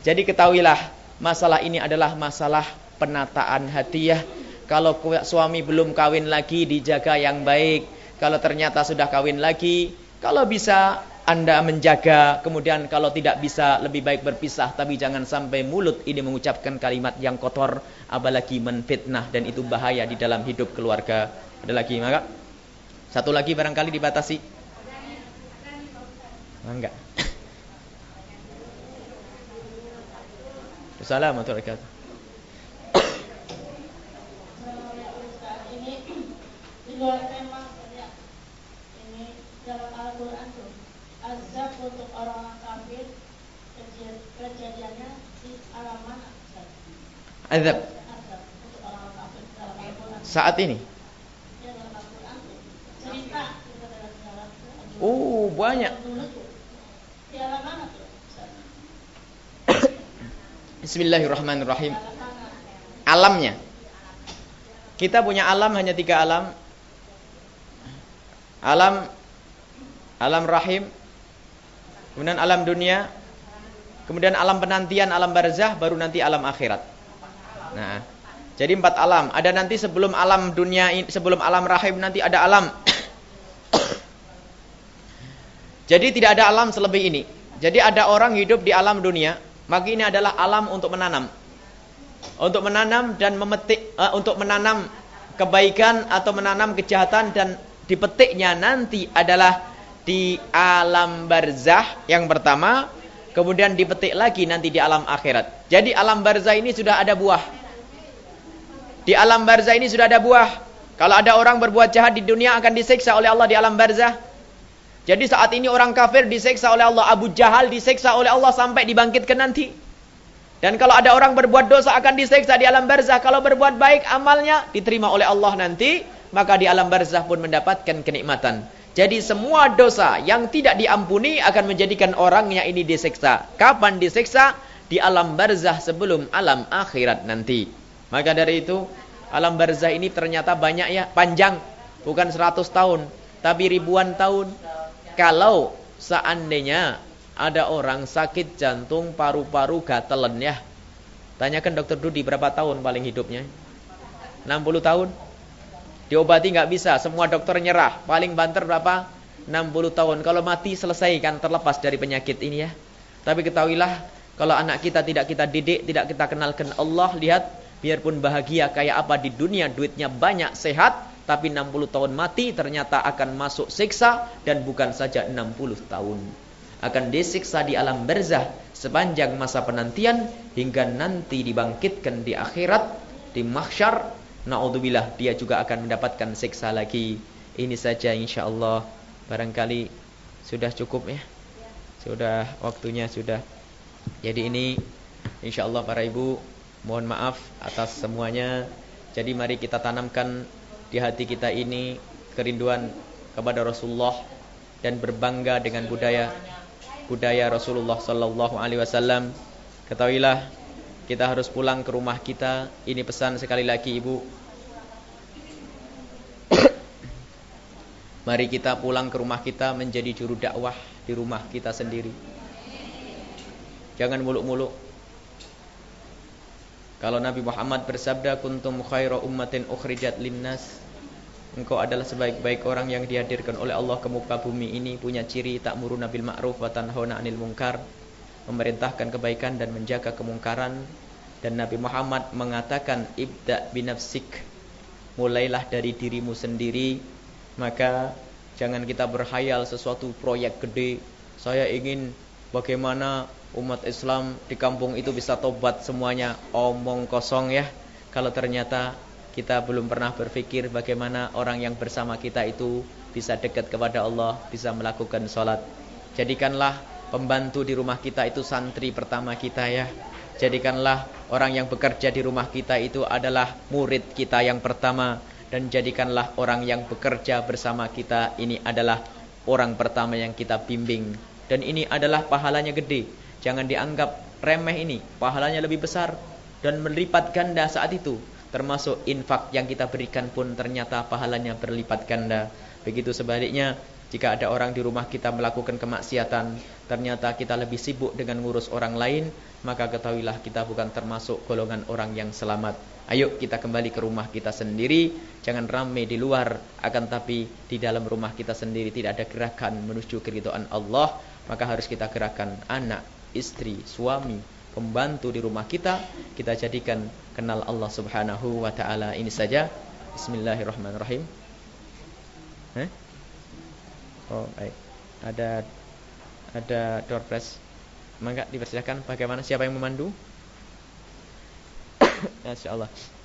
Jadi ketahuilah, masalah ini adalah masalah penataan hati ya. Kalau suami belum kawin lagi, dijaga yang baik. Kalau ternyata sudah kawin lagi, kalau bisa anda menjaga, kemudian kalau tidak bisa lebih baik berpisah, tapi jangan sampai mulut ini mengucapkan kalimat yang kotor, apalagi menfitnah dan itu bahaya di dalam hidup keluarga. Ada lagi, maka satu lagi barangkali dibatasi. Enggak. Assalamualaikum warahmatullahi wabarakatuh. Ini luar tema ini dalam Al-Quran azab untuk orang kafir kejadiannya di alam mana? Azab. untuk orang kafir dalam Saat ini? Ya, dalam Al-Quran. Cerita. Oh, banyak. Di alam mana tuh? Bismillahirrahmanirrahim. Alamnya. Kita punya alam hanya tiga alam. Alam alam rahim, Kemudian alam dunia, kemudian alam penantian, alam barzah, baru nanti alam akhirat. Nah, jadi empat alam. Ada nanti sebelum alam dunia, sebelum alam rahim nanti ada alam. jadi tidak ada alam selebih ini. Jadi ada orang hidup di alam dunia, maka ini adalah alam untuk menanam. Untuk menanam dan memetik, uh, untuk menanam kebaikan atau menanam kejahatan dan dipetiknya nanti adalah di alam barzah yang pertama, kemudian dipetik lagi nanti di alam akhirat. Jadi alam barzah ini sudah ada buah. Di alam barzah ini sudah ada buah. Kalau ada orang berbuat jahat di dunia akan disiksa oleh Allah di alam barzah. Jadi saat ini orang kafir diseksa oleh Allah. Abu Jahal diseksa oleh Allah sampai dibangkitkan nanti. Dan kalau ada orang berbuat dosa akan diseksa di alam barzah. Kalau berbuat baik amalnya diterima oleh Allah nanti. Maka di alam barzah pun mendapatkan kenikmatan. Jadi semua dosa yang tidak diampuni akan menjadikan orangnya ini diseksa. Kapan diseksa? Di alam barzah sebelum alam akhirat nanti. Maka dari itu alam barzah ini ternyata banyak ya. Panjang. Bukan 100 tahun. Tapi ribuan tahun kalau seandainya ada orang sakit jantung paru-paru gatelan ya. Tanyakan dokter Dudi berapa tahun paling hidupnya? 60 tahun. Diobati nggak bisa, semua dokter nyerah. Paling banter berapa? 60 tahun. Kalau mati selesai kan terlepas dari penyakit ini ya. Tapi ketahuilah kalau anak kita tidak kita didik, tidak kita kenalkan Allah, lihat biarpun bahagia kayak apa di dunia, duitnya banyak, sehat, tapi 60 tahun mati ternyata akan masuk siksa dan bukan saja 60 tahun. Akan disiksa di alam berzah sepanjang masa penantian hingga nanti dibangkitkan di akhirat di mahsyar. Naudzubillah dia juga akan mendapatkan siksa lagi. Ini saja insyaallah barangkali sudah cukup ya. Sudah waktunya sudah. Jadi ini insyaallah para ibu mohon maaf atas semuanya. Jadi mari kita tanamkan di hati kita ini kerinduan kepada Rasulullah dan berbangga dengan budaya budaya Rasulullah sallallahu alaihi wasallam. Ketahuilah kita harus pulang ke rumah kita. Ini pesan sekali lagi Ibu. Mari kita pulang ke rumah kita menjadi juru dakwah di rumah kita sendiri. Jangan muluk-muluk. Kalau Nabi Muhammad bersabda kuntum khaira ummatin ukhrijat linnas Engkau adalah sebaik-baik orang yang dihadirkan oleh Allah ke muka bumi ini punya ciri tak muru nabil ma'ruf wa tanhauna 'anil munkar memerintahkan kebaikan dan menjaga kemungkaran dan Nabi Muhammad mengatakan ibda binafsik mulailah dari dirimu sendiri maka jangan kita berhayal sesuatu proyek gede saya ingin bagaimana umat Islam di kampung itu bisa tobat semuanya omong kosong ya kalau ternyata kita belum pernah berpikir bagaimana orang yang bersama kita itu bisa dekat kepada Allah, bisa melakukan sholat. Jadikanlah pembantu di rumah kita itu santri pertama kita ya. Jadikanlah orang yang bekerja di rumah kita itu adalah murid kita yang pertama. Dan jadikanlah orang yang bekerja bersama kita ini adalah orang pertama yang kita bimbing. Dan ini adalah pahalanya gede. Jangan dianggap remeh ini. Pahalanya lebih besar dan melipat ganda saat itu. Termasuk infak yang kita berikan pun ternyata pahalanya berlipat ganda. Begitu sebaliknya, jika ada orang di rumah kita melakukan kemaksiatan, ternyata kita lebih sibuk dengan ngurus orang lain, maka ketahuilah kita bukan termasuk golongan orang yang selamat. Ayo kita kembali ke rumah kita sendiri, jangan ramai di luar, akan tapi di dalam rumah kita sendiri tidak ada gerakan menuju keridhaan Allah, maka harus kita gerakan anak, istri, suami, pembantu di rumah kita, kita jadikan kenal Allah Subhanahu wa taala. Ini saja. Bismillahirrahmanirrahim. Eh? Oh, baik. Ada ada door press. Mangga dipersilakan bagaimana siapa yang memandu? Insyaallah. Ibu-ibu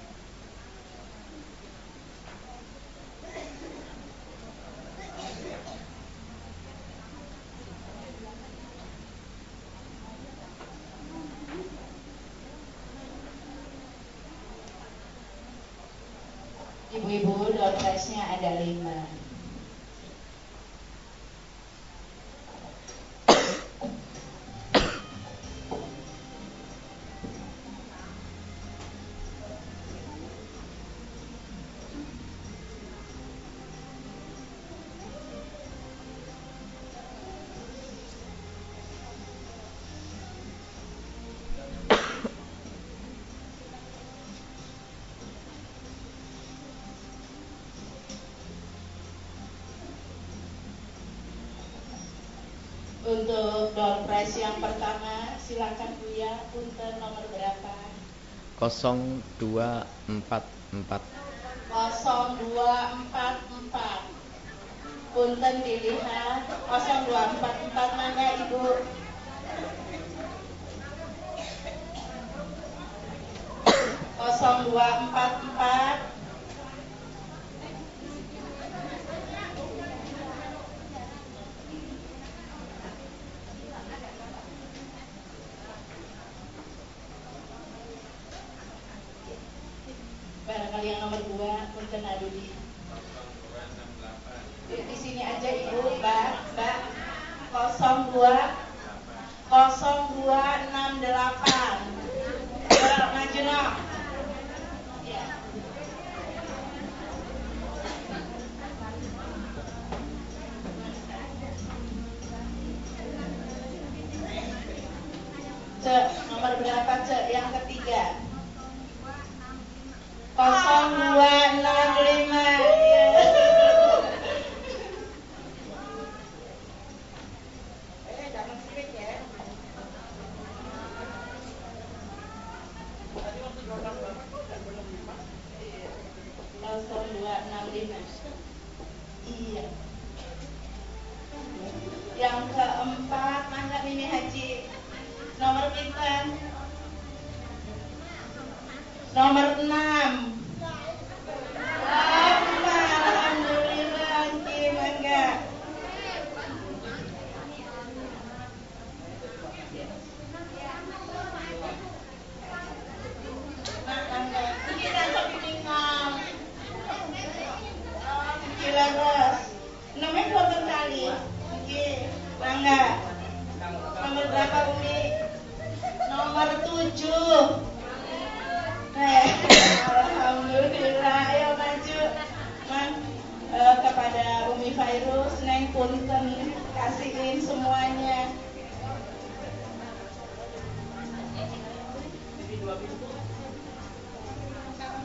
Untuk door prize yang pertama, silakan Buya, punten nomor berapa? 0244 0244 Punten dilihat 0244 mana Ibu? Kosong dua empat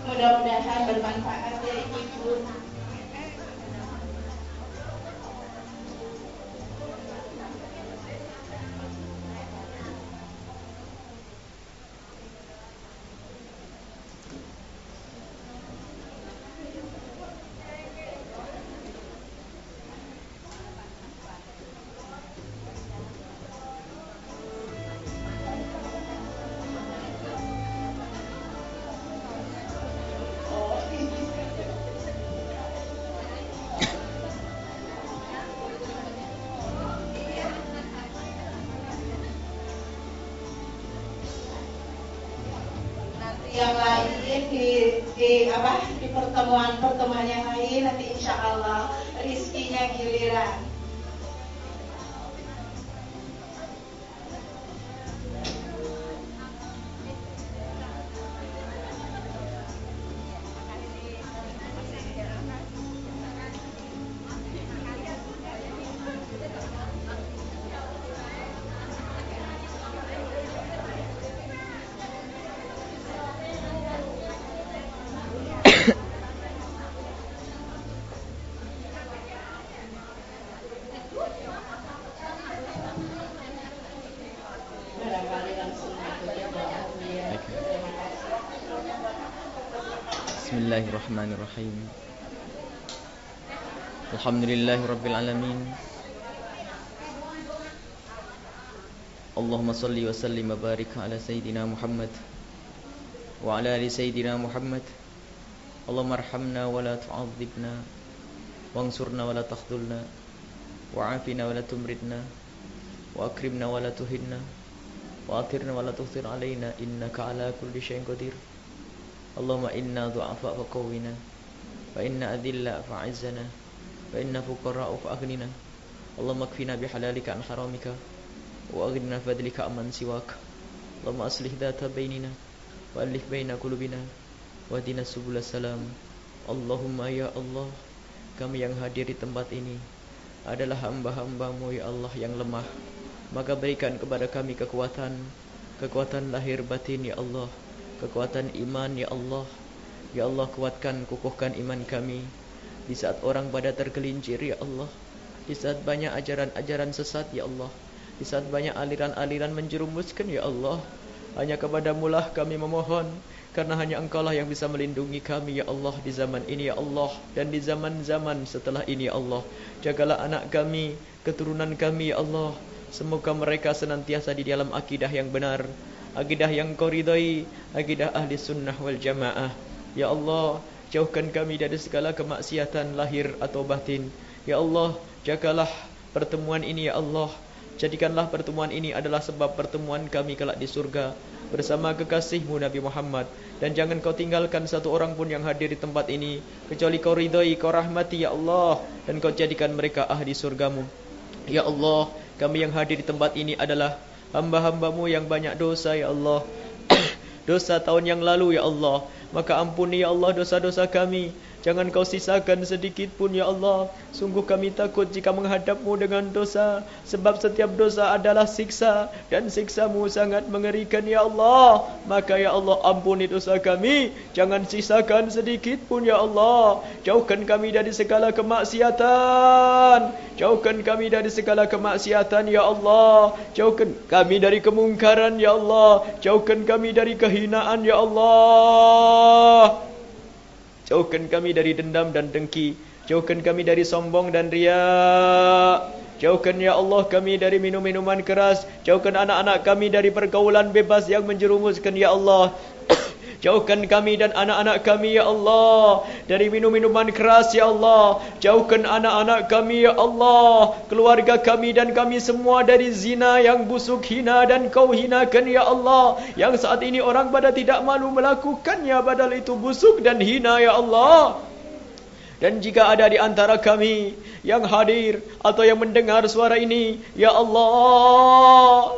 Mudah-mudahan bermanfaat ya Ibu di pertemuan pertemuan yang lain nanti insya Allah rizkinya giliran Bismillahirrahmanirrahim Alhamdulillahi Rabbil Alamin Allahumma salli wa sallim wa barik ala Sayyidina Muhammad Wa ala ali Sayyidina Muhammad Allahumma arhamna wa la tu'adzibna Wangsurna wa la takhdulna Wa afina wa la tumridna Wa akrimna wa la tuhinna Wa atirna Allahumma inna du'afa faqawina Wa inna adilla fa'izzana Wa inna fuqara'u fa'agnina. Allahumma kfina bihalalika an haramika Wa aghnina fadlika amman siwak. Allahumma aslih dhata bainina Wa alif baina kulubina Wa dina subula salam. Allahumma ya Allah Kami yang hadir di tempat ini Adalah hamba-hambamu ya Allah yang lemah. Maka berikan kepada kami kekuatan Kekuatan lahir batin ya Allah. Kekuatan iman ya Allah. Ya Allah kuatkan kukuhkan iman kami. Di saat orang pada tergelincir ya Allah. Di saat banyak ajaran-ajaran sesat ya Allah. Di saat banyak aliran-aliran menjerumuskan ya Allah. Hanya kepadamu lah kami memohon Karena hanya engkau lah yang bisa melindungi kami ya Allah Di zaman ini ya Allah. Dan di zaman-zaman setelah ini ya Allah. Jagalah anak kami, keturunan kami ya Allah. Semoga mereka senantiasa di dalam akidah yang benar Akidah yang kau ridai Akidah ahli sunnah wal jamaah. Ya Allah Jauhkan kami dari segala kemaksiatan lahir atau batin. Ya Allah Jagalah pertemuan ini ya Allah. Jadikanlah pertemuan ini adalah sebab pertemuan kami kelak di surga bersama kekasihmu Nabi Muhammad. Dan jangan kau tinggalkan satu orang pun yang hadir di tempat ini kecuali kau ridhai, kau rahmati ya Allah. Dan kau jadikan mereka ahli surgamu. Ya Allah, kami yang hadir di tempat ini adalah hamba-hambamu yang banyak dosa ya Allah. dosa tahun yang lalu ya Allah. Maka ampuni ya Allah dosa-dosa kami. Jangan kau sisakan sedikit pun ya Allah. Sungguh kami takut jika menghadapmu dengan dosa. Sebab setiap dosa adalah siksa. Dan siksamu sangat mengerikan ya Allah. Maka ya Allah ampuni dosa kami. Jangan sisakan sedikit pun ya Allah. Jauhkan kami dari segala kemaksiatan. Jauhkan kami dari segala kemaksiatan ya Allah. Jauhkan kami dari kemungkaran ya Allah. Jauhkan kami dari kehinaan ya Allah. Jauhkan kami dari dendam dan dengki. Jauhkan kami dari sombong dan ria. Jauhkan ya Allah kami dari minum-minuman keras. Jauhkan anak-anak kami dari pergaulan bebas yang menjerumuskan ya Allah. Jauhkan kami dan anak-anak kami ya Allah dari minum-minuman keras ya Allah. Jauhkan anak-anak kami ya Allah, keluarga kami dan kami semua dari zina yang busuk hina dan kau hinakan ya Allah. Yang saat ini orang pada tidak malu melakukannya padahal itu busuk dan hina ya Allah. Dan jika ada di antara kami yang hadir atau yang mendengar suara ini, ya Allah,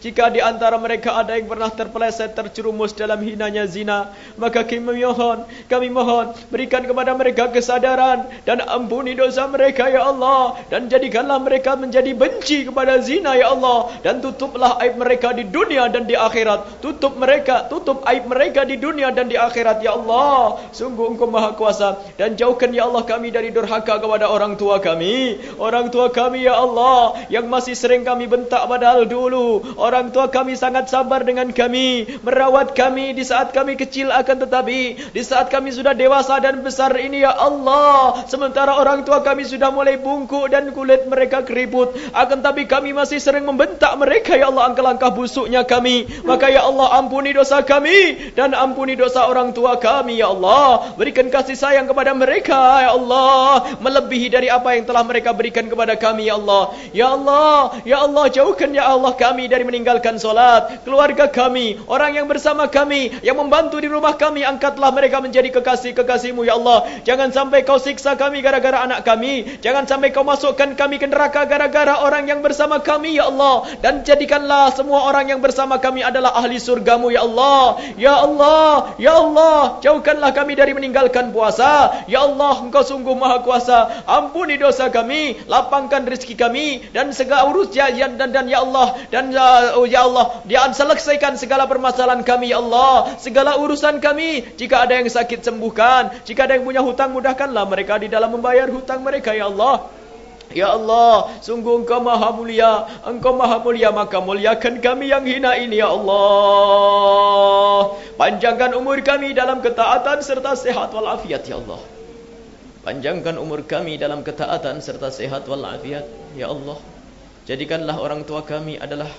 jika di antara mereka ada yang pernah terpeleset terjerumus dalam hinanya zina, maka kami mohon, kami mohon berikan kepada mereka kesadaran dan ampuni dosa mereka ya Allah dan jadikanlah mereka menjadi benci kepada zina ya Allah dan tutuplah aib mereka di dunia dan di akhirat. Tutup mereka, tutup aib mereka di dunia dan di akhirat ya Allah. Sungguh Engkau Maha Kuasa dan jauhkan ya Allah kami dari durhaka kepada orang tua kami. Orang tua kami ya Allah yang masih sering kami bentak padahal dulu Orang tua kami sangat sabar dengan kami, merawat kami di saat kami kecil akan tetapi di saat kami sudah dewasa dan besar ini ya Allah, sementara orang tua kami sudah mulai bungkuk dan kulit mereka keriput, akan tapi kami masih sering membentak mereka ya Allah angka-langkah busuknya kami. Maka ya Allah ampuni dosa kami dan ampuni dosa orang tua kami ya Allah. Berikan kasih sayang kepada mereka ya Allah, melebihi dari apa yang telah mereka berikan kepada kami ya Allah. Ya Allah, ya Allah jauhkan ya Allah kami dari meninggal meninggalkan solat, keluarga kami, orang yang bersama kami, yang membantu di rumah kami, angkatlah mereka menjadi kekasih-kekasihmu, Ya Allah. Jangan sampai kau siksa kami gara-gara anak kami. Jangan sampai kau masukkan kami ke neraka gara-gara orang yang bersama kami, Ya Allah. Dan jadikanlah semua orang yang bersama kami adalah ahli surgamu, Ya Allah. Ya Allah, Ya Allah, jauhkanlah kami dari meninggalkan puasa. Ya Allah, engkau sungguh maha kuasa. Ampuni dosa kami, lapangkan rezeki kami, dan segala urus ya, dan, dan, Ya Allah, dan uh, oh ya Allah, dia selesaikan segala permasalahan kami ya Allah, segala urusan kami. Jika ada yang sakit sembuhkan, jika ada yang punya hutang mudahkanlah mereka di dalam membayar hutang mereka ya Allah. Ya Allah, sungguh engkau maha mulia, engkau maha mulia, maka muliakan kami yang hina ini, Ya Allah. Panjangkan umur kami dalam ketaatan serta sehat walafiat, Ya Allah. Panjangkan umur kami dalam ketaatan serta sehat walafiat, Ya Allah. Jadikanlah orang tua kami adalah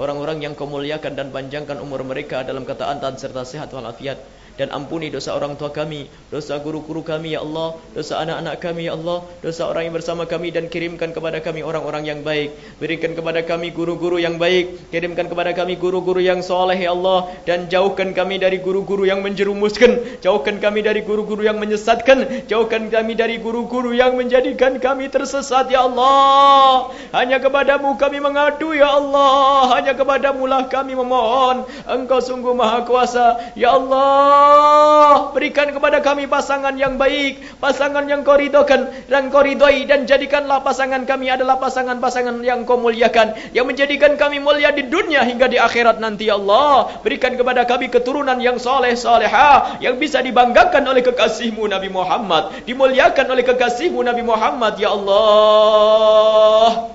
Orang-orang yang kau muliakan dan panjangkan umur mereka dalam ketaatan serta sehat walafiat dan ampuni dosa orang tua kami, dosa guru-guru kami ya Allah, dosa anak-anak kami ya Allah, dosa orang yang bersama kami dan kirimkan kepada kami orang-orang yang baik. Berikan kepada kami guru-guru yang baik, kirimkan kepada kami guru-guru yang soleh ya Allah dan jauhkan kami dari guru-guru yang menjerumuskan, jauhkan kami dari guru-guru yang menyesatkan, jauhkan kami dari guru-guru yang menjadikan kami tersesat ya Allah. Hanya kepadamu kami mengadu ya Allah, hanya kepadamu lah kami memohon. Engkau sungguh maha kuasa ya Allah. Allah berikan kepada kami pasangan yang baik, pasangan yang kau ridhokan dan kau dan jadikanlah pasangan kami adalah pasangan-pasangan yang kau muliakan yang menjadikan kami mulia di dunia hingga di akhirat nanti ya Allah. Berikan kepada kami keturunan yang soleh soleha yang bisa dibanggakan oleh kekasihmu Nabi Muhammad, dimuliakan oleh kekasihmu Nabi Muhammad ya Allah.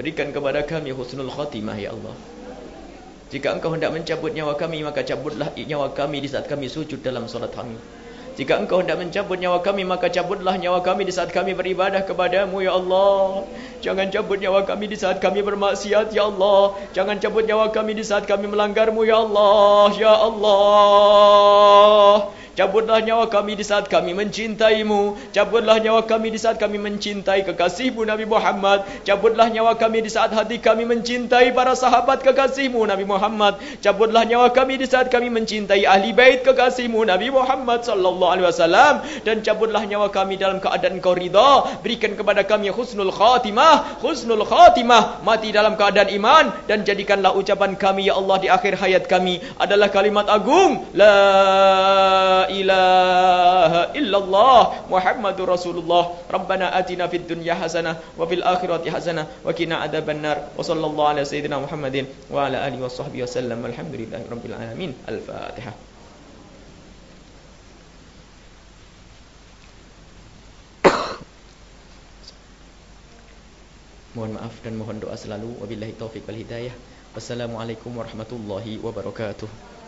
Berikan kepada kami husnul khatimah ya Allah. Jika engkau hendak mencabut nyawa kami, maka cabutlah nyawa kami di saat kami sujud dalam solat kami. Jika engkau hendak mencabut nyawa kami, maka cabutlah nyawa kami di saat kami beribadah kepadamu, Ya Allah. Jangan cabut nyawa kami di saat kami bermaksiat, Ya Allah. Jangan cabut nyawa kami di saat kami melanggarmu, Ya Allah. Ya Allah. Cabutlah nyawa kami di saat kami mencintaimu. Cabutlah nyawa kami di saat kami mencintai kekasihmu Nabi Muhammad. Cabutlah nyawa kami di saat hati kami mencintai para sahabat kekasihmu Nabi Muhammad. Cabutlah nyawa kami di saat kami mencintai ahli bait kekasihmu Nabi Muhammad sallallahu alaihi wasallam dan cabutlah nyawa kami dalam keadaan kau ridha. Berikan kepada kami husnul khatimah, husnul khatimah, mati dalam keadaan iman dan jadikanlah ucapan kami ya Allah di akhir hayat kami adalah kalimat agung la ilaha illallah Muhammadur Rasulullah Rabbana atina fid dunya hasanah wa fil akhirati hasanah wa qina adzabannar wa sallallahu ala sayyidina Muhammadin wa ala alihi washabbihi wasallam alhamdulillahi rabbil alamin al-fatihah Mohon maaf dan mohon doa selalu. Wabillahi taufik wal hidayah. Wassalamualaikum warahmatullahi wabarakatuh.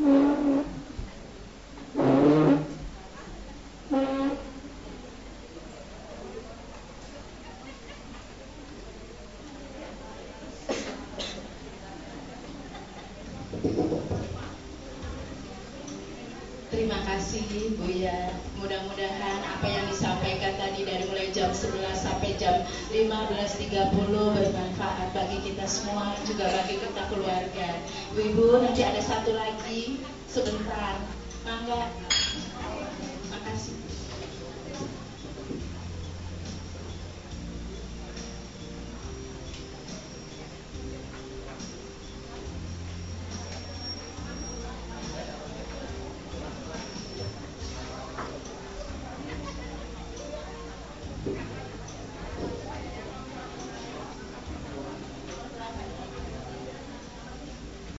Mm-hmm. Terima kasih Bu ya. Mudah-mudahan apa yang disampaikan tadi dari mulai jam 11 sampai jam 15.30 bermanfaat bagi kita semua juga bagi kita keluarga. Bu Ibu nanti ada satu lagi sebentar. Mangga.